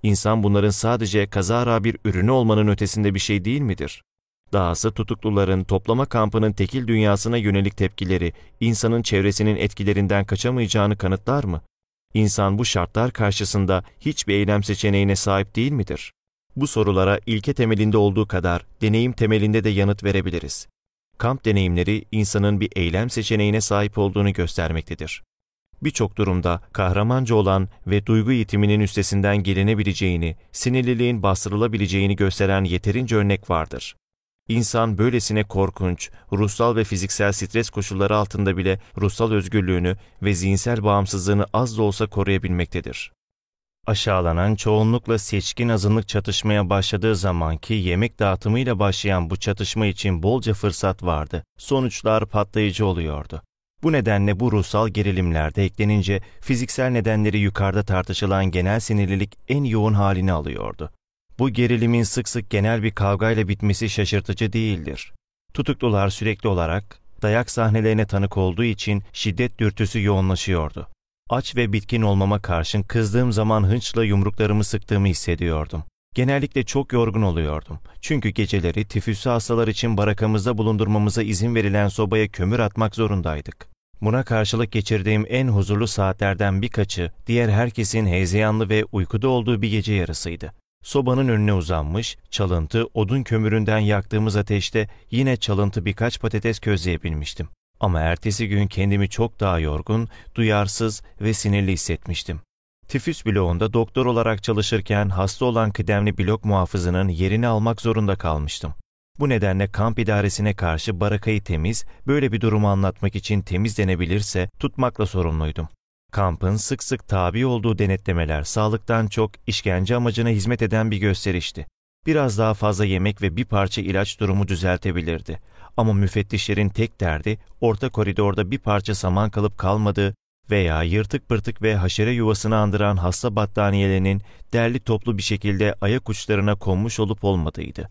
İnsan bunların sadece kazara bir ürünü olmanın ötesinde bir şey değil midir? Dahası tutukluların toplama kampının tekil dünyasına yönelik tepkileri insanın çevresinin etkilerinden kaçamayacağını kanıtlar mı? İnsan bu şartlar karşısında hiçbir eylem seçeneğine sahip değil midir? Bu sorulara ilke temelinde olduğu kadar deneyim temelinde de yanıt verebiliriz. Kamp deneyimleri insanın bir eylem seçeneğine sahip olduğunu göstermektedir birçok durumda kahramanca olan ve duygu yitiminin üstesinden gelinebileceğini, sinirliliğin bastırılabileceğini gösteren yeterince örnek vardır. İnsan böylesine korkunç, ruhsal ve fiziksel stres koşulları altında bile ruhsal özgürlüğünü ve zihinsel bağımsızlığını az da olsa koruyabilmektedir. Aşağılanan çoğunlukla seçkin azınlık çatışmaya başladığı zamanki yemek dağıtımıyla başlayan bu çatışma için bolca fırsat vardı. Sonuçlar patlayıcı oluyordu. Bu nedenle bu ruhsal gerilimlerde eklenince fiziksel nedenleri yukarıda tartışılan genel sinirlilik en yoğun halini alıyordu. Bu gerilimin sık sık genel bir kavgayla bitmesi şaşırtıcı değildir. Tutuklular sürekli olarak dayak sahnelerine tanık olduğu için şiddet dürtüsü yoğunlaşıyordu. Aç ve bitkin olmama karşın kızdığım zaman hınçla yumruklarımı sıktığımı hissediyordum. Genellikle çok yorgun oluyordum. Çünkü geceleri tifüsü hastalar için barakamızda bulundurmamıza izin verilen sobaya kömür atmak zorundaydık. Buna karşılık geçirdiğim en huzurlu saatlerden birkaçı diğer herkesin hezeyanlı ve uykuda olduğu bir gece yarısıydı. Sobanın önüne uzanmış, çalıntı, odun kömüründen yaktığımız ateşte yine çalıntı birkaç patates közleyebilmiştim. Ama ertesi gün kendimi çok daha yorgun, duyarsız ve sinirli hissetmiştim. Tifüs bloğunda doktor olarak çalışırken hasta olan kıdemli blok muhafızının yerini almak zorunda kalmıştım. Bu nedenle kamp idaresine karşı barakayı temiz, böyle bir durumu anlatmak için temiz denebilirse tutmakla sorumluydum. Kampın sık sık tabi olduğu denetlemeler sağlıktan çok işkence amacına hizmet eden bir gösterişti. Biraz daha fazla yemek ve bir parça ilaç durumu düzeltebilirdi. Ama müfettişlerin tek derdi orta koridorda bir parça saman kalıp kalmadığı veya yırtık pırtık ve haşere yuvasını andıran hasta battaniyelerinin derli toplu bir şekilde ayak uçlarına konmuş olup olmadığıydı.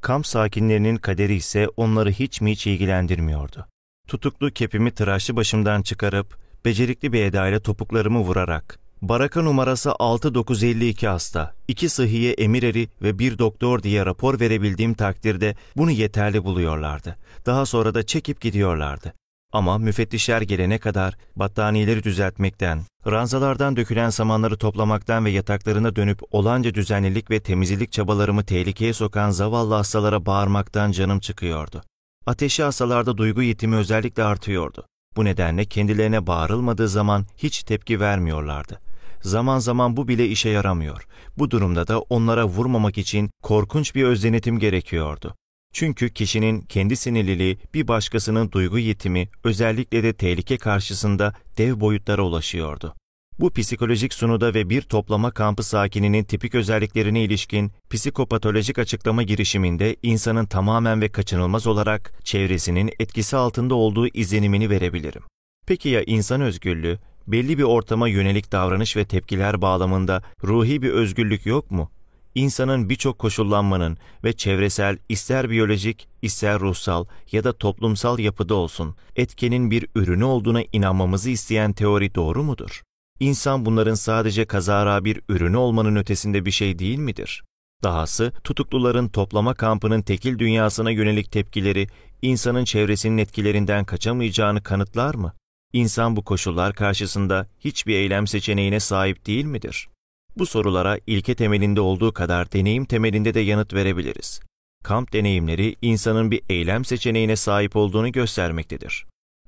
Kamp sakinlerinin kaderi ise onları hiç mi hiç ilgilendirmiyordu. Tutuklu kepimi tıraşlı başımdan çıkarıp, becerikli bir edayla topuklarımı vurarak, baraka numarası 6952 hasta, iki sıhhiye emireri ve bir doktor diye rapor verebildiğim takdirde bunu yeterli buluyorlardı. Daha sonra da çekip gidiyorlardı. Ama müfettişler gelene kadar battaniyeleri düzeltmekten, ranzalardan dökülen samanları toplamaktan ve yataklarına dönüp olanca düzenlilik ve temizlik çabalarımı tehlikeye sokan zavallı hastalara bağırmaktan canım çıkıyordu. Ateşi hastalarda duygu yetimi özellikle artıyordu. Bu nedenle kendilerine bağırılmadığı zaman hiç tepki vermiyorlardı. Zaman zaman bu bile işe yaramıyor. Bu durumda da onlara vurmamak için korkunç bir özdenetim gerekiyordu. Çünkü kişinin kendi sinirliliği bir başkasının duygu yetimi özellikle de tehlike karşısında dev boyutlara ulaşıyordu. Bu psikolojik sunuda ve bir toplama kampı sakininin tipik özelliklerine ilişkin psikopatolojik açıklama girişiminde insanın tamamen ve kaçınılmaz olarak çevresinin etkisi altında olduğu izlenimini verebilirim. Peki ya insan özgürlüğü, belli bir ortama yönelik davranış ve tepkiler bağlamında ruhi bir özgürlük yok mu? insanın birçok koşullanmanın ve çevresel, ister biyolojik, ister ruhsal ya da toplumsal yapıda olsun, etkenin bir ürünü olduğuna inanmamızı isteyen teori doğru mudur? İnsan bunların sadece kazara bir ürünü olmanın ötesinde bir şey değil midir? Dahası tutukluların toplama kampının tekil dünyasına yönelik tepkileri insanın çevresinin etkilerinden kaçamayacağını kanıtlar mı? İnsan bu koşullar karşısında hiçbir eylem seçeneğine sahip değil midir? Bu sorulara ilke temelinde olduğu kadar deneyim temelinde de yanıt verebiliriz. Kamp deneyimleri insanın bir eylem seçeneğine sahip olduğunu göstermektedir.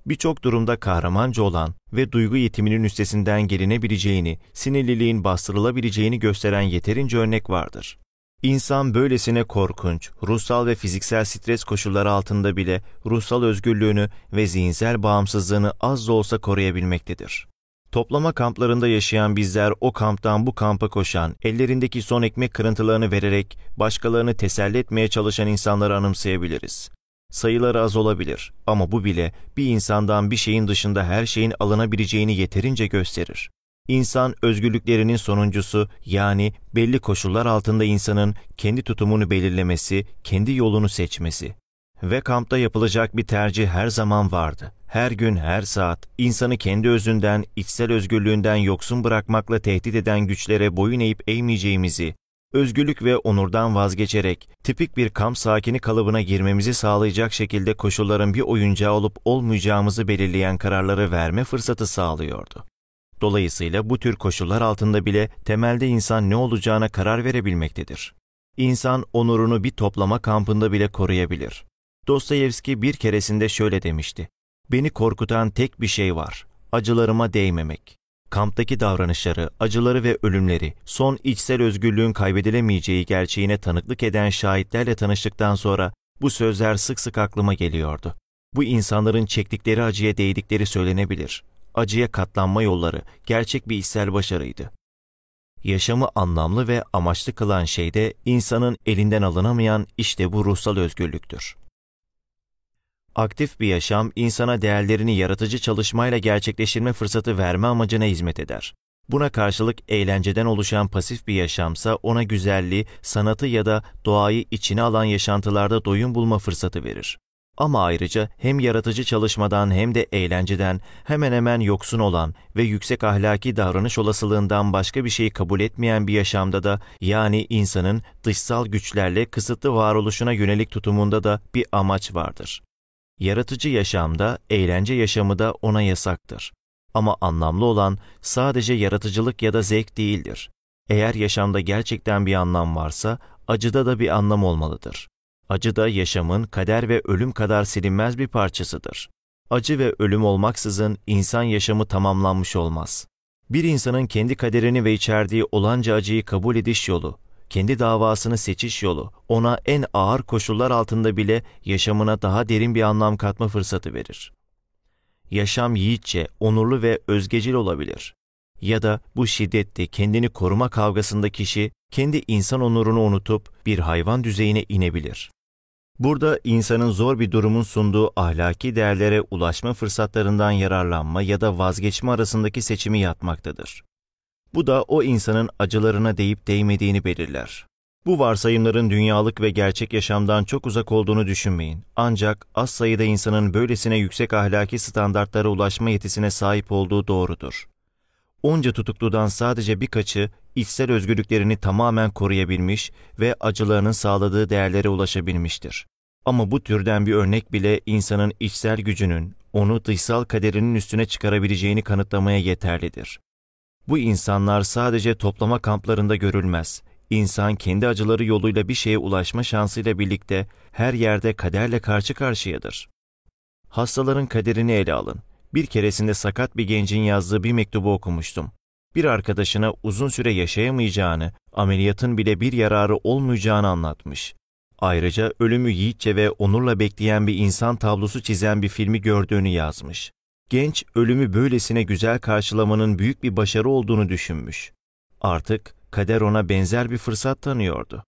Birçok durumda kahramanca olan ve duygu yetiminin üstesinden gelinebileceğini, sinirliliğin bastırılabileceğini gösteren yeterince örnek vardır. İnsan böylesine korkunç, ruhsal ve fiziksel stres koşulları altında bile ruhsal özgürlüğünü ve zihinsel bağımsızlığını az da olsa koruyabilmektedir. Toplama kamplarında yaşayan bizler o kamptan bu kampa koşan, ellerindeki son ekmek kırıntılarını vererek başkalarını teselli etmeye çalışan insanları anımsayabiliriz. Sayıları az olabilir ama bu bile bir insandan bir şeyin dışında her şeyin alınabileceğini yeterince gösterir. İnsan özgürlüklerinin sonuncusu yani belli koşullar altında insanın kendi tutumunu belirlemesi, kendi yolunu seçmesi. Ve kampta yapılacak bir tercih her zaman vardı. Her gün, her saat, insanı kendi özünden, içsel özgürlüğünden yoksun bırakmakla tehdit eden güçlere boyun eğip eğmeyeceğimizi, özgürlük ve onurdan vazgeçerek tipik bir kamp sakini kalıbına girmemizi sağlayacak şekilde koşulların bir oyuncağı olup olmayacağımızı belirleyen kararları verme fırsatı sağlıyordu. Dolayısıyla bu tür koşullar altında bile temelde insan ne olacağına karar verebilmektedir. İnsan onurunu bir toplama kampında bile koruyabilir. Dostoyevski bir keresinde şöyle demişti. Beni korkutan tek bir şey var. Acılarıma değmemek. Kamptaki davranışları, acıları ve ölümleri, son içsel özgürlüğün kaybedilemeyeceği gerçeğine tanıklık eden şahitlerle tanıştıktan sonra bu sözler sık sık aklıma geliyordu. Bu insanların çektikleri acıya değdikleri söylenebilir acıya katlanma yolları gerçek bir içsel başarıydı. Yaşamı anlamlı ve amaçlı kılan şey de insanın elinden alınamayan işte bu ruhsal özgürlüktür. Aktif bir yaşam insana değerlerini yaratıcı çalışmayla gerçekleştirme fırsatı verme amacına hizmet eder. Buna karşılık eğlenceden oluşan pasif bir yaşamsa ona güzelliği, sanatı ya da doğayı içine alan yaşantılarda doyum bulma fırsatı verir. Ama ayrıca hem yaratıcı çalışmadan hem de eğlenceden hemen hemen yoksun olan ve yüksek ahlaki davranış olasılığından başka bir şeyi kabul etmeyen bir yaşamda da yani insanın dışsal güçlerle kısıtlı varoluşuna yönelik tutumunda da bir amaç vardır. Yaratıcı yaşamda, eğlence yaşamı da ona yasaktır. Ama anlamlı olan sadece yaratıcılık ya da zevk değildir. Eğer yaşamda gerçekten bir anlam varsa, acıda da bir anlam olmalıdır. Acı da yaşamın kader ve ölüm kadar silinmez bir parçasıdır. Acı ve ölüm olmaksızın insan yaşamı tamamlanmış olmaz. Bir insanın kendi kaderini ve içerdiği olanca acıyı kabul ediş yolu, kendi davasını seçiş yolu, ona en ağır koşullar altında bile yaşamına daha derin bir anlam katma fırsatı verir. Yaşam yiğitçe, onurlu ve özgecil olabilir. Ya da bu şiddetli kendini koruma kavgasında kişi kendi insan onurunu unutup bir hayvan düzeyine inebilir. Burada insanın zor bir durumun sunduğu ahlaki değerlere ulaşma fırsatlarından yararlanma ya da vazgeçme arasındaki seçimi yatmaktadır. Bu da o insanın acılarına değip değmediğini belirler. Bu varsayımların dünyalık ve gerçek yaşamdan çok uzak olduğunu düşünmeyin. Ancak az sayıda insanın böylesine yüksek ahlaki standartlara ulaşma yetisine sahip olduğu doğrudur. Onca tutukludan sadece birkaçı içsel özgürlüklerini tamamen koruyabilmiş ve acılarının sağladığı değerlere ulaşabilmiştir. Ama bu türden bir örnek bile insanın içsel gücünün onu dışsal kaderinin üstüne çıkarabileceğini kanıtlamaya yeterlidir. Bu insanlar sadece toplama kamplarında görülmez. İnsan kendi acıları yoluyla bir şeye ulaşma şansıyla birlikte her yerde kaderle karşı karşıyadır. Hastaların kaderini ele alın. Bir keresinde sakat bir gencin yazdığı bir mektubu okumuştum bir arkadaşına uzun süre yaşayamayacağını, ameliyatın bile bir yararı olmayacağını anlatmış. Ayrıca ölümü yiğitçe ve onurla bekleyen bir insan tablosu çizen bir filmi gördüğünü yazmış. Genç, ölümü böylesine güzel karşılamanın büyük bir başarı olduğunu düşünmüş. Artık kader ona benzer bir fırsat tanıyordu.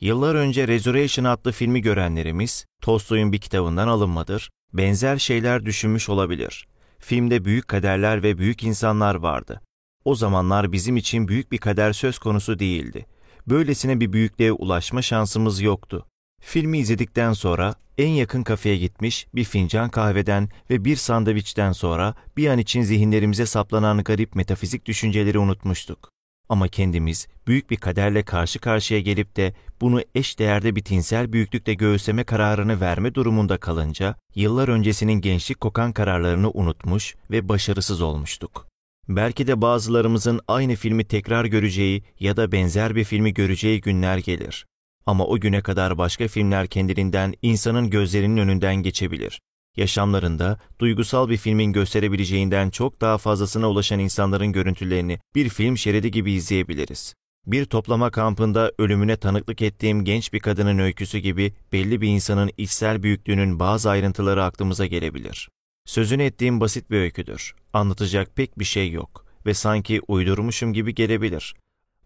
Yıllar önce Resurrection adlı filmi görenlerimiz, Tolstoy'un bir kitabından alınmadır, benzer şeyler düşünmüş olabilir. Filmde büyük kaderler ve büyük insanlar vardı. O zamanlar bizim için büyük bir kader söz konusu değildi. böylesine bir büyüklüğe ulaşma şansımız yoktu. Filmi izledikten sonra en yakın kafeye gitmiş, bir fincan kahveden ve bir sandviçten sonra bir an için zihinlerimize saplanan garip metafizik düşünceleri unutmuştuk. Ama kendimiz büyük bir kaderle karşı karşıya gelip de bunu eş değerde bir tinsel büyüklükte göğüsleme kararını verme durumunda kalınca yıllar öncesinin gençlik kokan kararlarını unutmuş ve başarısız olmuştuk. Belki de bazılarımızın aynı filmi tekrar göreceği ya da benzer bir filmi göreceği günler gelir. Ama o güne kadar başka filmler kendiliğinden insanın gözlerinin önünden geçebilir. Yaşamlarında duygusal bir filmin gösterebileceğinden çok daha fazlasına ulaşan insanların görüntülerini bir film şeridi gibi izleyebiliriz. Bir toplama kampında ölümüne tanıklık ettiğim genç bir kadının öyküsü gibi belli bir insanın içsel büyüklüğünün bazı ayrıntıları aklımıza gelebilir. Sözünü ettiğim basit bir öyküdür. Anlatacak pek bir şey yok ve sanki uydurmuşum gibi gelebilir.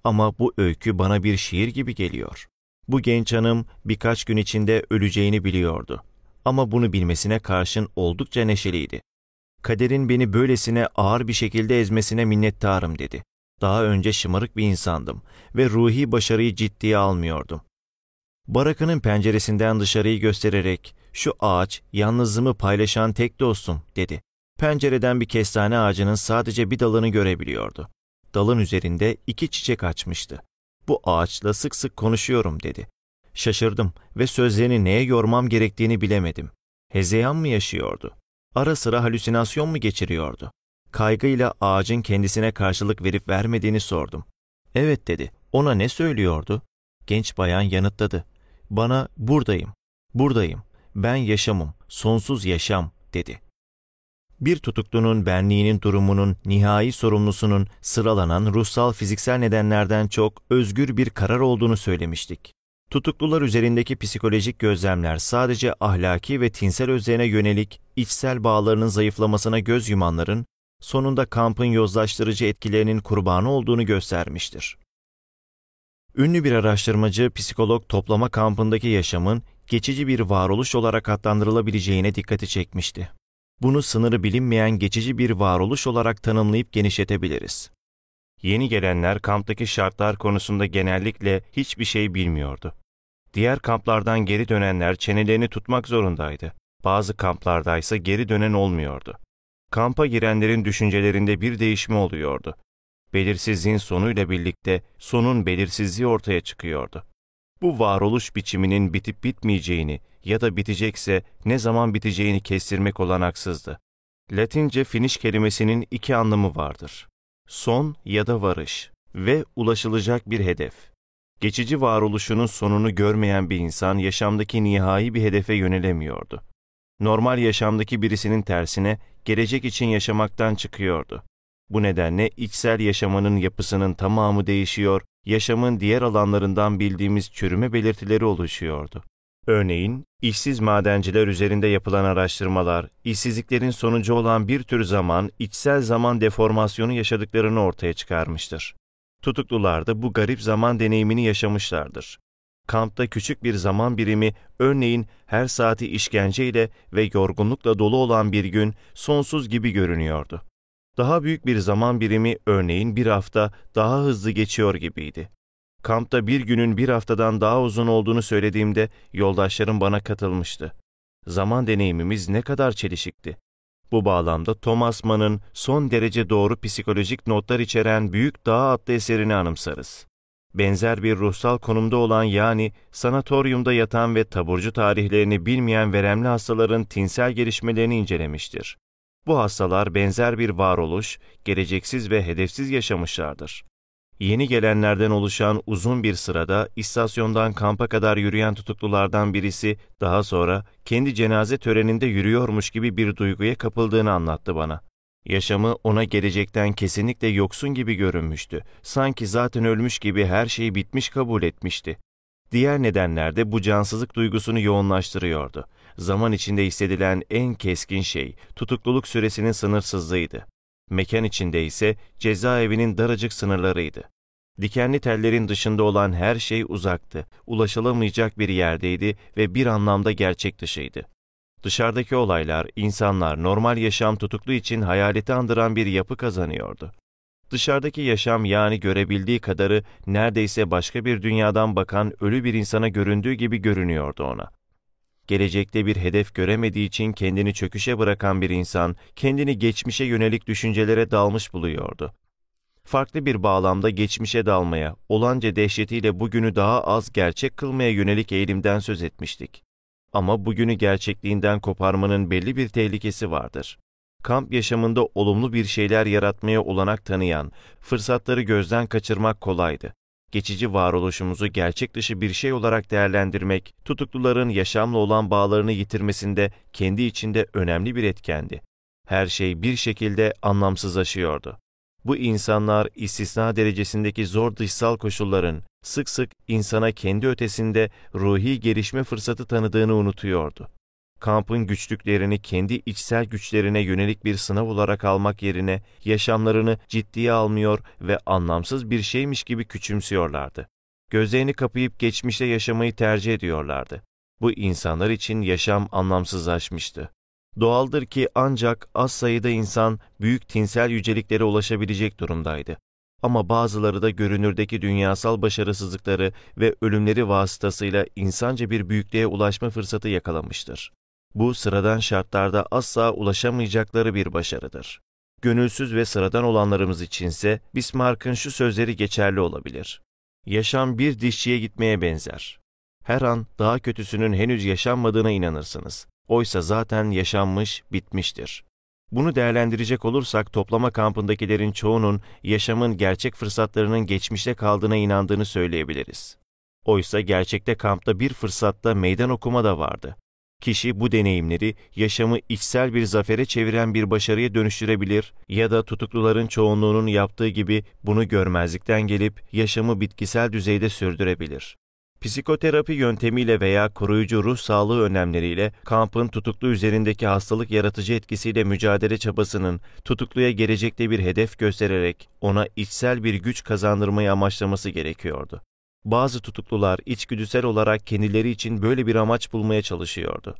Ama bu öykü bana bir şiir gibi geliyor. Bu genç hanım birkaç gün içinde öleceğini biliyordu. Ama bunu bilmesine karşın oldukça neşeliydi. Kaderin beni böylesine ağır bir şekilde ezmesine minnettarım dedi. Daha önce şımarık bir insandım ve ruhi başarıyı ciddiye almıyordum. Barakının penceresinden dışarıyı göstererek şu ağaç yalnızlığımı paylaşan tek dostum dedi. Pencereden bir kestane ağacının sadece bir dalını görebiliyordu. Dalın üzerinde iki çiçek açmıştı. Bu ağaçla sık sık konuşuyorum dedi. Şaşırdım ve sözlerini neye yormam gerektiğini bilemedim. Hezeyan mı yaşıyordu? Ara sıra halüsinasyon mu geçiriyordu? Kaygıyla ağacın kendisine karşılık verip vermediğini sordum. Evet dedi. Ona ne söylüyordu? Genç bayan yanıtladı. Bana buradayım, buradayım, ben yaşamım, sonsuz yaşam dedi. Bir tutuklunun benliğinin durumunun nihai sorumlusunun sıralanan ruhsal fiziksel nedenlerden çok özgür bir karar olduğunu söylemiştik. Tutuklular üzerindeki psikolojik gözlemler sadece ahlaki ve tinsel özlerine yönelik içsel bağlarının zayıflamasına göz yumanların sonunda kampın yozlaştırıcı etkilerinin kurbanı olduğunu göstermiştir. Ünlü bir araştırmacı psikolog toplama kampındaki yaşamın geçici bir varoluş olarak adlandırılabileceğine dikkati çekmişti. Bunu sınırı bilinmeyen geçici bir varoluş olarak tanımlayıp genişletebiliriz. Yeni gelenler kamptaki şartlar konusunda genellikle hiçbir şey bilmiyordu. Diğer kamplardan geri dönenler çenelerini tutmak zorundaydı. Bazı kamplarda ise geri dönen olmuyordu. Kampa girenlerin düşüncelerinde bir değişme oluyordu. Belirsizliğin sonuyla birlikte sonun belirsizliği ortaya çıkıyordu. Bu varoluş biçiminin bitip bitmeyeceğini ya da bitecekse ne zaman biteceğini kestirmek olanaksızdı. Latince finish kelimesinin iki anlamı vardır. Son ya da varış ve ulaşılacak bir hedef. Geçici varoluşunun sonunu görmeyen bir insan yaşamdaki nihai bir hedefe yönelemiyordu. Normal yaşamdaki birisinin tersine gelecek için yaşamaktan çıkıyordu. Bu nedenle içsel yaşamanın yapısının tamamı değişiyor, yaşamın diğer alanlarından bildiğimiz çürüme belirtileri oluşuyordu. Örneğin, işsiz madenciler üzerinde yapılan araştırmalar, işsizliklerin sonucu olan bir tür zaman, içsel zaman deformasyonu yaşadıklarını ortaya çıkarmıştır. Tutuklular da bu garip zaman deneyimini yaşamışlardır. Kampta küçük bir zaman birimi, örneğin her saati işkenceyle ve yorgunlukla dolu olan bir gün sonsuz gibi görünüyordu. Daha büyük bir zaman birimi, örneğin bir hafta, daha hızlı geçiyor gibiydi. Kampta bir günün bir haftadan daha uzun olduğunu söylediğimde yoldaşlarım bana katılmıştı. Zaman deneyimimiz ne kadar çelişikti. Bu bağlamda Thomas Mann'ın son derece doğru psikolojik notlar içeren Büyük Dağ adlı eserini anımsarız. Benzer bir ruhsal konumda olan yani sanatoryumda yatan ve taburcu tarihlerini bilmeyen veremli hastaların tinsel gelişmelerini incelemiştir. Bu hastalar benzer bir varoluş, geleceksiz ve hedefsiz yaşamışlardır. Yeni gelenlerden oluşan uzun bir sırada istasyondan kampa kadar yürüyen tutuklulardan birisi daha sonra kendi cenaze töreninde yürüyormuş gibi bir duyguya kapıldığını anlattı bana. Yaşamı ona gelecekten kesinlikle yoksun gibi görünmüştü. Sanki zaten ölmüş gibi her şeyi bitmiş kabul etmişti. Diğer nedenler de bu cansızlık duygusunu yoğunlaştırıyordu. Zaman içinde hissedilen en keskin şey tutukluluk süresinin sınırsızlığıydı. Mekan içinde ise cezaevinin daracık sınırlarıydı. Dikenli tellerin dışında olan her şey uzaktı, ulaşılamayacak bir yerdeydi ve bir anlamda gerçek dışıydı. Dışarıdaki olaylar, insanlar normal yaşam tutuklu için hayaleti andıran bir yapı kazanıyordu. Dışarıdaki yaşam yani görebildiği kadarı neredeyse başka bir dünyadan bakan ölü bir insana göründüğü gibi görünüyordu ona. Gelecekte bir hedef göremediği için kendini çöküşe bırakan bir insan, kendini geçmişe yönelik düşüncelere dalmış buluyordu. Farklı bir bağlamda geçmişe dalmaya, olanca dehşetiyle bugünü daha az gerçek kılmaya yönelik eğilimden söz etmiştik. Ama bugünü gerçekliğinden koparmanın belli bir tehlikesi vardır. Kamp yaşamında olumlu bir şeyler yaratmaya olanak tanıyan, fırsatları gözden kaçırmak kolaydı geçici varoluşumuzu gerçek dışı bir şey olarak değerlendirmek, tutukluların yaşamla olan bağlarını yitirmesinde kendi içinde önemli bir etkendi. Her şey bir şekilde anlamsızlaşıyordu. Bu insanlar istisna derecesindeki zor dışsal koşulların sık sık insana kendi ötesinde ruhi gelişme fırsatı tanıdığını unutuyordu kampın güçlüklerini kendi içsel güçlerine yönelik bir sınav olarak almak yerine yaşamlarını ciddiye almıyor ve anlamsız bir şeymiş gibi küçümsüyorlardı. Gözlerini kapayıp geçmişte yaşamayı tercih ediyorlardı. Bu insanlar için yaşam anlamsızlaşmıştı. Doğaldır ki ancak az sayıda insan büyük tinsel yüceliklere ulaşabilecek durumdaydı. Ama bazıları da görünürdeki dünyasal başarısızlıkları ve ölümleri vasıtasıyla insanca bir büyüklüğe ulaşma fırsatı yakalamıştır. Bu sıradan şartlarda asla ulaşamayacakları bir başarıdır. Gönülsüz ve sıradan olanlarımız içinse Bismarck'ın şu sözleri geçerli olabilir. Yaşam bir dişçiye gitmeye benzer. Her an daha kötüsünün henüz yaşanmadığına inanırsınız. Oysa zaten yaşanmış, bitmiştir. Bunu değerlendirecek olursak toplama kampındakilerin çoğunun yaşamın gerçek fırsatlarının geçmişte kaldığına inandığını söyleyebiliriz. Oysa gerçekte kampta bir fırsatta meydan okuma da vardı. Kişi bu deneyimleri yaşamı içsel bir zafere çeviren bir başarıya dönüştürebilir ya da tutukluların çoğunluğunun yaptığı gibi bunu görmezlikten gelip yaşamı bitkisel düzeyde sürdürebilir. Psikoterapi yöntemiyle veya koruyucu ruh sağlığı önlemleriyle kampın tutuklu üzerindeki hastalık yaratıcı etkisiyle mücadele çabasının tutukluya gelecekte bir hedef göstererek ona içsel bir güç kazandırmayı amaçlaması gerekiyordu. Bazı tutuklular içgüdüsel olarak kendileri için böyle bir amaç bulmaya çalışıyordu.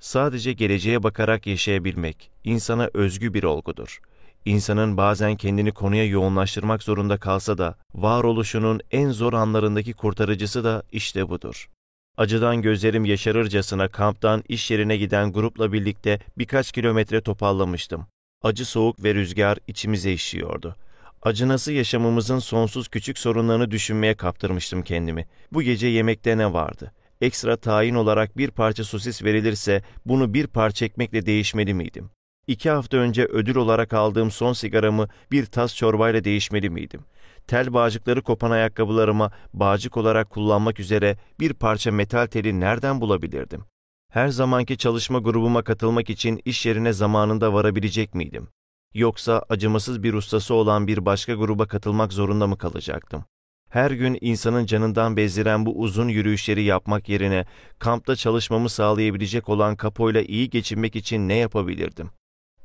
Sadece geleceğe bakarak yaşayabilmek insana özgü bir olgudur. İnsanın bazen kendini konuya yoğunlaştırmak zorunda kalsa da varoluşunun en zor anlarındaki kurtarıcısı da işte budur. Acıdan gözlerim yaşarırcasına kamptan iş yerine giden grupla birlikte birkaç kilometre topallamıştım. Acı soğuk ve rüzgar içimize işiyordu. Acınası yaşamımızın sonsuz küçük sorunlarını düşünmeye kaptırmıştım kendimi. Bu gece yemekte ne vardı? Ekstra tayin olarak bir parça sosis verilirse bunu bir parça ekmekle değişmeli miydim? İki hafta önce ödül olarak aldığım son sigaramı bir tas çorbayla değişmeli miydim? Tel bağcıkları kopan ayakkabılarıma bağcık olarak kullanmak üzere bir parça metal teli nereden bulabilirdim? Her zamanki çalışma grubuma katılmak için iş yerine zamanında varabilecek miydim? Yoksa acımasız bir ustası olan bir başka gruba katılmak zorunda mı kalacaktım? Her gün insanın canından bezdiren bu uzun yürüyüşleri yapmak yerine kampta çalışmamı sağlayabilecek olan kapoyla iyi geçinmek için ne yapabilirdim?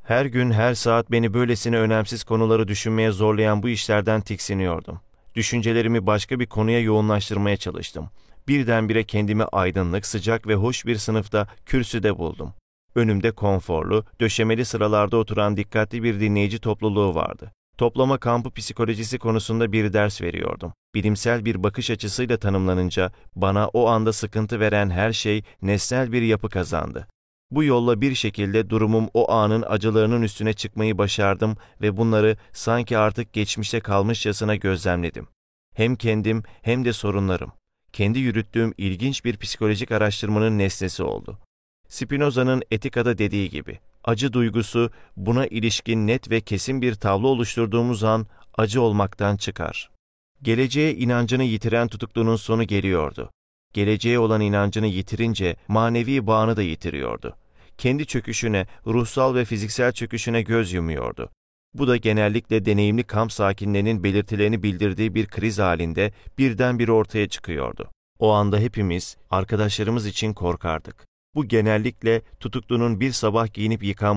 Her gün her saat beni böylesine önemsiz konuları düşünmeye zorlayan bu işlerden tiksiniyordum. Düşüncelerimi başka bir konuya yoğunlaştırmaya çalıştım. Birdenbire kendimi aydınlık, sıcak ve hoş bir sınıfta kürsüde buldum. Önümde konforlu, döşemeli sıralarda oturan dikkatli bir dinleyici topluluğu vardı. Toplama kampı psikolojisi konusunda bir ders veriyordum. Bilimsel bir bakış açısıyla tanımlanınca bana o anda sıkıntı veren her şey nesnel bir yapı kazandı. Bu yolla bir şekilde durumum o anın acılarının üstüne çıkmayı başardım ve bunları sanki artık geçmişte kalmışçasına gözlemledim. Hem kendim hem de sorunlarım. Kendi yürüttüğüm ilginç bir psikolojik araştırmanın nesnesi oldu. Spinoza'nın Etika'da dediği gibi, acı duygusu buna ilişkin net ve kesin bir tablo oluşturduğumuz an acı olmaktan çıkar. Geleceğe inancını yitiren tutuklunun sonu geliyordu. Geleceğe olan inancını yitirince manevi bağını da yitiriyordu. Kendi çöküşüne, ruhsal ve fiziksel çöküşüne göz yumuyordu. Bu da genellikle deneyimli kamp sakinlerinin belirtilerini bildirdiği bir kriz halinde birdenbire ortaya çıkıyordu. O anda hepimiz, arkadaşlarımız için korkardık. Bu genellikle tutuklunun bir sabah giyinip yıkanmayı